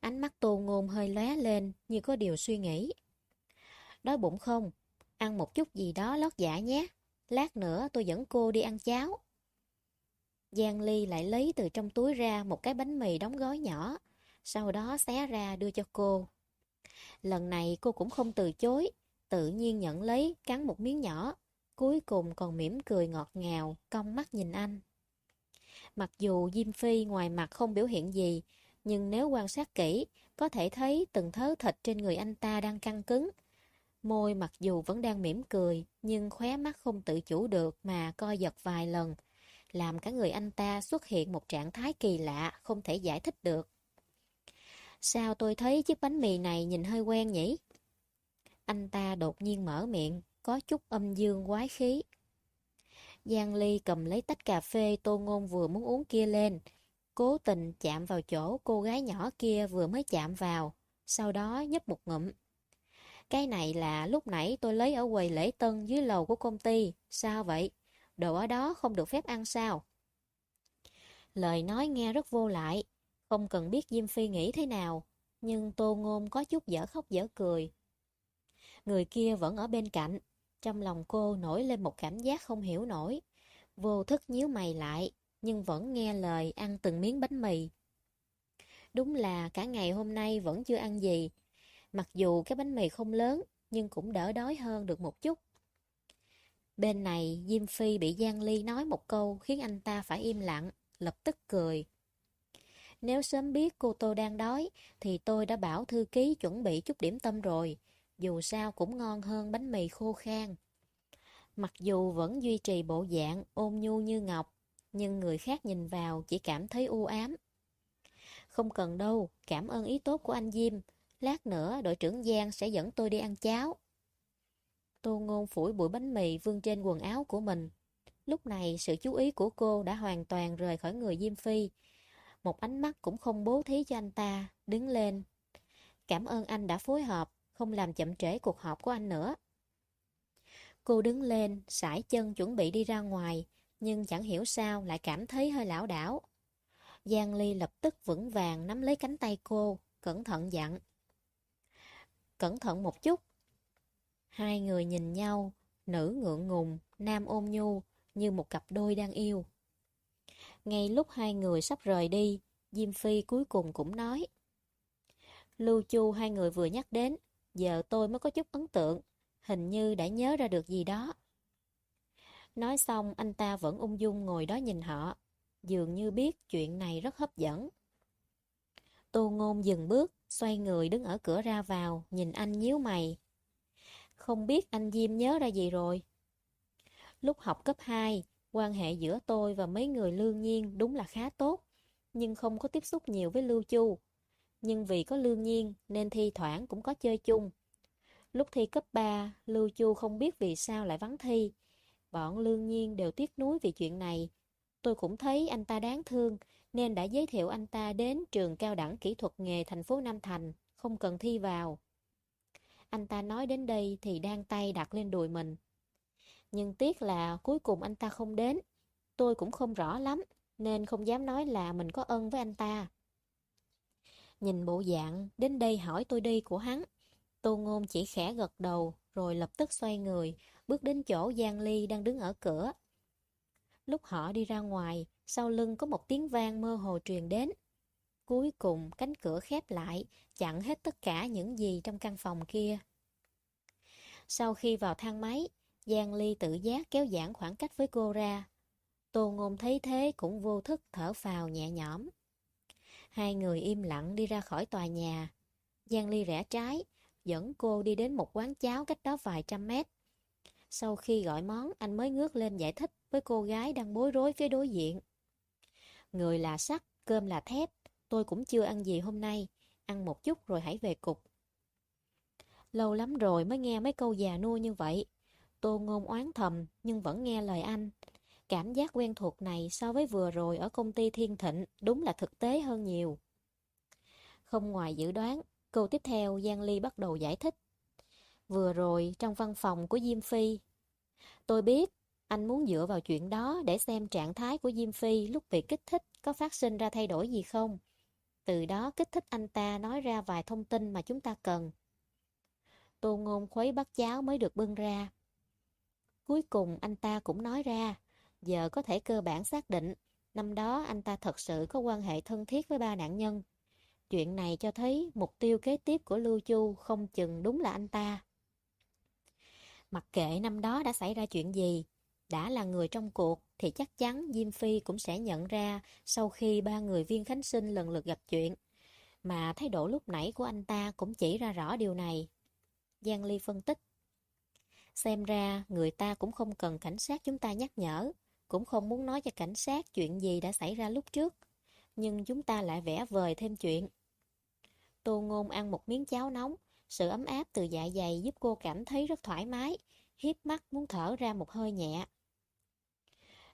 Ánh mắt tô ngôn hơi lóe lên như có điều suy nghĩ. Đói bụng không? Ăn một chút gì đó lót dạ nhé. Lát nữa tôi dẫn cô đi ăn cháo. Giang Ly lại lấy từ trong túi ra một cái bánh mì đóng gói nhỏ, sau đó xé ra đưa cho cô. Lần này cô cũng không từ chối, tự nhiên nhận lấy, cắn một miếng nhỏ, cuối cùng còn mỉm cười ngọt ngào, cong mắt nhìn anh. Mặc dù Diêm Phi ngoài mặt không biểu hiện gì, nhưng nếu quan sát kỹ, có thể thấy từng thớ thịt trên người anh ta đang căng cứng. Môi mặc dù vẫn đang mỉm cười, nhưng khóe mắt không tự chủ được mà co giật vài lần, làm cả người anh ta xuất hiện một trạng thái kỳ lạ, không thể giải thích được. Sao tôi thấy chiếc bánh mì này nhìn hơi quen nhỉ? Anh ta đột nhiên mở miệng, có chút âm dương quái khí. Giang Ly cầm lấy tách cà phê tô ngôn vừa muốn uống kia lên. cố tình chạm vào chỗ cô gái nhỏ kia vừa mới chạm vào, sau đó nhấp một ngụm. Cái này là lúc nãy tôi lấy ở quầy lễ tân dưới lầu của công ty, sao vậy? Đồ ở đó không được phép ăn sao? Lời nói nghe rất vô lại, không cần biết Diêm Phi nghĩ thế nào, nhưng Tô Ngôn có chút dở khóc dở cười. Người kia vẫn ở bên cạnh, trong lòng cô nổi lên một cảm giác không hiểu nổi. Vô thức nhíu mày lại, nhưng vẫn nghe lời ăn từng miếng bánh mì. Đúng là cả ngày hôm nay vẫn chưa ăn gì. Mặc dù cái bánh mì không lớn, nhưng cũng đỡ đói hơn được một chút. Bên này, Diêm Phi bị Giang Ly nói một câu khiến anh ta phải im lặng, lập tức cười. Nếu sớm biết cô Tô đang đói, thì tôi đã bảo thư ký chuẩn bị chút điểm tâm rồi. Dù sao cũng ngon hơn bánh mì khô khan. Mặc dù vẫn duy trì bộ dạng ôn nhu như ngọc, nhưng người khác nhìn vào chỉ cảm thấy u ám. Không cần đâu, cảm ơn ý tốt của anh Diêm. Lát nữa đội trưởng Giang sẽ dẫn tôi đi ăn cháo. Tô Ngôn phủi bụi bánh mì vương trên quần áo của mình. Lúc này sự chú ý của cô đã hoàn toàn rời khỏi người Diêm Phi. Một ánh mắt cũng không bố thí cho anh ta, đứng lên. Cảm ơn anh đã phối hợp, không làm chậm trễ cuộc họp của anh nữa. Cô đứng lên, sải chân chuẩn bị đi ra ngoài, nhưng chẳng hiểu sao lại cảm thấy hơi lão đảo. Giang Ly lập tức vững vàng nắm lấy cánh tay cô, cẩn thận dặn. Cẩn thận một chút. Hai người nhìn nhau, nữ ngượng ngùng, nam ôm nhu, như một cặp đôi đang yêu. Ngay lúc hai người sắp rời đi, Diêm Phi cuối cùng cũng nói. Lưu Chu hai người vừa nhắc đến, giờ tôi mới có chút ấn tượng, hình như đã nhớ ra được gì đó. Nói xong anh ta vẫn ung dung ngồi đó nhìn họ, dường như biết chuyện này rất hấp dẫn. Tô Ngôn dừng bước, xoay người đứng ở cửa ra vào, nhìn anh nhíu mày. Không biết anh Diêm nhớ ra gì rồi. Lúc học cấp 2, quan hệ giữa tôi và mấy người lương nhiên đúng là khá tốt, nhưng không có tiếp xúc nhiều với Lưu Chu. Nhưng vì có lương nhiên nên thi thoảng cũng có chơi chung. Lúc thi cấp 3, Lưu Chu không biết vì sao lại vắng thi, Bọn lương nhiên đều tiếc nuối vì chuyện này. Tôi cũng thấy anh ta đáng thương, nên đã giới thiệu anh ta đến trường cao đẳng kỹ thuật nghề thành phố Nam Thành, không cần thi vào. Anh ta nói đến đây thì đang tay đặt lên đùi mình. Nhưng tiếc là cuối cùng anh ta không đến. Tôi cũng không rõ lắm, nên không dám nói là mình có ân với anh ta. Nhìn bộ dạng, đến đây hỏi tôi đi của hắn. Tô Ngôn chỉ khẽ gật đầu, rồi lập tức xoay người, bước đến chỗ Giang Ly đang đứng ở cửa. Lúc họ đi ra ngoài, sau lưng có một tiếng vang mơ hồ truyền đến. Cuối cùng cánh cửa khép lại, chặn hết tất cả những gì trong căn phòng kia. Sau khi vào thang máy, Giang Ly tự giác kéo giãn khoảng cách với cô ra. Tô Ngôn thấy thế cũng vô thức thở phào nhẹ nhõm. Hai người im lặng đi ra khỏi tòa nhà. Giang Ly rẽ trái, dẫn cô đi đến một quán cháo cách đó vài trăm mét. Sau khi gọi món, anh mới ngước lên giải thích với cô gái đang bối rối phía đối diện. Người là sắt, cơm là thép, tôi cũng chưa ăn gì hôm nay, ăn một chút rồi hãy về cục. Lâu lắm rồi mới nghe mấy câu già nua như vậy. Tô ngôn oán thầm nhưng vẫn nghe lời anh. Cảm giác quen thuộc này so với vừa rồi ở công ty Thiên Thịnh đúng là thực tế hơn nhiều. Không ngoài dự đoán, câu tiếp theo Giang Ly bắt đầu giải thích. Vừa rồi trong văn phòng của Diêm Phi. Tôi biết anh muốn dựa vào chuyện đó để xem trạng thái của Diêm Phi lúc bị kích thích có phát sinh ra thay đổi gì không. Từ đó kích thích anh ta nói ra vài thông tin mà chúng ta cần. Tô ngôn khuấy bắt cháo mới được bưng ra. Cuối cùng anh ta cũng nói ra, giờ có thể cơ bản xác định, năm đó anh ta thật sự có quan hệ thân thiết với ba nạn nhân. Chuyện này cho thấy mục tiêu kế tiếp của Lưu Chu không chừng đúng là anh ta. Mặc kệ năm đó đã xảy ra chuyện gì, đã là người trong cuộc thì chắc chắn Diêm Phi cũng sẽ nhận ra sau khi ba người viên khánh sinh lần lượt gặp chuyện. Mà thái độ lúc nãy của anh ta cũng chỉ ra rõ điều này. Giang Ly phân tích. Xem ra người ta cũng không cần cảnh sát chúng ta nhắc nhở, cũng không muốn nói cho cảnh sát chuyện gì đã xảy ra lúc trước. Nhưng chúng ta lại vẽ vời thêm chuyện. Tô Ngôn ăn một miếng cháo nóng, sự ấm áp từ dạ dày giúp cô cảm thấy rất thoải mái, hiếp mắt muốn thở ra một hơi nhẹ.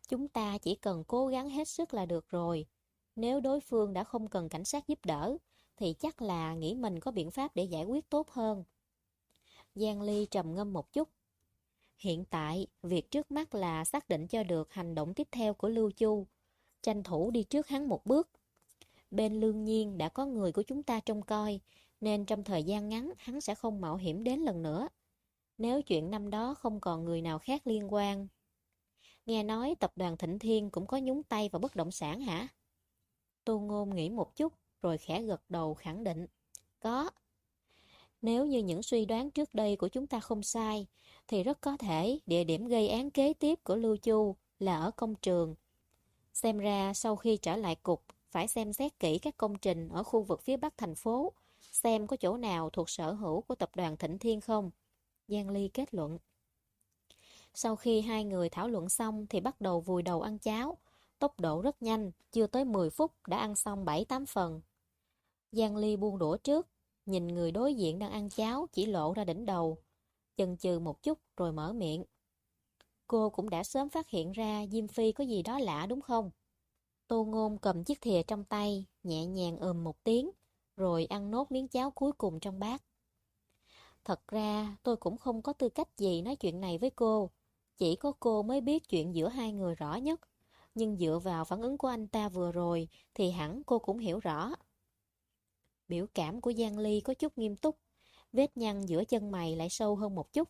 Chúng ta chỉ cần cố gắng hết sức là được rồi. Nếu đối phương đã không cần cảnh sát giúp đỡ, thì chắc là nghĩ mình có biện pháp để giải quyết tốt hơn. Giang Ly trầm ngâm một chút. Hiện tại, việc trước mắt là xác định cho được hành động tiếp theo của Lưu Chu, tranh thủ đi trước hắn một bước. Bên lương nhiên đã có người của chúng ta trông coi, nên trong thời gian ngắn hắn sẽ không mạo hiểm đến lần nữa. Nếu chuyện năm đó không còn người nào khác liên quan. Nghe nói tập đoàn Thịnh Thiên cũng có nhúng tay vào bất động sản hả? Tô Ngôn nghĩ một chút, rồi khẽ gật đầu khẳng định. Có. Nếu như những suy đoán trước đây của chúng ta không sai, thì rất có thể địa điểm gây án kế tiếp của Lưu Chu là ở công trường. Xem ra sau khi trở lại cục, phải xem xét kỹ các công trình ở khu vực phía bắc thành phố, xem có chỗ nào thuộc sở hữu của tập đoàn Thịnh Thiên không. Giang Ly kết luận. Sau khi hai người thảo luận xong thì bắt đầu vùi đầu ăn cháo. Tốc độ rất nhanh, chưa tới 10 phút đã ăn xong 7-8 phần. Giang Ly buông đũa trước, nhìn người đối diện đang ăn cháo chỉ lộ ra đỉnh đầu. Chần chừ một chút rồi mở miệng. Cô cũng đã sớm phát hiện ra Diêm Phi có gì đó lạ đúng không? Tô Ngôn cầm chiếc thìa trong tay, nhẹ nhàng ừm một tiếng, rồi ăn nốt miếng cháo cuối cùng trong bát. Thật ra tôi cũng không có tư cách gì nói chuyện này với cô. Chỉ có cô mới biết chuyện giữa hai người rõ nhất. Nhưng dựa vào phản ứng của anh ta vừa rồi thì hẳn cô cũng hiểu rõ. Biểu cảm của Giang Ly có chút nghiêm túc, vết nhăn giữa chân mày lại sâu hơn một chút.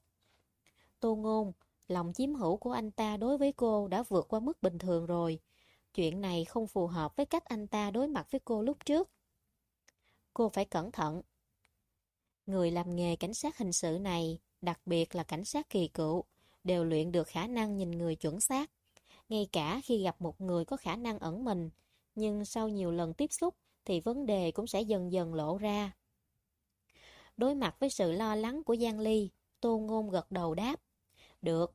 Tô Ngôn, lòng chiếm hữu của anh ta đối với cô đã vượt qua mức bình thường rồi. Chuyện này không phù hợp với cách anh ta đối mặt với cô lúc trước. Cô phải cẩn thận. Người làm nghề cảnh sát hình sự này, đặc biệt là cảnh sát kỳ cựu, đều luyện được khả năng nhìn người chuẩn xác. Ngay cả khi gặp một người có khả năng ẩn mình, nhưng sau nhiều lần tiếp xúc thì vấn đề cũng sẽ dần dần lộ ra. Đối mặt với sự lo lắng của Giang Ly, Tô Ngôn gật đầu đáp. Được.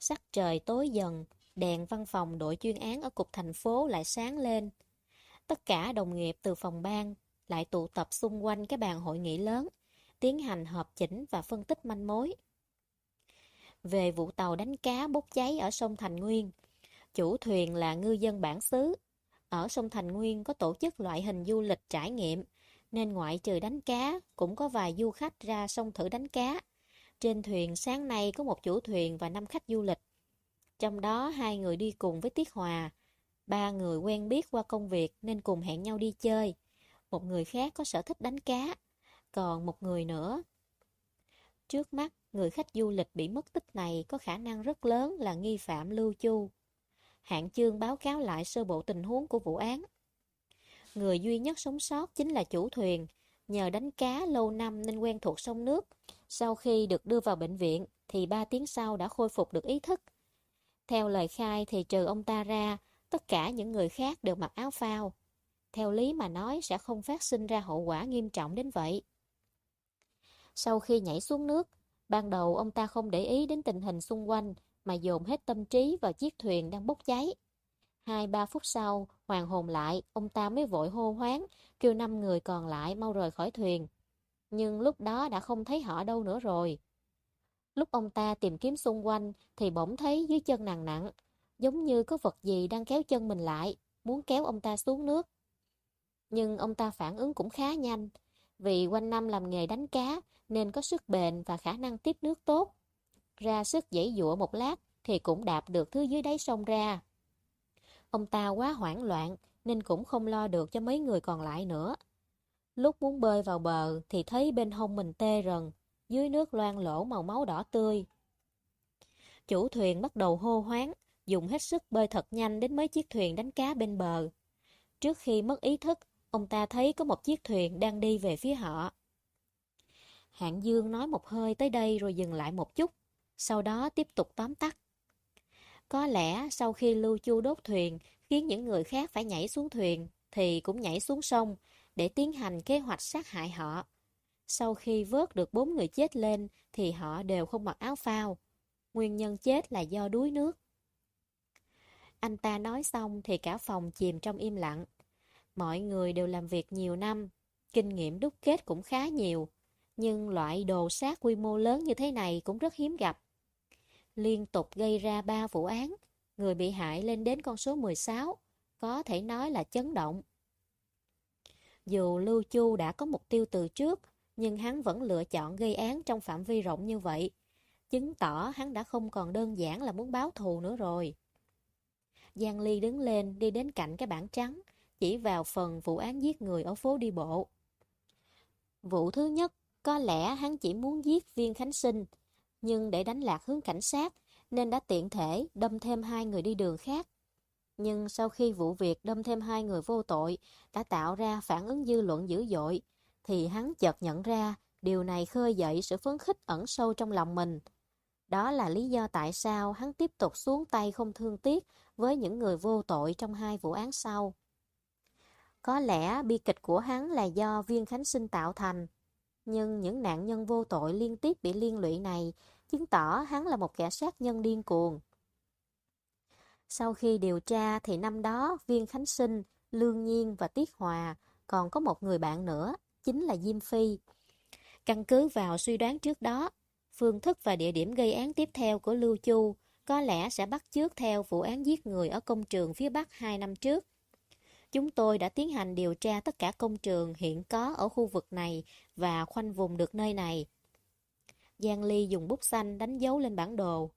Sắc trời tối dần, đèn văn phòng đội chuyên án ở cục thành phố lại sáng lên. Tất cả đồng nghiệp từ phòng ban lại tụ tập xung quanh cái bàn hội nghị lớn, tiến hành hợp chỉnh và phân tích manh mối. Về vụ tàu đánh cá bốc cháy ở sông Thành Nguyên, chủ thuyền là ngư dân bản xứ. Ở sông Thành Nguyên có tổ chức loại hình du lịch trải nghiệm, nên ngoại trừ đánh cá, cũng có vài du khách ra sông thử đánh cá. Trên thuyền sáng nay có một chủ thuyền và năm khách du lịch. Trong đó hai người đi cùng với Tiết Hòa, ba người quen biết qua công việc nên cùng hẹn nhau đi chơi. Một người khác có sở thích đánh cá, còn một người nữa. Trước mắt, người khách du lịch bị mất tích này có khả năng rất lớn là nghi phạm Lưu Chu. Hạng chương báo cáo lại sơ bộ tình huống của vụ án. Người duy nhất sống sót chính là chủ thuyền, nhờ đánh cá lâu năm nên quen thuộc sông nước. Sau khi được đưa vào bệnh viện thì ba tiếng sau đã khôi phục được ý thức. Theo lời khai thì trừ ông ta ra, tất cả những người khác đều mặc áo phao. Theo lý mà nói sẽ không phát sinh ra hậu quả nghiêm trọng đến vậy. Sau khi nhảy xuống nước, ban đầu ông ta không để ý đến tình hình xung quanh mà dồn hết tâm trí vào chiếc thuyền đang bốc cháy. Hai ba phút sau, hoàng hồn lại, ông ta mới vội hô hoáng, kêu năm người còn lại mau rời khỏi thuyền. Nhưng lúc đó đã không thấy họ đâu nữa rồi. Lúc ông ta tìm kiếm xung quanh thì bỗng thấy dưới chân nặng nặng, giống như có vật gì đang kéo chân mình lại, muốn kéo ông ta xuống nước. Nhưng ông ta phản ứng cũng khá nhanh, vì quanh năm làm nghề đánh cá nên có sức bền và khả năng tiếp nước tốt. Ra sức dãy dụa một lát thì cũng đạp được thứ dưới đáy sông ra. Ông ta quá hoảng loạn nên cũng không lo được cho mấy người còn lại nữa. Lúc muốn bơi vào bờ thì thấy bên hông mình tê rần, dưới nước loang lỗ màu máu đỏ tươi. Chủ thuyền bắt đầu hô hoáng, dùng hết sức bơi thật nhanh đến mấy chiếc thuyền đánh cá bên bờ. Trước khi mất ý thức, ông ta thấy có một chiếc thuyền đang đi về phía họ. Hạng Dương nói một hơi tới đây rồi dừng lại một chút, sau đó tiếp tục tóm tắt. Có lẽ sau khi Lưu Chu đốt thuyền khiến những người khác phải nhảy xuống thuyền thì cũng nhảy xuống sông để tiến hành kế hoạch sát hại họ. Sau khi vớt được bốn người chết lên thì họ đều không mặc áo phao. Nguyên nhân chết là do đuối nước. Anh ta nói xong thì cả phòng chìm trong im lặng. Mọi người đều làm việc nhiều năm, kinh nghiệm đúc kết cũng khá nhiều, nhưng loại đồ sát quy mô lớn như thế này cũng rất hiếm gặp. Liên tục gây ra 3 vụ án, người bị hại lên đến con số 16, có thể nói là chấn động. Dù Lưu Chu đã có mục tiêu từ trước, nhưng hắn vẫn lựa chọn gây án trong phạm vi rộng như vậy, chứng tỏ hắn đã không còn đơn giản là muốn báo thù nữa rồi. Giang Ly đứng lên đi đến cạnh cái bảng trắng, chỉ vào phần vụ án giết người ở phố đi bộ. Vụ thứ nhất, có lẽ hắn chỉ muốn giết viên Khánh Sinh, nhưng để đánh lạc hướng cảnh sát, nên đã tiện thể đâm thêm hai người đi đường khác. Nhưng sau khi vụ việc đâm thêm hai người vô tội đã tạo ra phản ứng dư luận dữ dội, thì hắn chợt nhận ra điều này khơi dậy sự phấn khích ẩn sâu trong lòng mình. Đó là lý do tại sao hắn tiếp tục xuống tay không thương tiếc với những người vô tội trong hai vụ án sau. Có lẽ bi kịch của hắn là do viên khánh sinh tạo thành, nhưng những nạn nhân vô tội liên tiếp bị liên lụy này chứng tỏ hắn là một kẻ sát nhân điên cuồng. Sau khi điều tra thì năm đó Viên Khánh Sinh, Lương Nhiên và Tiết Hòa còn có một người bạn nữa, chính là Diêm Phi. Căn cứ vào suy đoán trước đó, phương thức và địa điểm gây án tiếp theo của Lưu Chu có lẽ sẽ bắt chước theo vụ án giết người ở công trường phía Bắc 2 năm trước. Chúng tôi đã tiến hành điều tra tất cả công trường hiện có ở khu vực này và khoanh vùng được nơi này. Giang Ly dùng bút xanh đánh dấu lên bản đồ.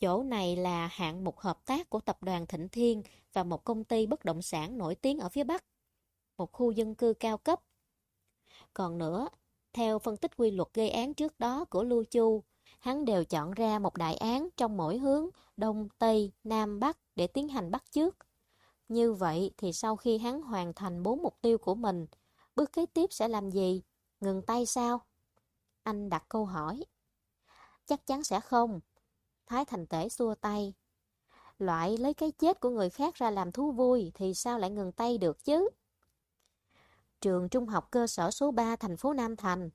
Chỗ này là hạng mục hợp tác của tập đoàn Thịnh Thiên và một công ty bất động sản nổi tiếng ở phía Bắc. Một khu dân cư cao cấp. Còn nữa, theo phân tích quy luật gây án trước đó của Lưu Chu, hắn đều chọn ra một đại án trong mỗi hướng Đông, Tây, Nam, Bắc để tiến hành bắt trước. Như vậy thì sau khi hắn hoàn thành bốn mục tiêu của mình, bước kế tiếp sẽ làm gì? Ngừng tay sao? Anh đặt câu hỏi. Chắc chắn sẽ không. Thái Thành Tể xua tay. Loại lấy cái chết của người khác ra làm thú vui thì sao lại ngừng tay được chứ? Trường trung học cơ sở số 3 thành phố Nam Thành.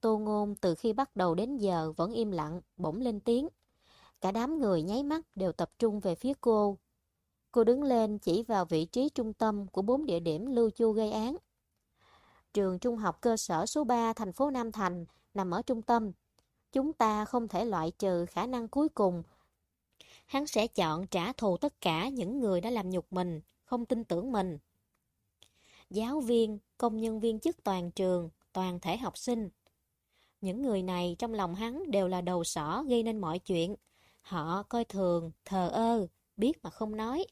Tô Ngôn từ khi bắt đầu đến giờ vẫn im lặng, bỗng lên tiếng. Cả đám người nháy mắt đều tập trung về phía cô. Cô đứng lên chỉ vào vị trí trung tâm của bốn địa điểm lưu chu gây án. Trường trung học cơ sở số 3 thành phố Nam Thành nằm ở trung tâm. Chúng ta không thể loại trừ khả năng cuối cùng. Hắn sẽ chọn trả thù tất cả những người đã làm nhục mình, không tin tưởng mình. Giáo viên, công nhân viên chức toàn trường, toàn thể học sinh. Những người này trong lòng hắn đều là đầu sỏ gây nên mọi chuyện. Họ coi thường, thờ ơ, biết mà không nói.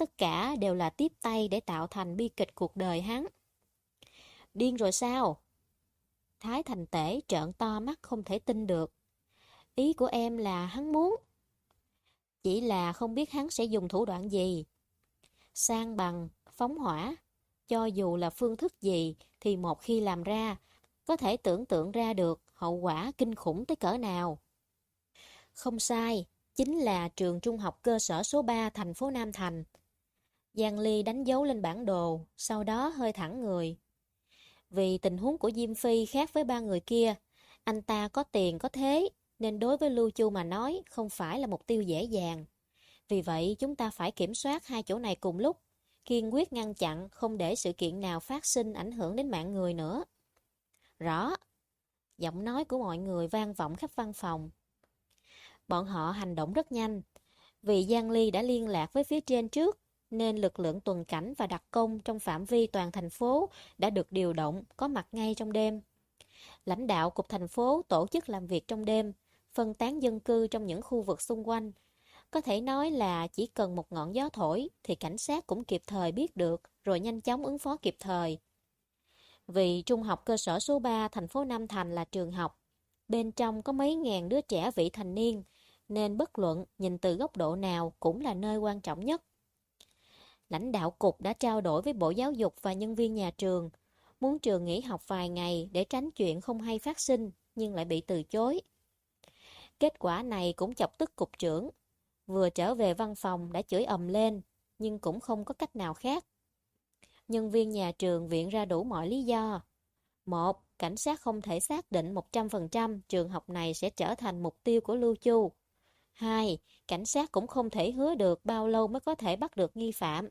Tất cả đều là tiếp tay để tạo thành bi kịch cuộc đời hắn. Điên rồi sao? Thái Thành Tể trợn to mắt không thể tin được. Ý của em là hắn muốn. Chỉ là không biết hắn sẽ dùng thủ đoạn gì. Sang bằng, phóng hỏa. Cho dù là phương thức gì thì một khi làm ra, có thể tưởng tượng ra được hậu quả kinh khủng tới cỡ nào. Không sai, chính là trường trung học cơ sở số 3 thành phố Nam Thành. Giang Ly đánh dấu lên bản đồ, sau đó hơi thẳng người, vì tình huống của Diêm Phi khác với ba người kia, anh ta có tiền có thế, nên đối với Lưu Chu mà nói không phải là mục tiêu dễ dàng. Vì vậy chúng ta phải kiểm soát hai chỗ này cùng lúc, kiên quyết ngăn chặn không để sự kiện nào phát sinh ảnh hưởng đến mạng người nữa. Rõ. Giọng nói của mọi người vang vọng khắp văn phòng. Bọn họ hành động rất nhanh. Vì Giang Ly đã liên lạc với phía trên trước, nên lực lượng tuần cảnh và đặc công trong phạm vi toàn thành phố đã được điều động, có mặt ngay trong đêm. Lãnh đạo cục thành phố tổ chức làm việc trong đêm, phân tán dân cư trong những khu vực xung quanh. Có thể nói là chỉ cần một ngọn gió thổi thì cảnh sát cũng kịp thời biết được rồi nhanh chóng ứng phó kịp thời. Vì trung học cơ sở số 3 thành phố Nam Thành là trường học, bên trong có mấy ngàn đứa trẻ vị thành niên, nên bất luận nhìn từ góc độ nào cũng là nơi quan trọng nhất. Lãnh đạo cục đã trao đổi với Bộ Giáo dục và nhân viên nhà trường, muốn trường nghỉ học vài ngày để tránh chuyện không hay phát sinh, nhưng lại bị từ chối. Kết quả này cũng chọc tức cục trưởng. Vừa trở về văn phòng đã chửi ầm lên, nhưng cũng không có cách nào khác. Nhân viên nhà trường viện ra đủ mọi lý do. Một, cảnh sát không thể xác định 100% trường học này sẽ trở thành mục tiêu của Lưu Chu. Hai, cảnh sát cũng không thể hứa được bao lâu mới có thể bắt được nghi phạm.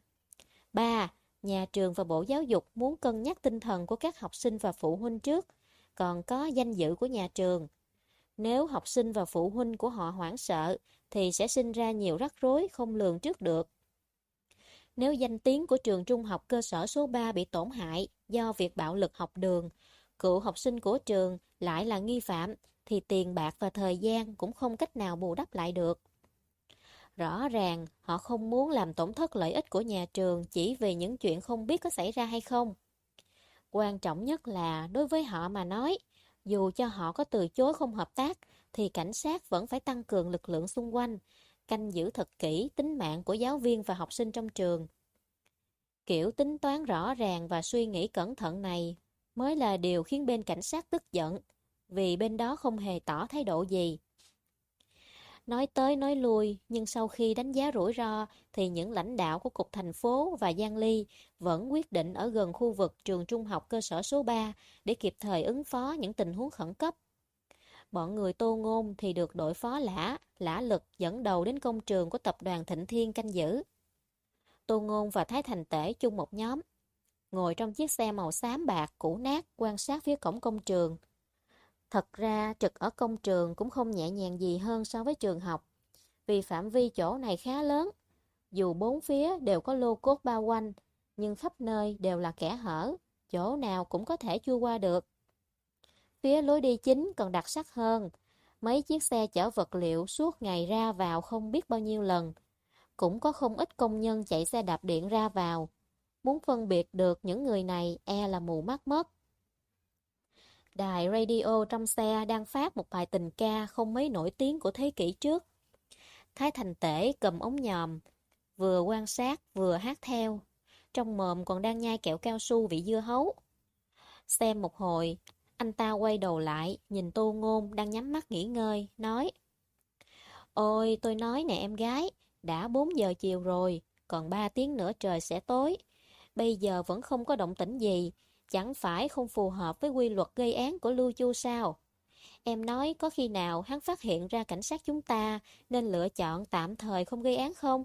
3. Nhà trường và Bộ Giáo dục muốn cân nhắc tinh thần của các học sinh và phụ huynh trước, còn có danh dự của nhà trường. Nếu học sinh và phụ huynh của họ hoảng sợ, thì sẽ sinh ra nhiều rắc rối không lường trước được. Nếu danh tiếng của trường trung học cơ sở số 3 bị tổn hại do việc bạo lực học đường, cựu học sinh của trường lại là nghi phạm, thì tiền bạc và thời gian cũng không cách nào bù đắp lại được. Rõ ràng, họ không muốn làm tổn thất lợi ích của nhà trường chỉ vì những chuyện không biết có xảy ra hay không. Quan trọng nhất là đối với họ mà nói, dù cho họ có từ chối không hợp tác, thì cảnh sát vẫn phải tăng cường lực lượng xung quanh, canh giữ thật kỹ tính mạng của giáo viên và học sinh trong trường. Kiểu tính toán rõ ràng và suy nghĩ cẩn thận này mới là điều khiến bên cảnh sát tức giận, vì bên đó không hề tỏ thái độ gì. Nói tới nói lui, nhưng sau khi đánh giá rủi ro thì những lãnh đạo của Cục Thành phố và Giang Ly vẫn quyết định ở gần khu vực trường trung học cơ sở số 3 để kịp thời ứng phó những tình huống khẩn cấp. Bọn người tô ngôn thì được đội phó lã, lã lực dẫn đầu đến công trường của tập đoàn Thịnh Thiên canh giữ. Tô ngôn và Thái Thành Tể chung một nhóm. Ngồi trong chiếc xe màu xám bạc cũ nát quan sát phía cổng công trường. Thật ra trực ở công trường cũng không nhẹ nhàng gì hơn so với trường học, vì phạm vi chỗ này khá lớn. Dù bốn phía đều có lô cốt bao quanh, nhưng khắp nơi đều là kẻ hở, chỗ nào cũng có thể chui qua được. Phía lối đi chính còn đặc sắc hơn, mấy chiếc xe chở vật liệu suốt ngày ra vào không biết bao nhiêu lần. Cũng có không ít công nhân chạy xe đạp điện ra vào. Muốn phân biệt được những người này e là mù mắt mất. Đài radio trong xe đang phát một bài tình ca không mấy nổi tiếng của thế kỷ trước. Thái Thành Tể cầm ống nhòm, vừa quan sát vừa hát theo. Trong mồm còn đang nhai kẹo cao su vị dưa hấu. Xem một hồi, anh ta quay đầu lại, nhìn Tô Ngôn đang nhắm mắt nghỉ ngơi, nói Ôi, tôi nói nè em gái, đã 4 giờ chiều rồi, còn 3 tiếng nữa trời sẽ tối. Bây giờ vẫn không có động tĩnh gì, chẳng phải không phù hợp với quy luật gây án của Lưu Chu sao? Em nói có khi nào hắn phát hiện ra cảnh sát chúng ta nên lựa chọn tạm thời không gây án không?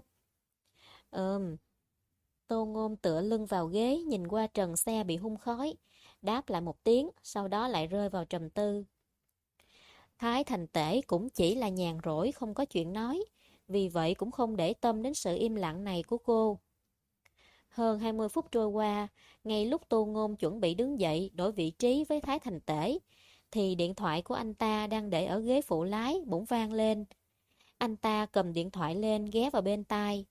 Ừm. Tô Ngôn tựa lưng vào ghế nhìn qua trần xe bị hung khói, đáp lại một tiếng, sau đó lại rơi vào trầm tư. Thái Thành Tể cũng chỉ là nhàn rỗi không có chuyện nói, vì vậy cũng không để tâm đến sự im lặng này của cô. Hơn 20 phút trôi qua, ngay lúc Tô Ngôn chuẩn bị đứng dậy đổi vị trí với Thái Thành Tể, thì điện thoại của anh ta đang để ở ghế phụ lái bỗng vang lên. Anh ta cầm điện thoại lên ghé vào bên tai.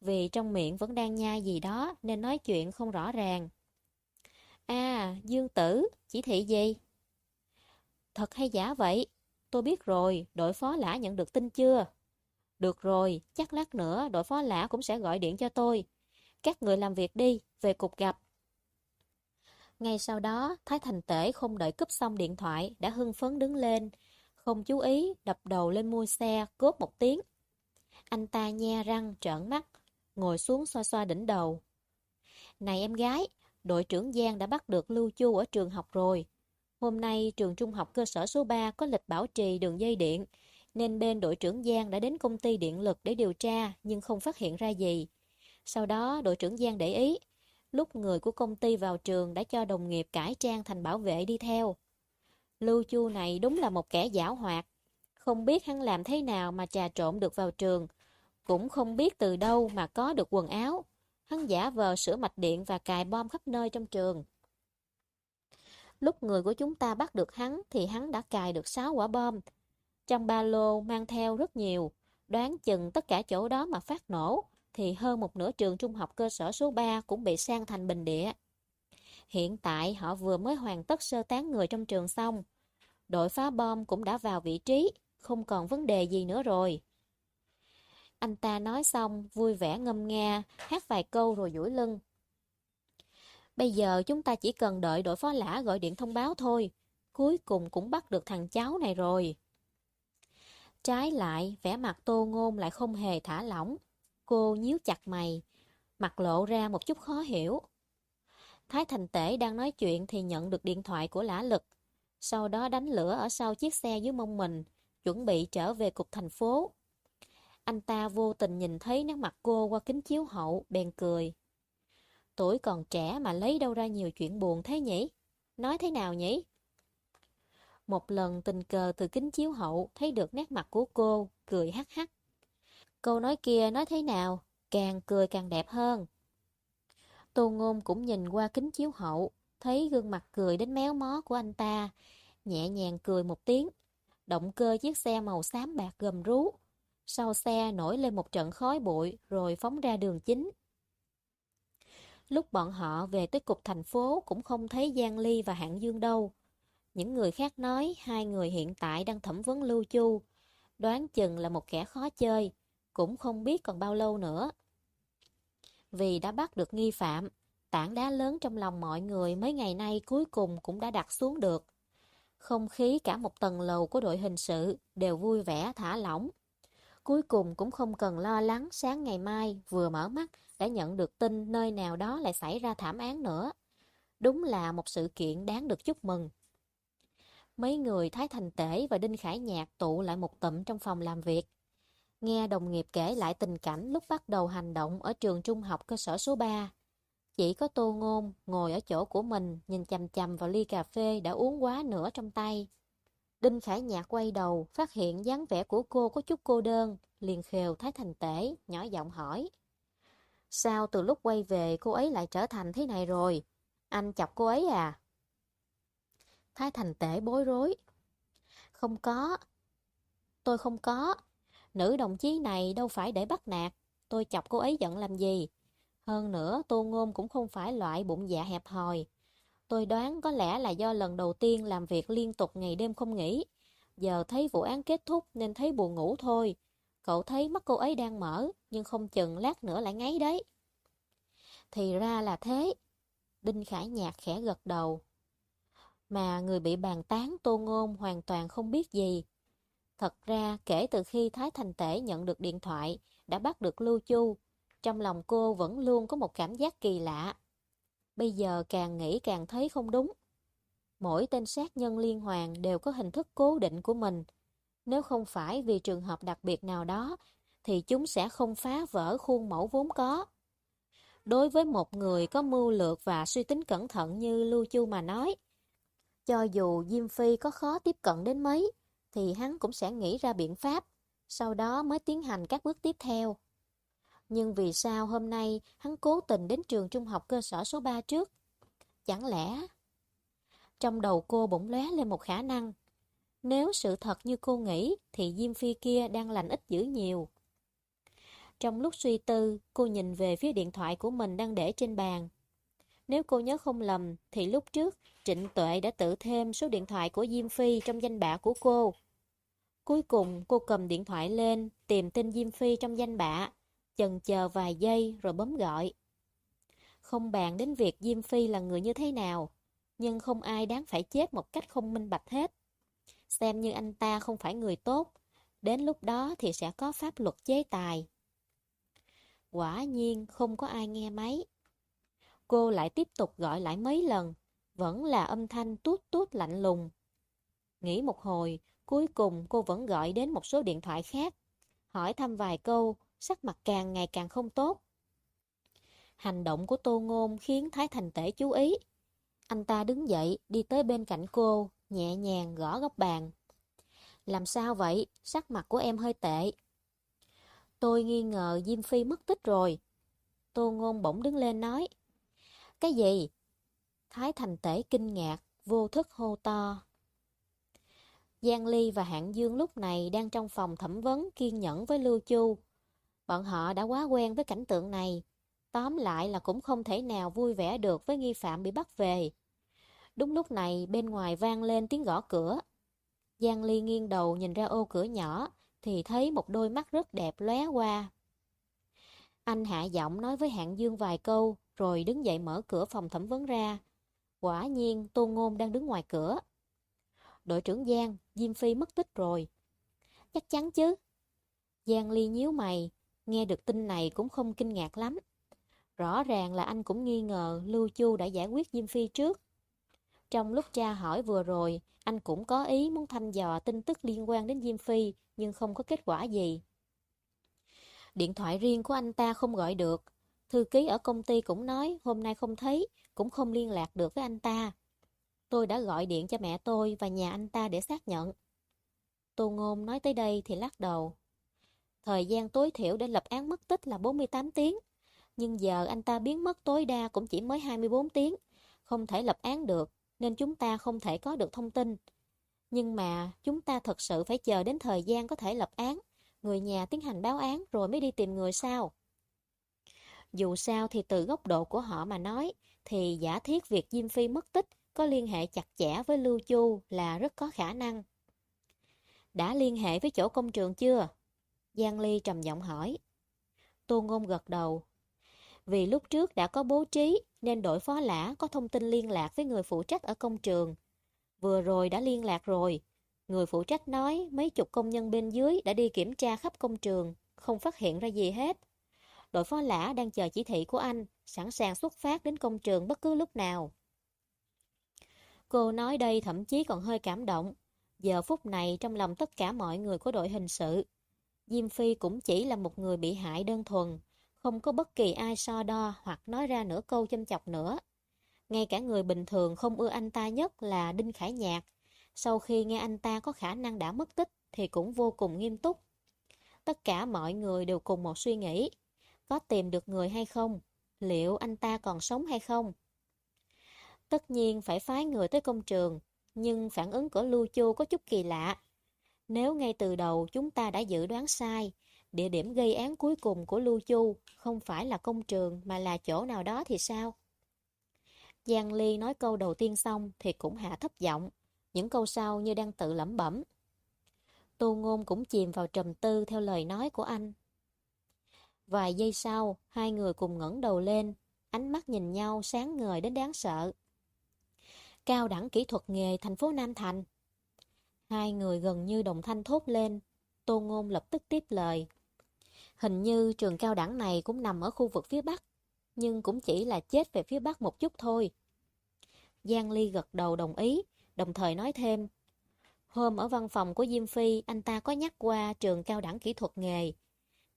Vì trong miệng vẫn đang nhai gì đó nên nói chuyện không rõ ràng. À, Dương Tử, chỉ thị gì? Thật hay giả vậy? Tôi biết rồi, đội phó lã nhận được tin chưa? Được rồi, chắc lát nữa đội phó lã cũng sẽ gọi điện cho tôi. Các người làm việc đi, về cục gặp. Ngay sau đó, Thái Thành Tể không đợi cúp xong điện thoại, đã hưng phấn đứng lên. Không chú ý, đập đầu lên mua xe, cốt một tiếng. Anh ta nhe răng, trợn mắt, ngồi xuống xoa xoa đỉnh đầu. Này em gái, đội trưởng Giang đã bắt được Lưu Chu ở trường học rồi. Hôm nay trường trung học cơ sở số 3 có lịch bảo trì đường dây điện, nên bên đội trưởng Giang đã đến công ty điện lực để điều tra nhưng không phát hiện ra gì. Sau đó đội trưởng Giang để ý, lúc người của công ty vào trường đã cho đồng nghiệp cải trang thành bảo vệ đi theo. Lưu Chu này đúng là một kẻ giảo hoạt, không biết hắn làm thế nào mà trà trộn được vào trường, cũng không biết từ đâu mà có được quần áo. Hắn giả vờ sửa mạch điện và cài bom khắp nơi trong trường. Lúc người của chúng ta bắt được hắn thì hắn đã cài được 6 quả bom. Trong ba lô mang theo rất nhiều, đoán chừng tất cả chỗ đó mà phát nổ thì hơn một nửa trường trung học cơ sở số 3 cũng bị sang thành bình địa. Hiện tại họ vừa mới hoàn tất sơ tán người trong trường xong. Đội phá bom cũng đã vào vị trí, không còn vấn đề gì nữa rồi. Anh ta nói xong, vui vẻ ngâm nga, hát vài câu rồi duỗi lưng. Bây giờ chúng ta chỉ cần đợi đội phó lã gọi điện thông báo thôi. Cuối cùng cũng bắt được thằng cháu này rồi. Trái lại, vẻ mặt tô ngôn lại không hề thả lỏng. Cô nhíu chặt mày, mặt lộ ra một chút khó hiểu. Thái Thành Tể đang nói chuyện thì nhận được điện thoại của Lã Lực. Sau đó đánh lửa ở sau chiếc xe dưới mông mình, chuẩn bị trở về cục thành phố. Anh ta vô tình nhìn thấy nét mặt cô qua kính chiếu hậu, bèn cười. Tuổi còn trẻ mà lấy đâu ra nhiều chuyện buồn thế nhỉ? Nói thế nào nhỉ? Một lần tình cờ từ kính chiếu hậu thấy được nét mặt của cô, cười hắc hắc. Câu nói kia nói thế nào? Càng cười càng đẹp hơn. Tô Ngôn cũng nhìn qua kính chiếu hậu, thấy gương mặt cười đến méo mó của anh ta, nhẹ nhàng cười một tiếng. Động cơ chiếc xe màu xám bạc gầm rú. Sau xe nổi lên một trận khói bụi rồi phóng ra đường chính. Lúc bọn họ về tới cục thành phố cũng không thấy Giang Ly và Hạng Dương đâu. Những người khác nói hai người hiện tại đang thẩm vấn Lưu Chu. Đoán chừng là một kẻ khó chơi, cũng không biết còn bao lâu nữa. Vì đã bắt được nghi phạm, tảng đá lớn trong lòng mọi người mấy ngày nay cuối cùng cũng đã đặt xuống được. Không khí cả một tầng lầu của đội hình sự đều vui vẻ thả lỏng. Cuối cùng cũng không cần lo lắng sáng ngày mai vừa mở mắt đã nhận được tin nơi nào đó lại xảy ra thảm án nữa. Đúng là một sự kiện đáng được chúc mừng. Mấy người Thái Thành Tể và Đinh Khải Nhạc tụ lại một tụm trong phòng làm việc. Nghe đồng nghiệp kể lại tình cảnh lúc bắt đầu hành động ở trường trung học cơ sở số 3. Chỉ có Tô Ngôn ngồi ở chỗ của mình nhìn chầm chầm vào ly cà phê đã uống quá nửa trong tay. Đinh Khải Nhạc quay đầu, phát hiện dáng vẻ của cô có chút cô đơn, liền khều Thái Thành Tể, nhỏ giọng hỏi. Sao từ lúc quay về cô ấy lại trở thành thế này rồi? Anh chọc cô ấy à? Thái Thành Tể bối rối. Không có. Tôi không có. Nữ đồng chí này đâu phải để bắt nạt. Tôi chọc cô ấy giận làm gì? Hơn nữa, Tô Ngôn cũng không phải loại bụng dạ hẹp hòi. Tôi đoán có lẽ là do lần đầu tiên làm việc liên tục ngày đêm không nghỉ. Giờ thấy vụ án kết thúc nên thấy buồn ngủ thôi. Cậu thấy mắt cô ấy đang mở, nhưng không chừng lát nữa lại ngáy đấy. Thì ra là thế. Đinh Khải Nhạc khẽ gật đầu. Mà người bị bàn tán tô ngôn hoàn toàn không biết gì. Thật ra, kể từ khi Thái Thành Tể nhận được điện thoại, đã bắt được Lưu Chu, trong lòng cô vẫn luôn có một cảm giác kỳ lạ. Bây giờ càng nghĩ càng thấy không đúng. Mỗi tên sát nhân liên hoàn đều có hình thức cố định của mình. Nếu không phải vì trường hợp đặc biệt nào đó, thì chúng sẽ không phá vỡ khuôn mẫu vốn có. Đối với một người có mưu lược và suy tính cẩn thận như Lưu Chu mà nói, cho dù Diêm Phi có khó tiếp cận đến mấy, thì hắn cũng sẽ nghĩ ra biện pháp, sau đó mới tiến hành các bước tiếp theo. Nhưng vì sao hôm nay hắn cố tình đến trường trung học cơ sở số 3 trước? Chẳng lẽ... Trong đầu cô bỗng lóe lên một khả năng. Nếu sự thật như cô nghĩ thì Diêm Phi kia đang lành ít dữ nhiều. Trong lúc suy tư, cô nhìn về phía điện thoại của mình đang để trên bàn. Nếu cô nhớ không lầm, thì lúc trước Trịnh Tuệ đã tự thêm số điện thoại của Diêm Phi trong danh bạ của cô. Cuối cùng cô cầm điện thoại lên, tìm tên Diêm Phi trong danh bạ, chần chờ vài giây rồi bấm gọi. Không bàn đến việc Diêm Phi là người như thế nào, nhưng không ai đáng phải chết một cách không minh bạch hết. Xem như anh ta không phải người tốt, đến lúc đó thì sẽ có pháp luật chế tài. Quả nhiên không có ai nghe máy. Cô lại tiếp tục gọi lại mấy lần, vẫn là âm thanh tút tút lạnh lùng. Nghĩ một hồi, cuối cùng cô vẫn gọi đến một số điện thoại khác, hỏi thăm vài câu, sắc mặt càng ngày càng không tốt. Hành động của Tô Ngôn khiến Thái Thành Tể chú ý. Anh ta đứng dậy, đi tới bên cạnh cô, nhẹ nhàng gõ góc bàn. Làm sao vậy? Sắc mặt của em hơi tệ. Tôi nghi ngờ Diêm Phi mất tích rồi. Tô Ngôn bỗng đứng lên nói. Cái gì? Thái Thành Tể kinh ngạc, vô thức hô to. Giang Ly và Hạng Dương lúc này đang trong phòng thẩm vấn kiên nhẫn với Lưu Chu. Bọn họ đã quá quen với cảnh tượng này. Tóm lại là cũng không thể nào vui vẻ được với nghi phạm bị bắt về. Đúng lúc này bên ngoài vang lên tiếng gõ cửa. Giang Ly nghiêng đầu nhìn ra ô cửa nhỏ thì thấy một đôi mắt rất đẹp lóe qua. Anh hạ giọng nói với Hạng Dương vài câu rồi đứng dậy mở cửa phòng thẩm vấn ra. Quả nhiên Tô Ngôn đang đứng ngoài cửa. Đội trưởng Giang, Diêm Phi mất tích rồi. Chắc chắn chứ. Giang Ly nhíu mày, nghe được tin này cũng không kinh ngạc lắm. Rõ ràng là anh cũng nghi ngờ Lưu Chu đã giải quyết Diêm Phi trước. Trong lúc tra hỏi vừa rồi, anh cũng có ý muốn thăm dò tin tức liên quan đến Diêm Phi, nhưng không có kết quả gì. Điện thoại riêng của anh ta không gọi được. Thư ký ở công ty cũng nói hôm nay không thấy, cũng không liên lạc được với anh ta. Tôi đã gọi điện cho mẹ tôi và nhà anh ta để xác nhận. Tô Ngôn nói tới đây thì lắc đầu. Thời gian tối thiểu để lập án mất tích là 48 tiếng. Nhưng giờ anh ta biến mất tối đa cũng chỉ mới 24 tiếng, không thể lập án được, nên chúng ta không thể có được thông tin. Nhưng mà chúng ta thật sự phải chờ đến thời gian có thể lập án, người nhà tiến hành báo án rồi mới đi tìm người sao. Dù sao thì từ góc độ của họ mà nói, thì giả thiết việc Diêm Phi mất tích có liên hệ chặt chẽ với Lưu Chu là rất có khả năng. Đã liên hệ với chỗ công trường chưa? Giang Ly trầm giọng hỏi. Tô Ngôn gật đầu. Vì lúc trước đã có bố trí nên đội phó lã có thông tin liên lạc với người phụ trách ở công trường. Vừa rồi đã liên lạc rồi. Người phụ trách nói mấy chục công nhân bên dưới đã đi kiểm tra khắp công trường, không phát hiện ra gì hết. Đội phó lã đang chờ chỉ thị của anh, sẵn sàng xuất phát đến công trường bất cứ lúc nào. Cô nói đây thậm chí còn hơi cảm động. Giờ phút này trong lòng tất cả mọi người của đội hình sự, Diêm Phi cũng chỉ là một người bị hại đơn thuần, không có bất kỳ ai so đo hoặc nói ra nửa câu châm chọc nữa. Ngay cả người bình thường không ưa anh ta nhất là Đinh Khải Nhạc, sau khi nghe anh ta có khả năng đã mất tích thì cũng vô cùng nghiêm túc. Tất cả mọi người đều cùng một suy nghĩ, có tìm được người hay không, liệu anh ta còn sống hay không. Tất nhiên phải phái người tới công trường, nhưng phản ứng của Lưu Chu có chút kỳ lạ. Nếu ngay từ đầu chúng ta đã dự đoán sai, địa điểm gây án cuối cùng của Lưu Chu không phải là công trường mà là chỗ nào đó thì sao? Giang Ly nói câu đầu tiên xong thì cũng hạ thấp giọng, những câu sau như đang tự lẩm bẩm. Tô Ngôn cũng chìm vào trầm tư theo lời nói của anh. Vài giây sau, hai người cùng ngẩng đầu lên, ánh mắt nhìn nhau sáng ngời đến đáng sợ. Cao đẳng kỹ thuật nghề thành phố Nam Thành. Hai người gần như đồng thanh thốt lên, Tô Ngôn lập tức tiếp lời. Hình như trường cao đẳng này cũng nằm ở khu vực phía Bắc, nhưng cũng chỉ là chết về phía Bắc một chút thôi. Giang Ly gật đầu đồng ý, đồng thời nói thêm. Hôm ở văn phòng của Diêm Phi, anh ta có nhắc qua trường cao đẳng kỹ thuật nghề.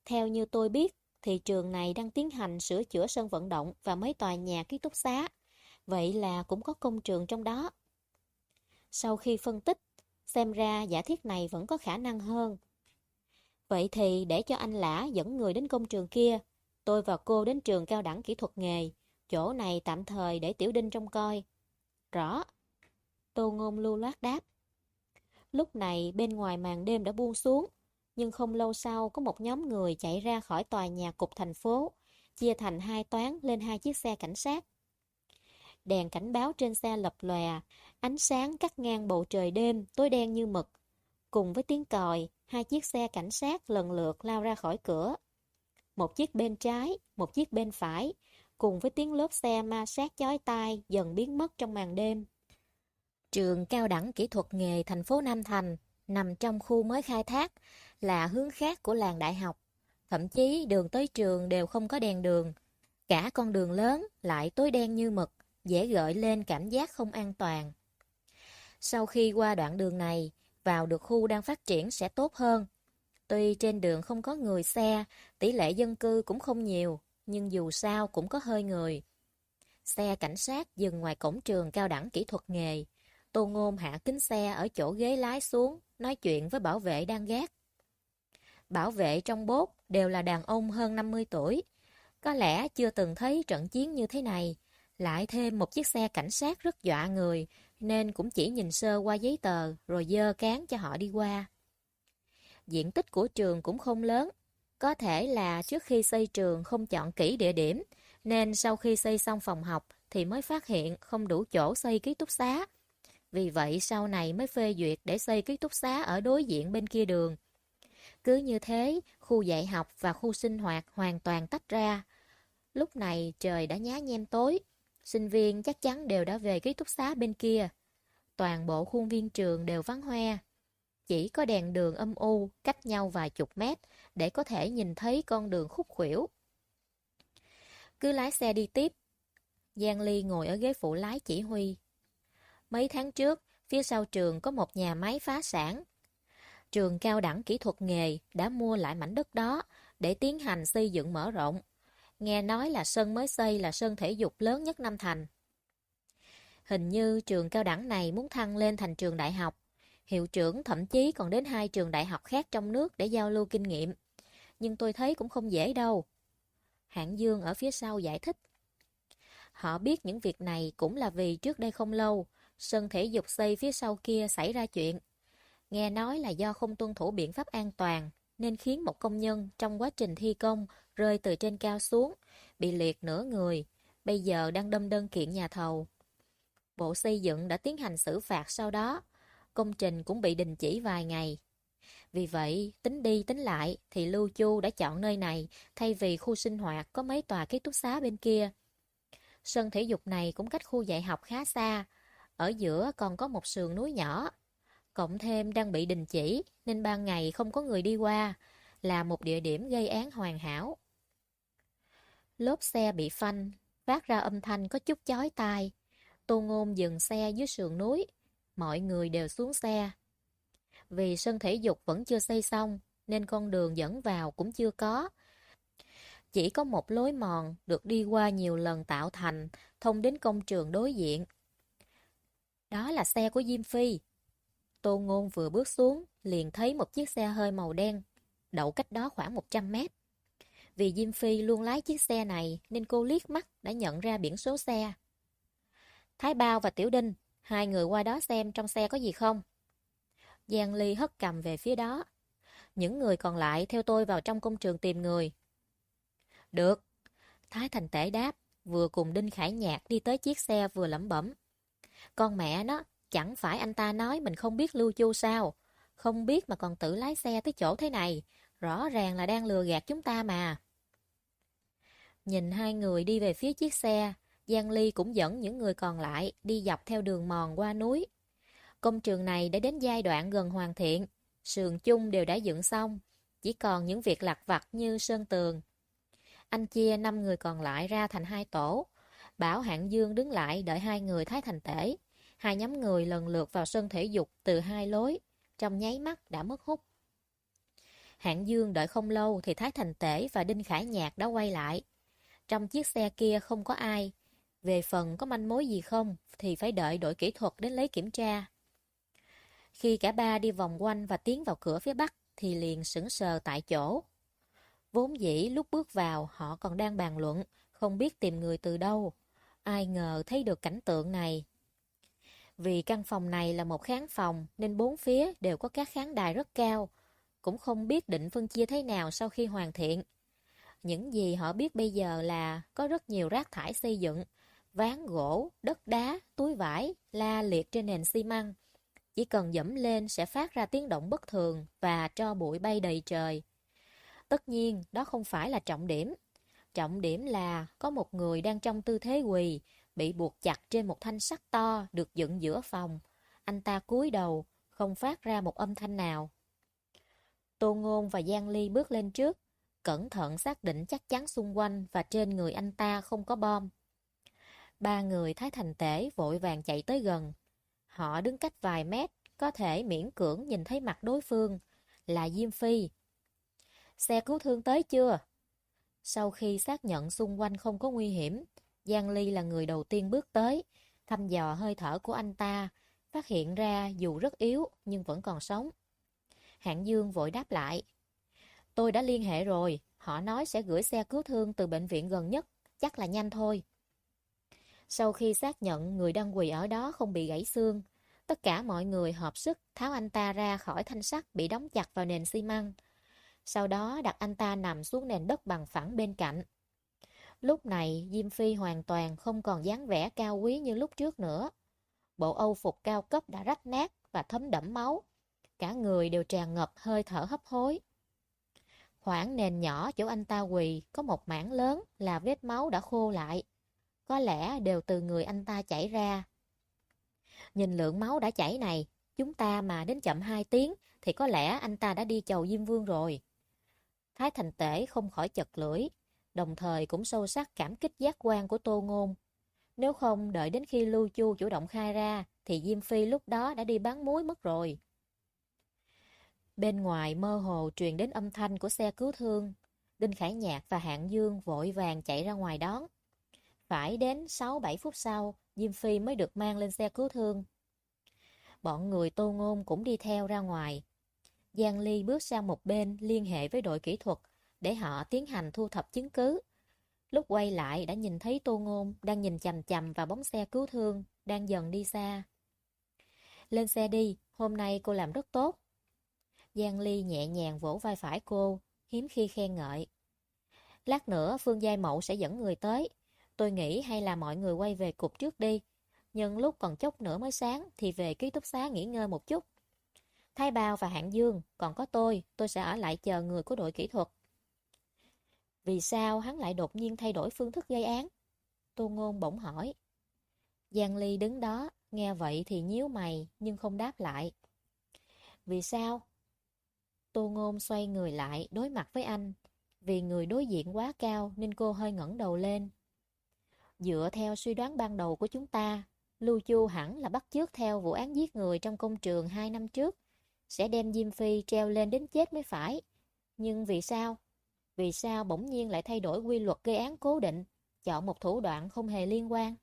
Theo như tôi biết, thì trường này đang tiến hành sửa chữa sân vận động và mấy tòa nhà ký túc xá. Vậy là cũng có công trường trong đó. Sau khi phân tích, xem ra giả thiết này vẫn có khả năng hơn. Vậy thì để cho anh Lã dẫn người đến công trường kia, tôi và cô đến trường cao đẳng kỹ thuật nghề. Chỗ này tạm thời để Tiểu Đinh trông coi. Rõ. Tô Ngôn lưu loát đáp. Lúc này bên ngoài màn đêm đã buông xuống, nhưng không lâu sau có một nhóm người chạy ra khỏi tòa nhà cục thành phố, chia thành hai toán lên hai chiếc xe cảnh sát. Đèn cảnh báo trên xe lập lòe, ánh sáng cắt ngang bầu trời đêm tối đen như mực. Cùng với tiếng còi, hai chiếc xe cảnh sát lần lượt lao ra khỏi cửa. Một chiếc bên trái, một chiếc bên phải, cùng với tiếng lốp xe ma sát chói tai dần biến mất trong màn đêm. Trường cao đẳng kỹ thuật nghề thành phố Nam Thành nằm trong khu mới khai thác, là hướng khác của làng đại học. Thậm chí đường tới trường đều không có đèn đường. Cả con đường lớn lại tối đen như mực, dễ gợi lên cảm giác không an toàn. Sau khi qua đoạn đường này, vào được khu đang phát triển sẽ tốt hơn. Tuy trên đường không có người xe, tỷ lệ dân cư cũng không nhiều, nhưng dù sao cũng có hơi người. Xe cảnh sát dừng ngoài cổng trường cao đẳng kỹ thuật nghề. Tô Ngôn hạ kính xe ở chỗ ghế lái xuống, nói chuyện với bảo vệ đang gác. Bảo vệ trong bốt đều là đàn ông hơn 50 tuổi. Có lẽ chưa từng thấy trận chiến như thế này. Lại thêm một chiếc xe cảnh sát rất dọa người, nên cũng chỉ nhìn sơ qua giấy tờ rồi dơ cán cho họ đi qua. Diện tích của trường cũng không lớn. Có thể là trước khi xây trường không chọn kỹ địa điểm, nên sau khi xây xong phòng học thì mới phát hiện không đủ chỗ xây ký túc xá. Vì vậy sau này mới phê duyệt để xây ký túc xá ở đối diện bên kia đường. Cứ như thế, khu dạy học và khu sinh hoạt hoàn toàn tách ra. Lúc này trời đã nhá nhem tối, sinh viên chắc chắn đều đã về ký túc xá bên kia. Toàn bộ khuôn viên trường đều vắng hoe. Chỉ có đèn đường âm u cách nhau vài chục mét để có thể nhìn thấy con đường khúc khuỷu. Cứ lái xe đi tiếp. Giang Ly ngồi ở ghế phụ lái chỉ huy. Mấy tháng trước, phía sau trường có một nhà máy phá sản. Trường cao đẳng kỹ thuật nghề đã mua lại mảnh đất đó để tiến hành xây dựng mở rộng. Nghe nói là sân mới xây là sân thể dục lớn nhất Nam Thành. Hình như trường cao đẳng này muốn thăng lên thành trường đại học. Hiệu trưởng thậm chí còn đến hai trường đại học khác trong nước để giao lưu kinh nghiệm. Nhưng tôi thấy cũng không dễ đâu. Hạng Dương ở phía sau giải thích. Họ biết những việc này cũng là vì trước đây không lâu, sân thể dục xây phía sau kia xảy ra chuyện. Nghe nói là do không tuân thủ biện pháp an toàn, nên khiến một công nhân trong quá trình thi công rơi từ trên cao xuống, bị liệt nửa người, bây giờ đang đâm đơn kiện nhà thầu. Bộ xây dựng đã tiến hành xử phạt sau đó, công trình cũng bị đình chỉ vài ngày. Vì vậy, tính đi tính lại thì Lưu Chu đã chọn nơi này thay vì khu sinh hoạt có mấy tòa ký túc xá bên kia. Sân thể dục này cũng cách khu dạy học khá xa, ở giữa còn có một sườn núi nhỏ. Cộng thêm đang bị đình chỉ nên ban ngày không có người đi qua, là một địa điểm gây án hoàn hảo. Lốp xe bị phanh, phát ra âm thanh có chút chói tai. Tô Ngôn dừng xe dưới sườn núi, mọi người đều xuống xe. Vì sân thể dục vẫn chưa xây xong, nên con đường dẫn vào cũng chưa có. Chỉ có một lối mòn được đi qua nhiều lần tạo thành, thông đến công trường đối diện. Đó là xe của Diêm Phi. Tô Ngôn vừa bước xuống, liền thấy một chiếc xe hơi màu đen, đậu cách đó khoảng 100 mét. Vì Diêm Phi luôn lái chiếc xe này nên cô liếc mắt đã nhận ra biển số xe. Thái Bao và Tiểu Đinh, hai người qua đó xem trong xe có gì không? Giang Ly hất cầm về phía đó. Những người còn lại theo tôi vào trong công trường tìm người. Được. Thái Thành Tể đáp, vừa cùng Đinh Khải Nhạc đi tới chiếc xe vừa lẩm bẩm. Con mẹ nó, chẳng phải anh ta nói mình không biết lưu chu sao? Không biết mà còn tự lái xe tới chỗ thế này. Rõ ràng là đang lừa gạt chúng ta mà. Nhìn hai người đi về phía chiếc xe, Giang Ly cũng dẫn những người còn lại đi dọc theo đường mòn qua núi. Công trường này đã đến giai đoạn gần hoàn thiện, sườn chung đều đã dựng xong, chỉ còn những việc lặt vặt như sơn tường. Anh chia 5 người còn lại ra thành hai tổ, bảo Hạng Dương đứng lại đợi hai người thái thành tể. Hai nhóm người lần lượt vào sân thể dục từ hai lối, trong nháy mắt đã mất hút. Hạng Dương đợi không lâu thì Thái Thành Tể và Đinh Khải Nhạc đã quay lại. Trong chiếc xe kia không có ai. Về phần có manh mối gì không thì phải đợi đội kỹ thuật đến lấy kiểm tra. Khi cả ba đi vòng quanh và tiến vào cửa phía bắc thì liền sững sờ tại chỗ. Vốn dĩ lúc bước vào họ còn đang bàn luận, không biết tìm người từ đâu. Ai ngờ thấy được cảnh tượng này. Vì căn phòng này là một kháng phòng nên bốn phía đều có các kháng đài rất cao. Cũng không biết định phân chia thế nào sau khi hoàn thiện. Những gì họ biết bây giờ là có rất nhiều rác thải xây dựng, ván gỗ, đất đá, túi vải, la liệt trên nền xi măng. Chỉ cần dẫm lên sẽ phát ra tiếng động bất thường và cho bụi bay đầy trời. Tất nhiên, đó không phải là trọng điểm. Trọng điểm là có một người đang trong tư thế quỳ, bị buộc chặt trên một thanh sắt to được dựng giữa phòng. Anh ta cúi đầu, không phát ra một âm thanh nào. Tô Ngôn và Giang Ly bước lên trước, cẩn thận xác định chắc chắn xung quanh và trên người anh ta không có bom. Ba người thái thành tể vội vàng chạy tới gần. Họ đứng cách vài mét, có thể miễn cưỡng nhìn thấy mặt đối phương, là Diêm Phi. Xe cứu thương tới chưa? Sau khi xác nhận xung quanh không có nguy hiểm, Giang Ly là người đầu tiên bước tới, thăm dò hơi thở của anh ta, phát hiện ra dù rất yếu nhưng vẫn còn sống. Hạng Dương vội đáp lại. Tôi đã liên hệ rồi, họ nói sẽ gửi xe cứu thương từ bệnh viện gần nhất, chắc là nhanh thôi. Sau khi xác nhận người đang quỳ ở đó không bị gãy xương, tất cả mọi người hợp sức tháo anh ta ra khỏi thanh sắt bị đóng chặt vào nền xi măng. Sau đó đặt anh ta nằm xuống nền đất bằng phẳng bên cạnh. Lúc này Diêm Phi hoàn toàn không còn dáng vẻ cao quý như lúc trước nữa. Bộ âu phục cao cấp đã rách nát và thấm đẫm máu. Cả người đều tràn ngập hơi thở hấp hối. Khoảng nền nhỏ chỗ anh ta quỳ có một mảng lớn là vết máu đã khô lại. Có lẽ đều từ người anh ta chảy ra. Nhìn lượng máu đã chảy này, chúng ta mà đến chậm 2 tiếng thì có lẽ anh ta đã đi chầu Diêm Vương rồi. Thái Thành Tể không khỏi chật lưỡi, đồng thời cũng sâu sắc cảm kích giác quan của Tô Ngôn. Nếu không đợi đến khi Lưu Chu chủ động khai ra, thì Diêm Phi lúc đó đã đi bán muối mất rồi. Bên ngoài mơ hồ truyền đến âm thanh của xe cứu thương. Đinh Khải Nhạc và Hạng Dương vội vàng chạy ra ngoài đón. Phải đến 6-7 phút sau, Diêm Phi mới được mang lên xe cứu thương. Bọn người tô ngôn cũng đi theo ra ngoài. Giang Ly bước sang một bên liên hệ với đội kỹ thuật để họ tiến hành thu thập chứng cứ. Lúc quay lại đã nhìn thấy Tô Ngôn đang nhìn chầm chầm vào bóng xe cứu thương, đang dần đi xa. Lên xe đi, hôm nay cô làm rất tốt. Giang Ly nhẹ nhàng vỗ vai phải cô, hiếm khi khen ngợi. Lát nữa Phương Giai Mậu sẽ dẫn người tới. Tôi nghĩ hay là mọi người quay về cục trước đi. Nhưng lúc còn chốc nữa mới sáng thì về ký túc xá nghỉ ngơi một chút. Thái Bao và Hạng Dương, còn có tôi, tôi sẽ ở lại chờ người của đội kỹ thuật. Vì sao hắn lại đột nhiên thay đổi phương thức gây án? Tô Ngôn bỗng hỏi. Giang Ly đứng đó, nghe vậy thì nhíu mày nhưng không đáp lại. Vì sao? Tô Ngôn xoay người lại đối mặt với anh. Vì người đối diện quá cao nên cô hơi ngẩng đầu lên. Dựa theo suy đoán ban đầu của chúng ta, Lưu Chu hẳn là bắt chước theo vụ án giết người trong công trường 2 năm trước. Sẽ đem Diêm Phi treo lên đến chết mới phải. Nhưng vì sao? Vì sao bỗng nhiên lại thay đổi quy luật gây án cố định, chọn một thủ đoạn không hề liên quan?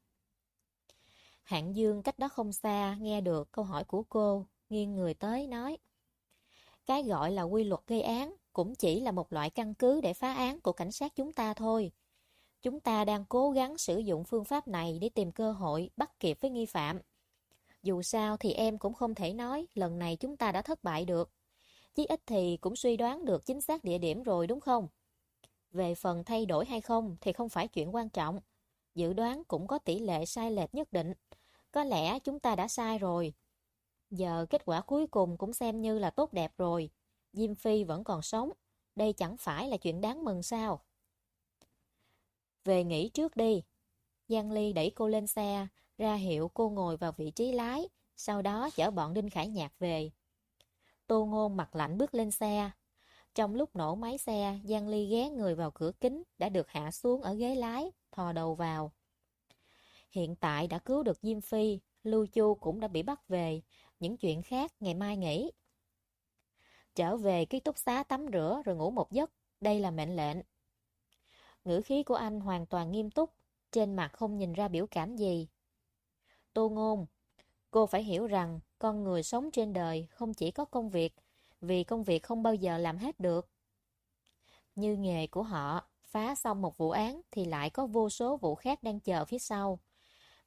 Hạng Dương cách đó không xa nghe được câu hỏi của cô, nghiêng người tới nói. Cái gọi là quy luật gây án cũng chỉ là một loại căn cứ để phá án của cảnh sát chúng ta thôi. Chúng ta đang cố gắng sử dụng phương pháp này để tìm cơ hội bắt kịp với nghi phạm. Dù sao thì em cũng không thể nói lần này chúng ta đã thất bại được. Chí ít thì cũng suy đoán được chính xác địa điểm rồi đúng không? Về phần thay đổi hay không thì không phải chuyện quan trọng. Dự đoán cũng có tỷ lệ sai lệch nhất định. Có lẽ chúng ta đã sai rồi. Giờ kết quả cuối cùng cũng xem như là tốt đẹp rồi. Diêm Phi vẫn còn sống. Đây chẳng phải là chuyện đáng mừng sao? Về nghỉ trước đi. Giang Ly đẩy cô lên xe, ra hiệu cô ngồi vào vị trí lái, sau đó chở bọn Đinh Khải Nhạc về. Tô Ngôn mặt lạnh bước lên xe. Trong lúc nổ máy xe, Giang Ly ghé người vào cửa kính đã được hạ xuống ở ghế lái, thò đầu vào. Hiện tại đã cứu được Diêm Phi, Lưu Chu cũng đã bị bắt về, những chuyện khác ngày mai nghỉ. Trở về ký túc xá tắm rửa rồi ngủ một giấc, đây là mệnh lệnh. Ngữ khí của anh hoàn toàn nghiêm túc, trên mặt không nhìn ra biểu cảm gì. Tô Ngôn, cô phải hiểu rằng con người sống trên đời không chỉ có công việc, vì công việc không bao giờ làm hết được. Như nghề của họ, phá xong một vụ án thì lại có vô số vụ khác đang chờ phía sau.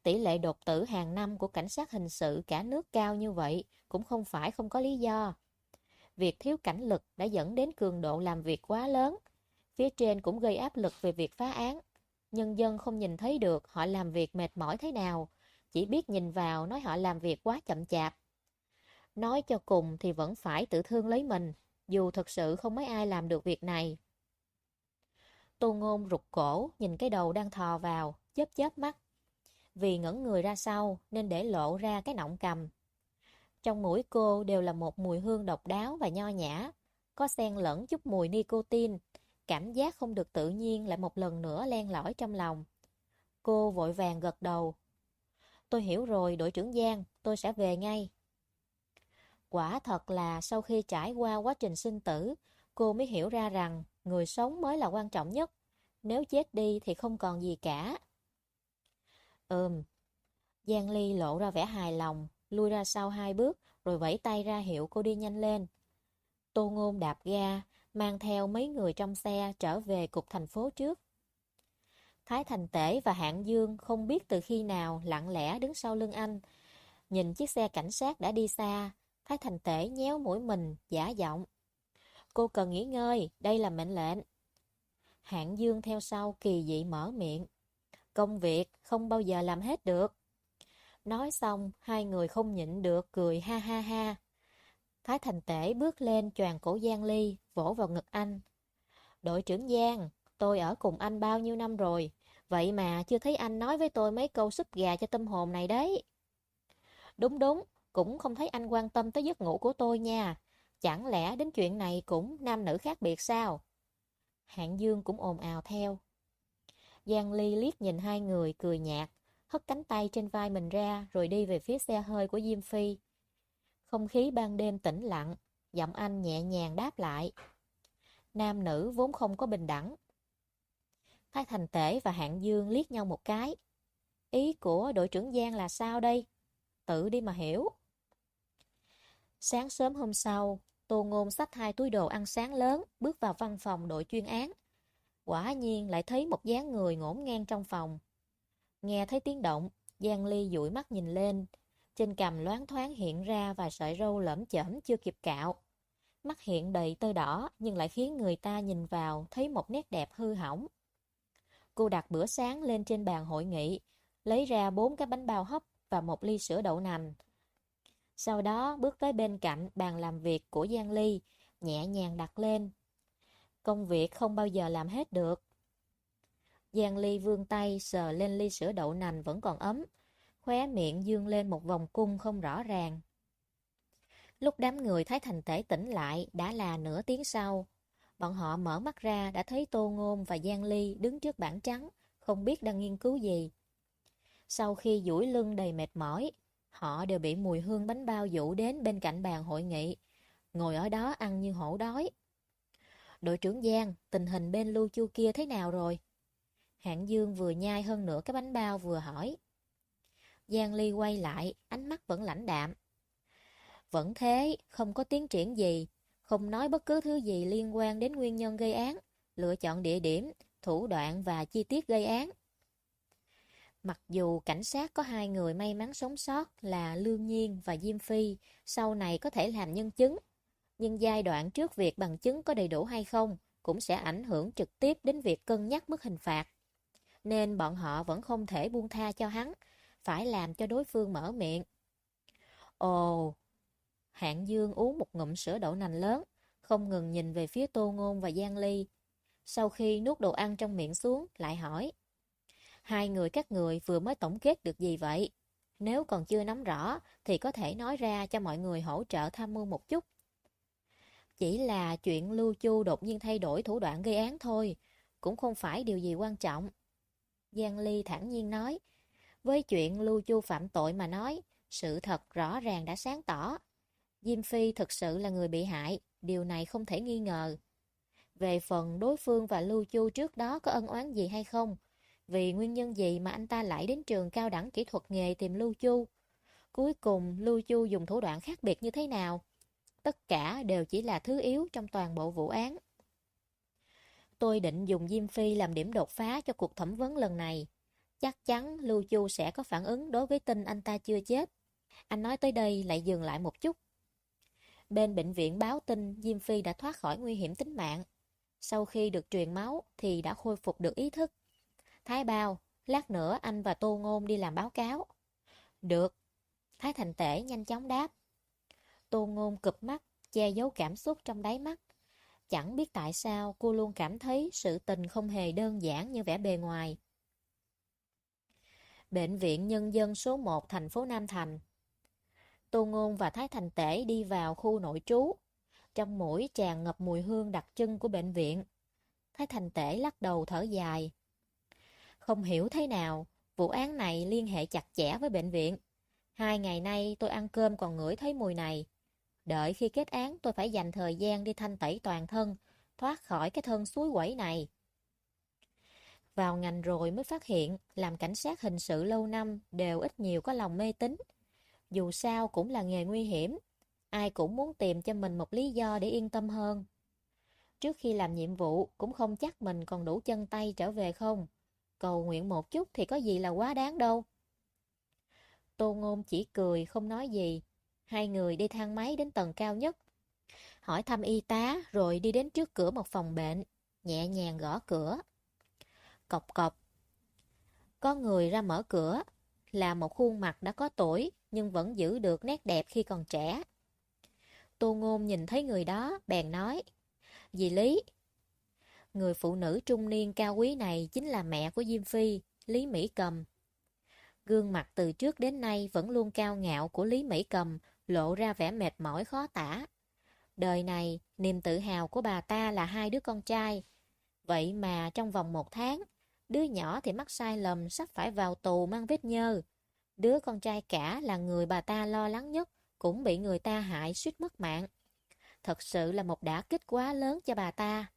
Tỷ lệ đột tử hàng năm của cảnh sát hình sự cả nước cao như vậy cũng không phải không có lý do. Việc thiếu cảnh lực đã dẫn đến cường độ làm việc quá lớn. Phía trên cũng gây áp lực về việc phá án. Nhân dân không nhìn thấy được họ làm việc mệt mỏi thế nào, chỉ biết nhìn vào nói họ làm việc quá chậm chạp. Nói cho cùng thì vẫn phải tự thương lấy mình, dù thật sự không mấy ai làm được việc này. Tô Ngôn rụt cổ, nhìn cái đầu đang thò vào, chớp chớp mắt. Vì ngẩn người ra sau nên để lộ ra cái nọng cầm. Trong mũi cô đều là một mùi hương độc đáo và nho nhã, có xen lẫn chút mùi nicotine, cảm giác không được tự nhiên lại một lần nữa len lỏi trong lòng. Cô vội vàng gật đầu. Tôi hiểu rồi đội trưởng Giang, tôi sẽ về ngay. Quả thật là sau khi trải qua quá trình sinh tử, cô mới hiểu ra rằng người sống mới là quan trọng nhất. Nếu chết đi thì không còn gì cả. Ừm. Giang Ly lộ ra vẻ hài lòng, lui ra sau hai bước, rồi vẫy tay ra hiệu cô đi nhanh lên. Tô Ngôn đạp ga, mang theo mấy người trong xe trở về cục thành phố trước. Thái Thành Tể và Hạng Dương không biết từ khi nào lặng lẽ đứng sau lưng anh. Nhìn chiếc xe cảnh sát đã đi xa, Thái Thành Tể nhéo mũi mình, giả giọng. Cô cần nghỉ ngơi, đây là mệnh lệnh. Hạng Dương theo sau kỳ dị mở miệng. Công việc không bao giờ làm hết được. Nói xong, hai người không nhịn được cười ha ha ha. Thái Thành Tể bước lên choàng cổ Giang Ly, vỗ vào ngực anh. Đội trưởng Giang, tôi ở cùng anh bao nhiêu năm rồi, vậy mà chưa thấy anh nói với tôi mấy câu súp gà cho tâm hồn này đấy. Đúng đúng, cũng không thấy anh quan tâm tới giấc ngủ của tôi nha. Chẳng lẽ đến chuyện này cũng nam nữ khác biệt sao? Hạng Dương cũng ồn ào theo. Giang Ly liếc nhìn hai người cười nhạt, hất cánh tay trên vai mình ra rồi đi về phía xe hơi của Diêm Phi. Không khí ban đêm tĩnh lặng, giọng anh nhẹ nhàng đáp lại. Nam nữ vốn không có bình đẳng. Thái Thành Tể và Hạng Dương liếc nhau một cái. Ý của đội trưởng Giang là sao đây? Tự đi mà hiểu. Sáng sớm hôm sau, Tô Ngôn xách hai túi đồ ăn sáng lớn, bước vào văn phòng đội chuyên án. Quả nhiên lại thấy một dáng người ngổn ngang trong phòng. Nghe thấy tiếng động, Giang Ly dụi mắt nhìn lên. Trên cằm loáng thoáng hiện ra vài sợi râu lẫm chởm chưa kịp cạo. Mắt hiện đầy tơ đỏ nhưng lại khiến người ta nhìn vào thấy một nét đẹp hư hỏng. Cô đặt bữa sáng lên trên bàn hội nghị, lấy ra bốn cái bánh bao hấp và một ly sữa đậu nành. Sau đó bước tới bên cạnh bàn làm việc của Giang Ly, nhẹ nhàng đặt lên. Công việc không bao giờ làm hết được. Giang Ly vươn tay sờ lên ly sữa đậu nành vẫn còn ấm, khóe miệng dương lên một vòng cung không rõ ràng. Lúc đám người thấy thành thể tỉnh lại đã là nửa tiếng sau. Bọn họ mở mắt ra đã thấy Tô Ngôn và Giang Ly đứng trước bảng trắng, không biết đang nghiên cứu gì. Sau khi duỗi lưng đầy mệt mỏi, họ đều bị mùi hương bánh bao dụ đến bên cạnh bàn hội nghị, ngồi ở đó ăn như hổ đói. Đội trưởng Giang, tình hình bên Lưu Chu kia thế nào rồi? Hạng Dương vừa nhai hơn nửa cái bánh bao vừa hỏi. Giang Ly quay lại, ánh mắt vẫn lãnh đạm. Vẫn thế, không có tiến triển gì, không nói bất cứ thứ gì liên quan đến nguyên nhân gây án, lựa chọn địa điểm, thủ đoạn và chi tiết gây án. Mặc dù cảnh sát có hai người may mắn sống sót là Lương Nhiên và Diêm Phi, sau này có thể làm nhân chứng, nhưng giai đoạn trước việc bằng chứng có đầy đủ hay không cũng sẽ ảnh hưởng trực tiếp đến việc cân nhắc mức hình phạt. Nên bọn họ vẫn không thể buông tha cho hắn, phải làm cho đối phương mở miệng. Ồ, Hạng Dương uống một ngụm sữa đậu nành lớn, không ngừng nhìn về phía Tô Ngôn và Giang Ly. Sau khi nuốt đồ ăn trong miệng xuống, lại hỏi. Hai người các người vừa mới tổng kết được gì vậy? Nếu còn chưa nắm rõ, thì có thể nói ra cho mọi người hỗ trợ tham mưu một chút. Chỉ là chuyện Lưu Chu đột nhiên thay đổi thủ đoạn gây án thôi, cũng không phải điều gì quan trọng. Giang Ly thẳng nhiên nói, với chuyện Lưu Chu phạm tội mà nói, sự thật rõ ràng đã sáng tỏ. Diêm Phi thực sự là người bị hại, điều này không thể nghi ngờ. Về phần đối phương và Lưu Chu trước đó có ân oán gì hay không, vì nguyên nhân gì mà anh ta lại đến trường cao đẳng kỹ thuật nghề tìm Lưu Chu. Cuối cùng, Lưu Chu dùng thủ đoạn khác biệt như thế nào? Tất cả đều chỉ là thứ yếu trong toàn bộ vụ án. Tôi định dùng Diêm Phi làm điểm đột phá cho cuộc thẩm vấn lần này. Chắc chắn Lưu Chu sẽ có phản ứng đối với tin anh ta chưa chết. Anh nói tới đây lại dừng lại một chút. Bên bệnh viện báo tin Diêm Phi đã thoát khỏi nguy hiểm tính mạng. Sau khi được truyền máu thì đã khôi phục được ý thức. Thái Bao, lát nữa anh và Tô Ngôn đi làm báo cáo. Được. Thái Thành Tể nhanh chóng đáp. Tô Ngôn cụp mắt, che giấu cảm xúc trong đáy mắt. Chẳng biết tại sao cô luôn cảm thấy sự tình không hề đơn giản như vẻ bề ngoài. Bệnh viện Nhân dân số 1 thành phố Nam Thành Tô Ngôn và Thái Thành Tể đi vào khu nội trú. Trong mũi tràn ngập mùi hương đặc trưng của bệnh viện. Thái Thành Tể lắc đầu thở dài. Không hiểu thế nào, vụ án này liên hệ chặt chẽ với bệnh viện. Hai ngày nay tôi ăn cơm còn ngửi thấy mùi này. Đợi khi kết án tôi phải dành thời gian đi thanh tẩy toàn thân, thoát khỏi cái thân suối quẩy này. Vào ngành rồi mới phát hiện, làm cảnh sát hình sự lâu năm đều ít nhiều có lòng mê tín. Dù sao cũng là nghề nguy hiểm, ai cũng muốn tìm cho mình một lý do để yên tâm hơn. Trước khi làm nhiệm vụ cũng không chắc mình còn đủ chân tay trở về không. Cầu nguyện một chút thì có gì là quá đáng đâu. Tô Ngôn chỉ cười không nói gì. Hai người đi thang máy đến tầng cao nhất. Hỏi thăm y tá rồi đi đến trước cửa một phòng bệnh. Nhẹ nhàng gõ cửa. Cọc cọc. Có người ra mở cửa. Là một khuôn mặt đã có tuổi nhưng vẫn giữ được nét đẹp khi còn trẻ. Tô Ngôn nhìn thấy người đó, bèn nói. Dì Lý. Người phụ nữ trung niên cao quý này chính là mẹ của Diêm Phi, Lý Mỹ Cầm. Gương mặt từ trước đến nay vẫn luôn cao ngạo của Lý Mỹ Cầm lộ ra vẻ mệt mỏi khó tả. Đời này, niềm tự hào của bà ta là hai đứa con trai. Vậy mà trong vòng một tháng, đứa nhỏ thì mắc sai lầm sắp phải vào tù mang vết nhơ. Đứa con trai cả là người bà ta lo lắng nhất, cũng bị người ta hại suýt mất mạng. Thật sự là một đả kích quá lớn cho bà ta.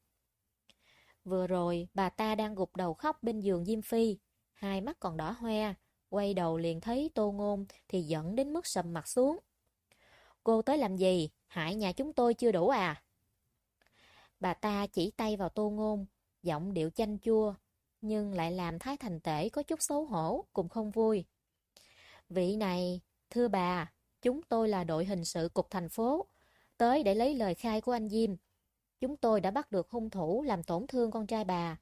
Vừa rồi, bà ta đang gục đầu khóc bên giường Diêm Phi, hai mắt còn đỏ hoe, quay đầu liền thấy Tô Ngôn thì giận đến mức sầm mặt xuống. Cô tới làm gì? Hại nhà chúng tôi chưa đủ à? Bà ta chỉ tay vào Tô Ngôn, giọng điệu chanh chua, nhưng lại làm Thái Thành Tể có chút xấu hổ, cũng không vui. Vị này, thưa bà, chúng tôi là đội hình sự cục thành phố, tới để lấy lời khai của anh Diêm. Chúng tôi đã bắt được hung thủ làm tổn thương con trai bà.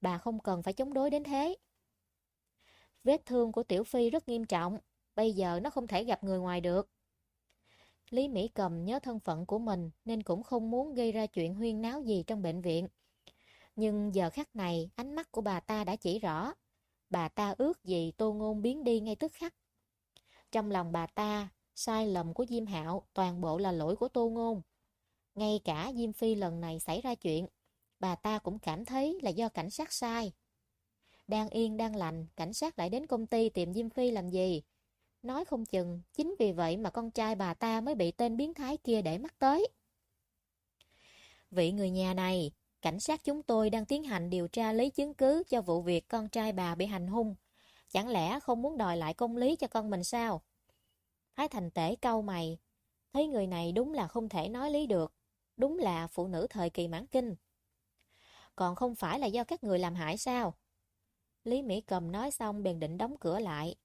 Bà không cần phải chống đối đến thế. Vết thương của Tiểu Phi rất nghiêm trọng, bây giờ nó không thể gặp người ngoài được. Lý Mỹ Cầm nhớ thân phận của mình nên cũng không muốn gây ra chuyện huyên náo gì trong bệnh viện. Nhưng giờ khắc này, ánh mắt của bà ta đã chỉ rõ. Bà ta ước gì Tô Ngôn biến đi ngay tức khắc. Trong lòng bà ta, sai lầm của Diêm Hạo toàn bộ là lỗi của Tô Ngôn. Ngay cả Diêm Phi lần này xảy ra chuyện, bà ta cũng cảm thấy là do cảnh sát sai. Đang yên đang lành, cảnh sát lại đến công ty tìm Diêm Phi làm gì? Nói không chừng, chính vì vậy mà con trai bà ta mới bị tên biến thái kia để mắt tới. Vị người nhà này, cảnh sát chúng tôi đang tiến hành điều tra lấy chứng cứ cho vụ việc con trai bà bị hành hung. Chẳng lẽ không muốn đòi lại công lý cho con mình sao? Thái Thành Tể câu mày, thấy người này đúng là không thể nói lý được. Đúng là phụ nữ thời kỳ mãn kinh. Còn không phải là do các người làm hại sao? Lý Mỹ Cầm nói xong bèn định đóng cửa lại.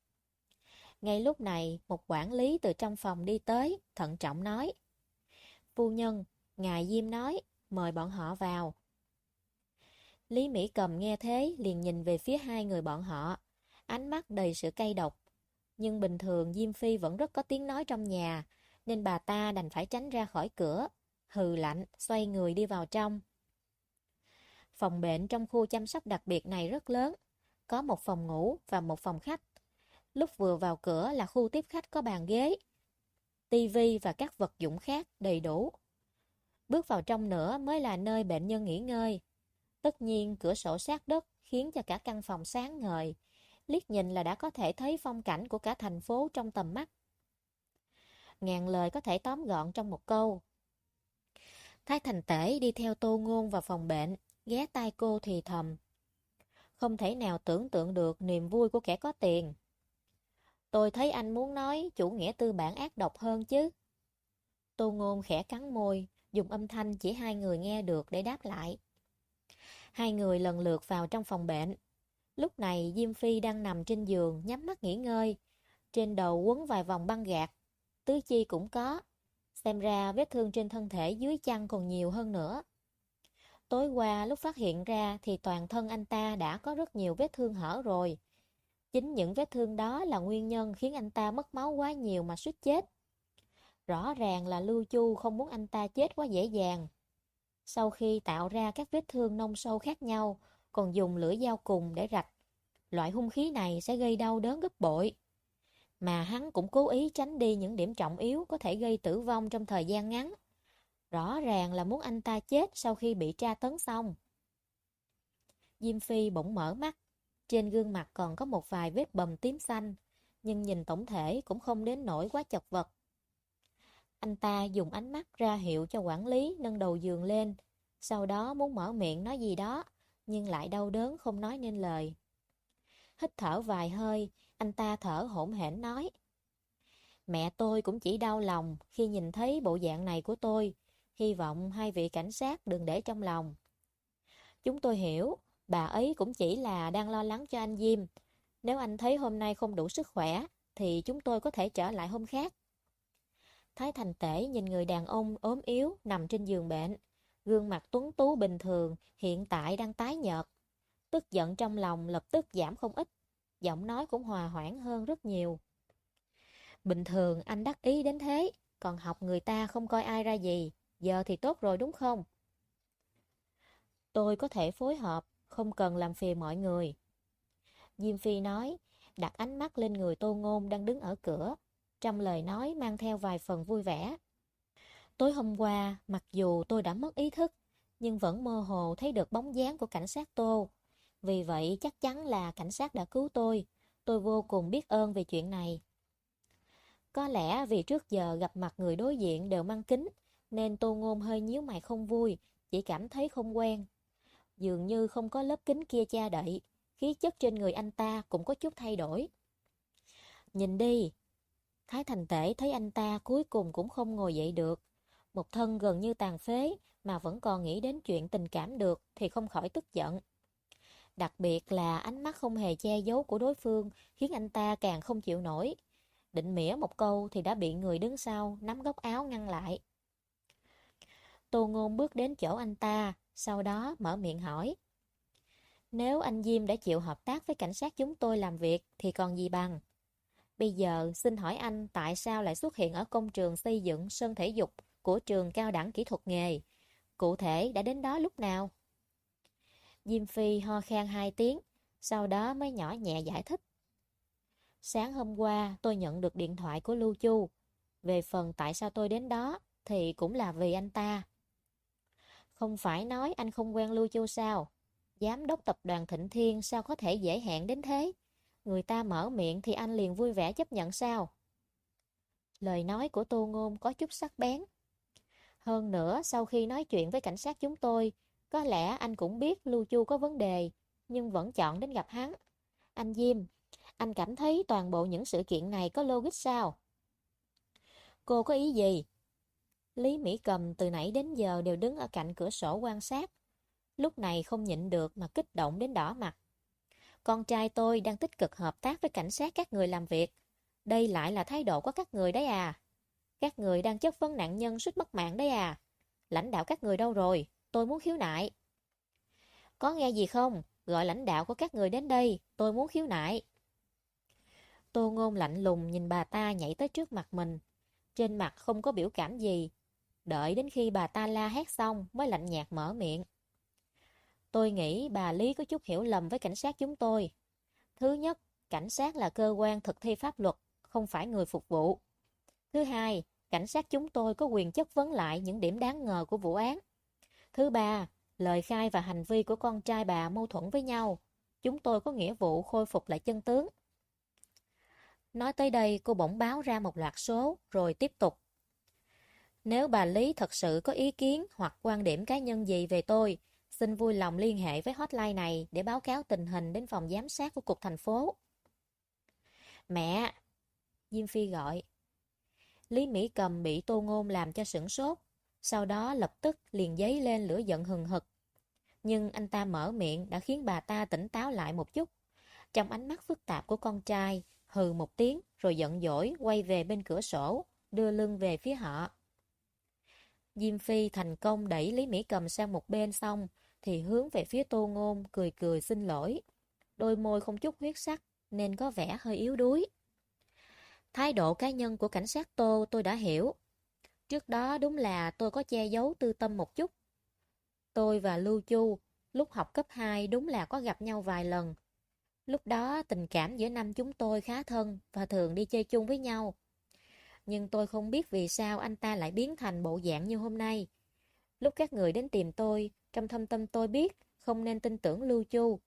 Ngay lúc này, một quản lý từ trong phòng đi tới, thận trọng nói. Phu nhân, ngài Diêm nói, mời bọn họ vào. Lý Mỹ Cầm nghe thế, liền nhìn về phía hai người bọn họ, ánh mắt đầy sự cay độc. Nhưng bình thường Diêm Phi vẫn rất có tiếng nói trong nhà, nên bà ta đành phải tránh ra khỏi cửa, hừ lạnh, xoay người đi vào trong. Phòng bệnh trong khu chăm sóc đặc biệt này rất lớn, có một phòng ngủ và một phòng khách. Lúc vừa vào cửa là khu tiếp khách có bàn ghế, tivi và các vật dụng khác đầy đủ. Bước vào trong nữa mới là nơi bệnh nhân nghỉ ngơi. Tất nhiên cửa sổ sát đất khiến cho cả căn phòng sáng ngời. Liếc nhìn là đã có thể thấy phong cảnh của cả thành phố trong tầm mắt. Ngàn lời có thể tóm gọn trong một câu. Thái Thành Tể đi theo Tô Ngôn vào phòng bệnh, ghé tai cô thì thầm. Không thể nào tưởng tượng được niềm vui của kẻ có tiền. Tôi thấy anh muốn nói chủ nghĩa tư bản ác độc hơn chứ. Tô Ngôn khẽ cắn môi, dùng âm thanh chỉ hai người nghe được để đáp lại. Hai người lần lượt vào trong phòng bệnh. Lúc này Diêm Phi đang nằm trên giường nhắm mắt nghỉ ngơi. Trên đầu quấn vài vòng băng gạc. Tứ chi cũng có. Xem ra vết thương trên thân thể dưới chăn còn nhiều hơn nữa. Tối qua lúc phát hiện ra thì toàn thân anh ta đã có rất nhiều vết thương hở rồi. Chính những vết thương đó là nguyên nhân khiến anh ta mất máu quá nhiều mà suýt chết. Rõ ràng là Lưu Chu không muốn anh ta chết quá dễ dàng. Sau khi tạo ra các vết thương nông sâu khác nhau, còn dùng lưỡi dao cùng để rạch. Loại hung khí này sẽ gây đau đớn gấp bội. Mà hắn cũng cố ý tránh đi những điểm trọng yếu có thể gây tử vong trong thời gian ngắn. Rõ ràng là muốn anh ta chết sau khi bị tra tấn xong. Diêm Phi bỗng mở mắt. Trên gương mặt còn có một vài vết bầm tím xanh, nhưng nhìn tổng thể cũng không đến nỗi quá chật vật. Anh ta dùng ánh mắt ra hiệu cho quản lý nâng đầu giường lên, sau đó muốn mở miệng nói gì đó, nhưng lại đau đớn không nói nên lời. Hít thở vài hơi, anh ta thở hổn hển nói. Mẹ tôi cũng chỉ đau lòng khi nhìn thấy bộ dạng này của tôi, hy vọng hai vị cảnh sát đừng để trong lòng. Chúng tôi hiểu, bà ấy cũng chỉ là đang lo lắng cho anh Diêm. Nếu anh thấy hôm nay không đủ sức khỏe, thì chúng tôi có thể trở lại hôm khác. Thái Thành Tể nhìn người đàn ông ốm yếu nằm trên giường bệnh. Gương mặt tuấn tú bình thường hiện tại đang tái nhợt. Tức giận trong lòng lập tức giảm không ít. Giọng nói cũng hòa hoãn hơn rất nhiều. Bình thường anh đắc ý đến thế, còn học người ta không coi ai ra gì. Giờ thì tốt rồi đúng không? Tôi có thể phối hợp, không cần làm phiền mọi người. Diêm Phi nói, đặt ánh mắt lên người Tô Ngôn đang đứng ở cửa, trong lời nói mang theo vài phần vui vẻ. Tối hôm qua, mặc dù tôi đã mất ý thức, nhưng vẫn mơ hồ thấy được bóng dáng của cảnh sát Tô. Vì vậy chắc chắn là cảnh sát đã cứu tôi. Tôi vô cùng biết ơn về chuyện này. Có lẽ vì trước giờ gặp mặt người đối diện đều mang kính, nên Tô Ngôn hơi nhíu mày không vui, chỉ cảm thấy không quen. Dường như không có lớp kính kia che đậy, khí chất trên người anh ta cũng có chút thay đổi. Nhìn đi, Thái Thành Tể thấy anh ta cuối cùng cũng không ngồi dậy được. Một thân gần như tàn phế, mà vẫn còn nghĩ đến chuyện tình cảm được thì không khỏi tức giận. Đặc biệt là ánh mắt không hề che giấu của đối phương khiến anh ta càng không chịu nổi. Định mỉa một câu thì đã bị người đứng sau nắm góc áo ngăn lại. Tô Ngôn bước đến chỗ anh ta, sau đó mở miệng hỏi. Nếu anh Diêm đã chịu hợp tác với cảnh sát chúng tôi làm việc thì còn gì bằng? Bây giờ xin hỏi anh tại sao lại xuất hiện ở công trường xây dựng sân thể dục của trường cao đẳng kỹ thuật nghề? Cụ thể đã đến đó lúc nào? Diêm Phi ho khan hai tiếng, sau đó mới nhỏ nhẹ giải thích. Sáng hôm qua tôi nhận được điện thoại của Lưu Chu. Về phần tại sao tôi đến đó thì cũng là vì anh ta. Không phải nói anh không quen Lưu Chu sao? Giám đốc tập đoàn Thịnh Thiên sao có thể dễ hẹn đến thế? Người ta mở miệng thì anh liền vui vẻ chấp nhận sao? Lời nói của Tô Ngôn có chút sắc bén. Hơn nữa, sau khi nói chuyện với cảnh sát chúng tôi, có lẽ anh cũng biết Lưu Chu có vấn đề, nhưng vẫn chọn đến gặp hắn. Anh Diêm, anh cảm thấy toàn bộ những sự kiện này có logic sao? Cô có ý gì? Lý Mỹ Cầm từ nãy đến giờ đều đứng ở cạnh cửa sổ quan sát. Lúc này không nhịn được mà kích động đến đỏ mặt. Con trai tôi đang tích cực hợp tác với cảnh sát các người làm việc. Đây lại là thái độ của các người đấy à. Các người đang chất vấn nạn nhân suýt mất mạng đấy à. Lãnh đạo các người đâu rồi? Tôi muốn khiếu nại. Có nghe gì không? Gọi lãnh đạo của các người đến đây. Tôi muốn khiếu nại. Tô ngôn lạnh lùng nhìn bà ta nhảy tới trước mặt mình. Trên mặt không có biểu cảm gì. Đợi đến khi bà ta la hét xong mới lạnh nhạt mở miệng. Tôi nghĩ bà Lý có chút hiểu lầm với cảnh sát chúng tôi. Thứ nhất, cảnh sát là cơ quan thực thi pháp luật, không phải người phục vụ. Thứ hai, cảnh sát chúng tôi có quyền chất vấn lại những điểm đáng ngờ của vụ án. Thứ ba, lời khai và hành vi của con trai bà mâu thuẫn với nhau. Chúng tôi có nghĩa vụ khôi phục lại chân tướng. Nói tới đây cô bỗng báo ra một loạt số rồi tiếp tục. Nếu bà Lý thật sự có ý kiến hoặc quan điểm cá nhân gì về tôi, xin vui lòng liên hệ với hotline này để báo cáo tình hình đến phòng giám sát của cục thành phố. Mẹ! Diêm Phi gọi. Lý Mỹ Cầm bị Tô Ngôn làm cho sửng sốt, sau đó lập tức liền giấy lên lửa giận hừng hực. Nhưng anh ta mở miệng đã khiến bà ta tỉnh táo lại một chút. Trong ánh mắt phức tạp của con trai, hừ một tiếng rồi giận dỗi quay về bên cửa sổ, đưa lưng về phía họ. Diêm Phi thành công đẩy Lý Mỹ Cầm sang một bên xong, thì hướng về phía Tô Ngôn cười cười xin lỗi. Đôi môi không chút huyết sắc nên có vẻ hơi yếu đuối. Thái độ cá nhân của cảnh sát Tô tôi đã hiểu. Trước đó đúng là tôi có che giấu tư tâm một chút. Tôi và Lưu Chu lúc học cấp 2 đúng là có gặp nhau vài lần. Lúc đó tình cảm giữa năm chúng tôi khá thân và thường đi chơi chung với nhau. Nhưng tôi không biết vì sao anh ta lại biến thành bộ dạng như hôm nay. Lúc các người đến tìm tôi, trong thâm tâm tôi biết không nên tin tưởng Lưu Chu.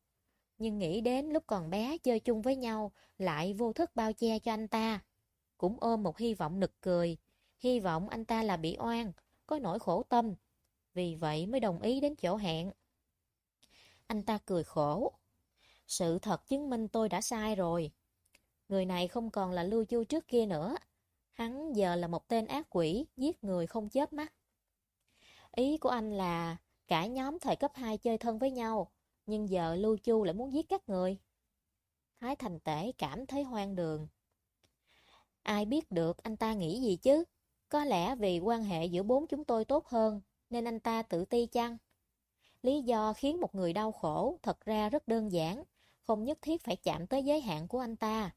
Nhưng nghĩ đến lúc còn bé chơi chung với nhau lại vô thức bao che cho anh ta. Cũng ôm một hy vọng nực cười. Hy vọng anh ta là bị oan, có nỗi khổ tâm. Vì vậy mới đồng ý đến chỗ hẹn. Anh ta cười khổ. Sự thật chứng minh tôi đã sai rồi. Người này không còn là Lưu Chu trước kia nữa. Hắn giờ là một tên ác quỷ, giết người không chớp mắt. Ý của anh là cả nhóm thời cấp 2 chơi thân với nhau, nhưng giờ Lưu Chu lại muốn giết các người. Thái Thành Tể cảm thấy hoang đường. Ai biết được anh ta nghĩ gì chứ? Có lẽ vì quan hệ giữa bốn chúng tôi tốt hơn, nên anh ta tự ti chăng? Lý do khiến một người đau khổ thật ra rất đơn giản, không nhất thiết phải chạm tới giới hạn của anh ta.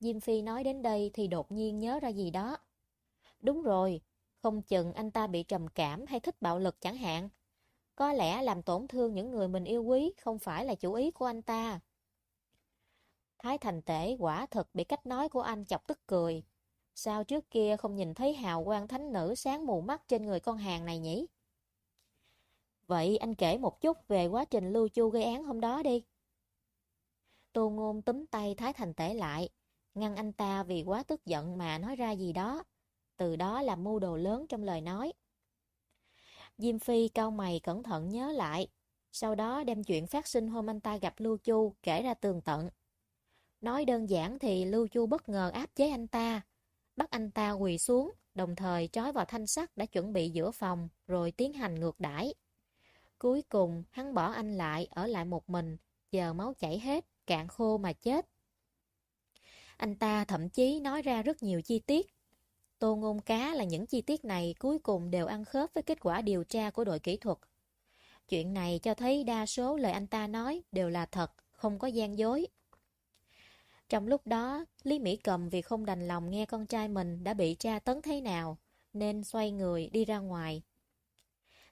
Diêm Phi nói đến đây thì đột nhiên nhớ ra gì đó. Đúng rồi, không chừng anh ta bị trầm cảm hay thích bạo lực chẳng hạn. Có lẽ làm tổn thương những người mình yêu quý không phải là chủ ý của anh ta. Thái Thành Tể quả thật bị cách nói của anh chọc tức cười. Sao trước kia không nhìn thấy hào quang thánh nữ sáng mù mắt trên người con hàng này nhỉ? Vậy anh kể một chút về quá trình Lưu Chu gây án hôm đó đi. Tô Ngôn túm tay Thái Thành Tể lại, ngăn anh ta vì quá tức giận mà nói ra gì đó. Từ đó là mưu đồ lớn trong lời nói. Diêm Phi cao mày cẩn thận nhớ lại, sau đó đem chuyện phát sinh hôm anh ta gặp Lưu Chu kể ra tường tận. Nói đơn giản thì Lưu Chu bất ngờ áp chế anh ta, bắt anh ta quỳ xuống đồng thời trói vào thanh sắt đã chuẩn bị giữa phòng, rồi tiến hành ngược đãi. Cuối cùng, hắn bỏ anh lại, ở lại một mình, giờ máu chảy hết, cạn khô mà chết. Anh ta thậm chí nói ra rất nhiều chi tiết. Tô ngôn cá là những chi tiết này cuối cùng đều ăn khớp với kết quả điều tra của đội kỹ thuật. Chuyện này cho thấy đa số lời anh ta nói đều là thật, không có gian dối. Trong lúc đó, Lý Mỹ Cầm vì không đành lòng nghe con trai mình đã bị tra tấn thế nào, nên xoay người đi ra ngoài.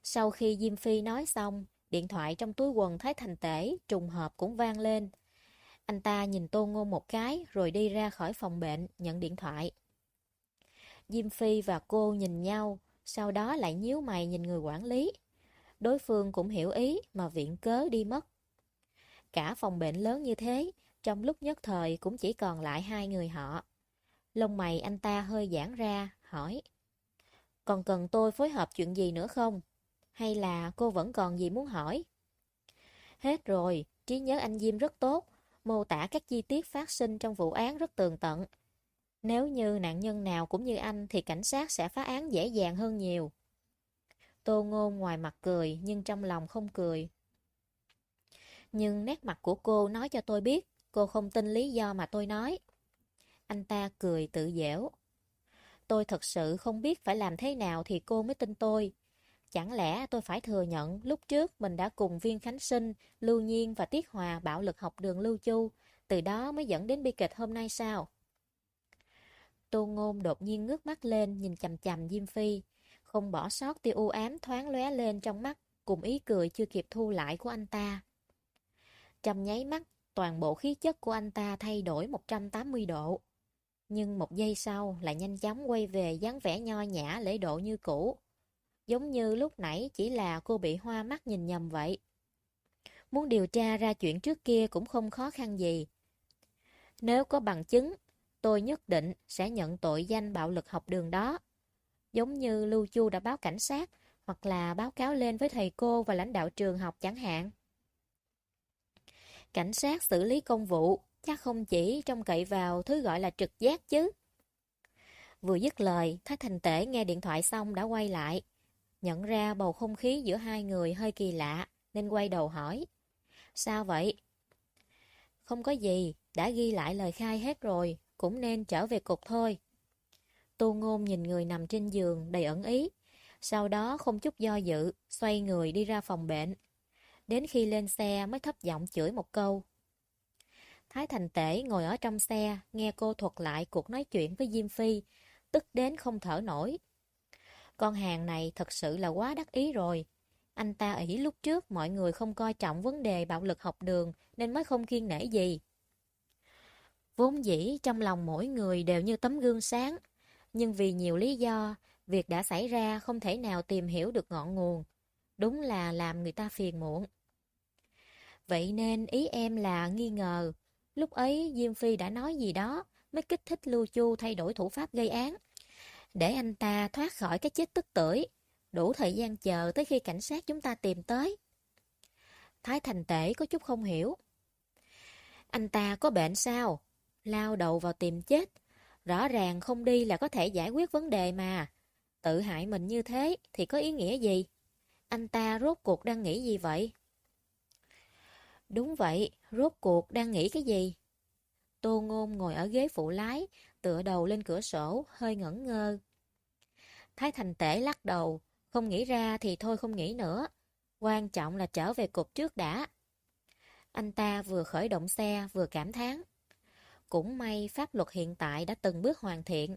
Sau khi Diêm Phi nói xong, điện thoại trong túi quần Thái Thành Tể trùng hợp cũng vang lên. Anh ta nhìn Tô Ngôn một cái rồi đi ra khỏi phòng bệnh nhận điện thoại. Diêm Phi và cô nhìn nhau, sau đó lại nhíu mày nhìn người quản lý. Đối phương cũng hiểu ý mà viện cớ đi mất. Cả phòng bệnh lớn như thế, trong lúc nhất thời cũng chỉ còn lại hai người họ. Lông mày anh ta hơi giãn ra, hỏi. Còn cần tôi phối hợp chuyện gì nữa không? Hay là cô vẫn còn gì muốn hỏi? Hết rồi, trí nhớ anh Diêm rất tốt, mô tả các chi tiết phát sinh trong vụ án rất tường tận. Nếu như nạn nhân nào cũng như anh thì cảnh sát sẽ phá án dễ dàng hơn nhiều. Tô Ngôn ngoài mặt cười nhưng trong lòng không cười. Nhưng nét mặt của cô nói cho tôi biết cô không tin lý do mà tôi nói. Anh ta cười tự dẻo. Tôi thật sự không biết phải làm thế nào thì cô mới tin tôi. Chẳng lẽ tôi phải thừa nhận lúc trước mình đã cùng Viên Khánh Sinh, Lưu Nhiên và Tiết Hòa bạo lực học đường Lưu Chu, từ đó mới dẫn đến bi kịch hôm nay sao? Tô Ngôn đột nhiên ngước mắt lên nhìn chầm chầm Diêm Phi, không bỏ sót tia u ám thoáng lóe lên trong mắt, cùng ý cười chưa kịp thu lại của anh ta. Trong nháy mắt, toàn bộ khí chất của anh ta thay đổi 180 độ. Nhưng một giây sau lại nhanh chóng quay về dáng vẻ nho nhã lễ độ như cũ. Giống như lúc nãy chỉ là cô bị hoa mắt nhìn nhầm vậy. Muốn điều tra ra chuyện trước kia cũng không khó khăn gì. Nếu có bằng chứng, tôi nhất định sẽ nhận tội danh bạo lực học đường đó. Giống như Lưu Chu đã báo cảnh sát hoặc là báo cáo lên với thầy cô và lãnh đạo trường học chẳng hạn. Cảnh sát xử lý công vụ chắc không chỉ trông cậy vào thứ gọi là trực giác chứ. Vừa dứt lời, Thái Thành Tể nghe điện thoại xong đã quay lại. Nhận ra bầu không khí giữa hai người hơi kỳ lạ, nên quay đầu hỏi. Sao vậy? Không có gì, đã ghi lại lời khai hết rồi, cũng nên trở về cục thôi. Tô Ngôn nhìn người nằm trên giường đầy ẩn ý. Sau đó không chút do dự, xoay người đi ra phòng bệnh. Đến khi lên xe mới thấp giọng chửi một câu. Thái Thành Tể ngồi ở trong xe, nghe cô thuật lại cuộc nói chuyện với Diêm Phi, tức đến không thở nổi. Con hàng này thật sự là quá đắc ý rồi. Anh ta ỷ lúc trước mọi người không coi trọng vấn đề bạo lực học đường nên mới không kiên nể gì. Vốn dĩ trong lòng mỗi người đều như tấm gương sáng, nhưng vì nhiều lý do, việc đã xảy ra không thể nào tìm hiểu được ngọn nguồn. Đúng là làm người ta phiền muộn. Vậy nên ý em là nghi ngờ, lúc ấy Diêm Phi đã nói gì đó mới kích thích Lưu Chu thay đổi thủ pháp gây án. Để anh ta thoát khỏi cái chết tức tưởi, đủ thời gian chờ tới khi cảnh sát chúng ta tìm tới. Thái Thành Tể có chút không hiểu. Anh ta có bệnh sao? Lao đầu vào tìm chết. Rõ ràng không đi là có thể giải quyết vấn đề mà. Tự hại mình như thế thì có ý nghĩa gì? Anh ta rốt cuộc đang nghĩ gì vậy? Đúng vậy, rốt cuộc đang nghĩ cái gì? Tô Ngôn ngồi ở ghế phụ lái, tựa đầu lên cửa sổ, hơi ngẩn ngơ. Thái Thành Tể lắc đầu, không nghĩ ra thì thôi không nghĩ nữa. Quan trọng là trở về cục trước đã. Anh ta vừa khởi động xe vừa cảm thán. Cũng may pháp luật hiện tại đã từng bước hoàn thiện.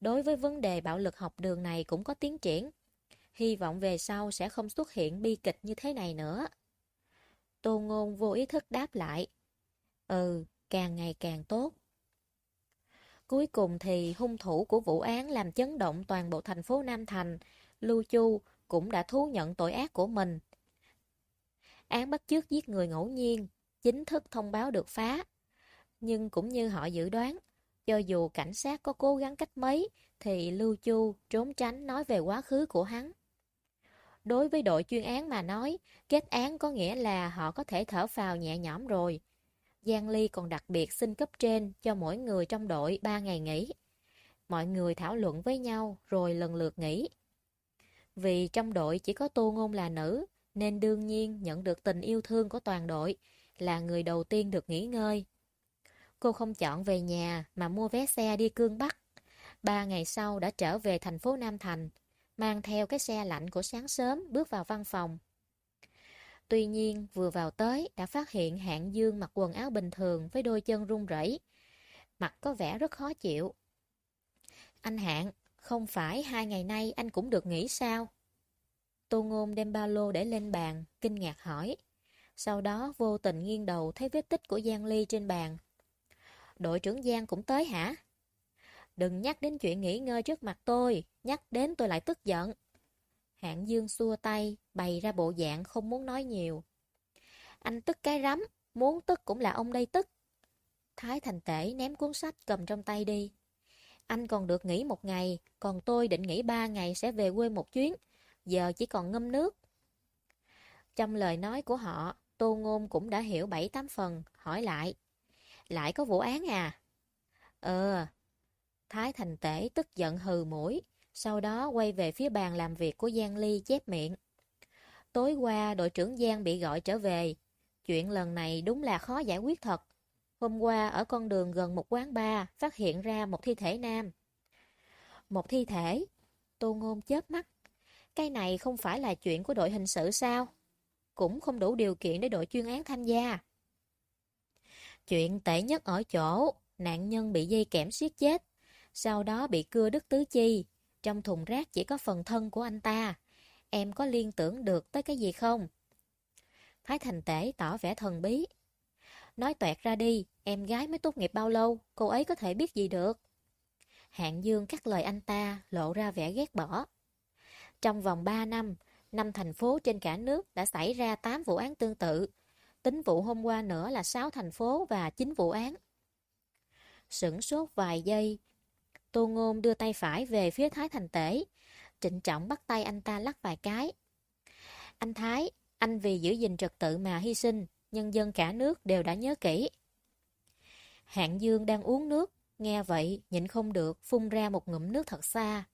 Đối với vấn đề bạo lực học đường này cũng có tiến triển. Hy vọng về sau sẽ không xuất hiện bi kịch như thế này nữa. Tô Ngôn vô ý thức đáp lại. Ừ, càng ngày càng tốt. Cuối cùng thì hung thủ của vụ án làm chấn động toàn bộ thành phố Nam Thành, Lưu Chu cũng đã thú nhận tội ác của mình. Án bắt chước giết người ngẫu nhiên, chính thức thông báo được phá. Nhưng cũng như họ dự đoán, cho dù cảnh sát có cố gắng cách mấy, thì Lưu Chu trốn tránh nói về quá khứ của hắn. Đối với đội chuyên án mà nói, kết án có nghĩa là họ có thể thở phào nhẹ nhõm rồi. Giang Ly còn đặc biệt xin cấp trên cho mỗi người trong đội 3 ngày nghỉ. Mọi người thảo luận với nhau rồi lần lượt nghỉ. Vì trong đội chỉ có Tô Ngôn là nữ, nên đương nhiên nhận được tình yêu thương của toàn đội, là người đầu tiên được nghỉ ngơi. Cô không chọn về nhà mà mua vé xe đi Cương Bắc. Ba ngày sau đã trở về thành phố Nam Thành, mang theo cái xe lạnh của sáng sớm bước vào văn phòng. Tuy nhiên, vừa vào tới đã phát hiện Hạng Dương mặc quần áo bình thường với đôi chân run rẩy, mặt có vẻ rất khó chịu. Anh Hạng, không phải hai ngày nay anh cũng được nghỉ sao? Tô Ngôn đem ba lô để lên bàn, kinh ngạc hỏi. Sau đó vô tình nghiêng đầu thấy vết tích của Giang Ly trên bàn. Đội trưởng Giang cũng tới hả? Đừng nhắc đến chuyện nghỉ ngơi trước mặt tôi, nhắc đến tôi lại tức giận. Hạng Dương xua tay, bày ra bộ dạng không muốn nói nhiều. Anh tức cái rắm, muốn tức cũng là ông đây tức. Thái Thành Tể ném cuốn sách cầm trong tay đi. Anh còn được nghỉ một ngày, còn tôi định nghỉ ba ngày sẽ về quê một chuyến. Giờ chỉ còn ngâm nước. Trong lời nói của họ, Tô Ngôn cũng đã hiểu bảy tám phần, hỏi lại. Lại có vụ án à? Ờ. Thái Thành Tể tức giận hừ mũi, sau đó quay về phía bàn làm việc của Giang Ly chép miệng. Tối qua đội trưởng Giang bị gọi trở về. Chuyện lần này đúng là khó giải quyết thật. Hôm qua ở con đường gần một quán bar phát hiện ra một thi thể nam. Một thi thể? Tô Ngôn chớp mắt. Cái này không phải là chuyện của đội hình sự sao? Cũng không đủ điều kiện để đội chuyên án tham gia. Chuyện tệ nhất ở chỗ, nạn nhân bị dây kẽm siết chết, sau đó bị cưa đứt tứ chi. Trong thùng rác chỉ có phần thân của anh ta. Em có liên tưởng được tới cái gì không? Thái Thành Tể tỏ vẻ thần bí. Nói toẹt ra đi, em gái mới tốt nghiệp bao lâu, cô ấy có thể biết gì được. Hạng Dương cắt lời anh ta, lộ ra vẻ ghét bỏ. Trong vòng 3 năm, năm thành phố trên cả nước đã xảy ra 8 vụ án tương tự. Tính vụ hôm qua nữa là 6 thành phố và 9 vụ án. Sửng sốt vài giây, Tô Ngôn đưa tay phải về phía Thái Thành Tể. Trịnh trọng bắt tay anh ta lắc vài cái. Anh Thái, anh vì giữ gìn trật tự mà hy sinh, nhân dân cả nước đều đã nhớ kỹ. Hạng Dương đang uống nước, nghe vậy nhịn không được phun ra một ngụm nước thật xa.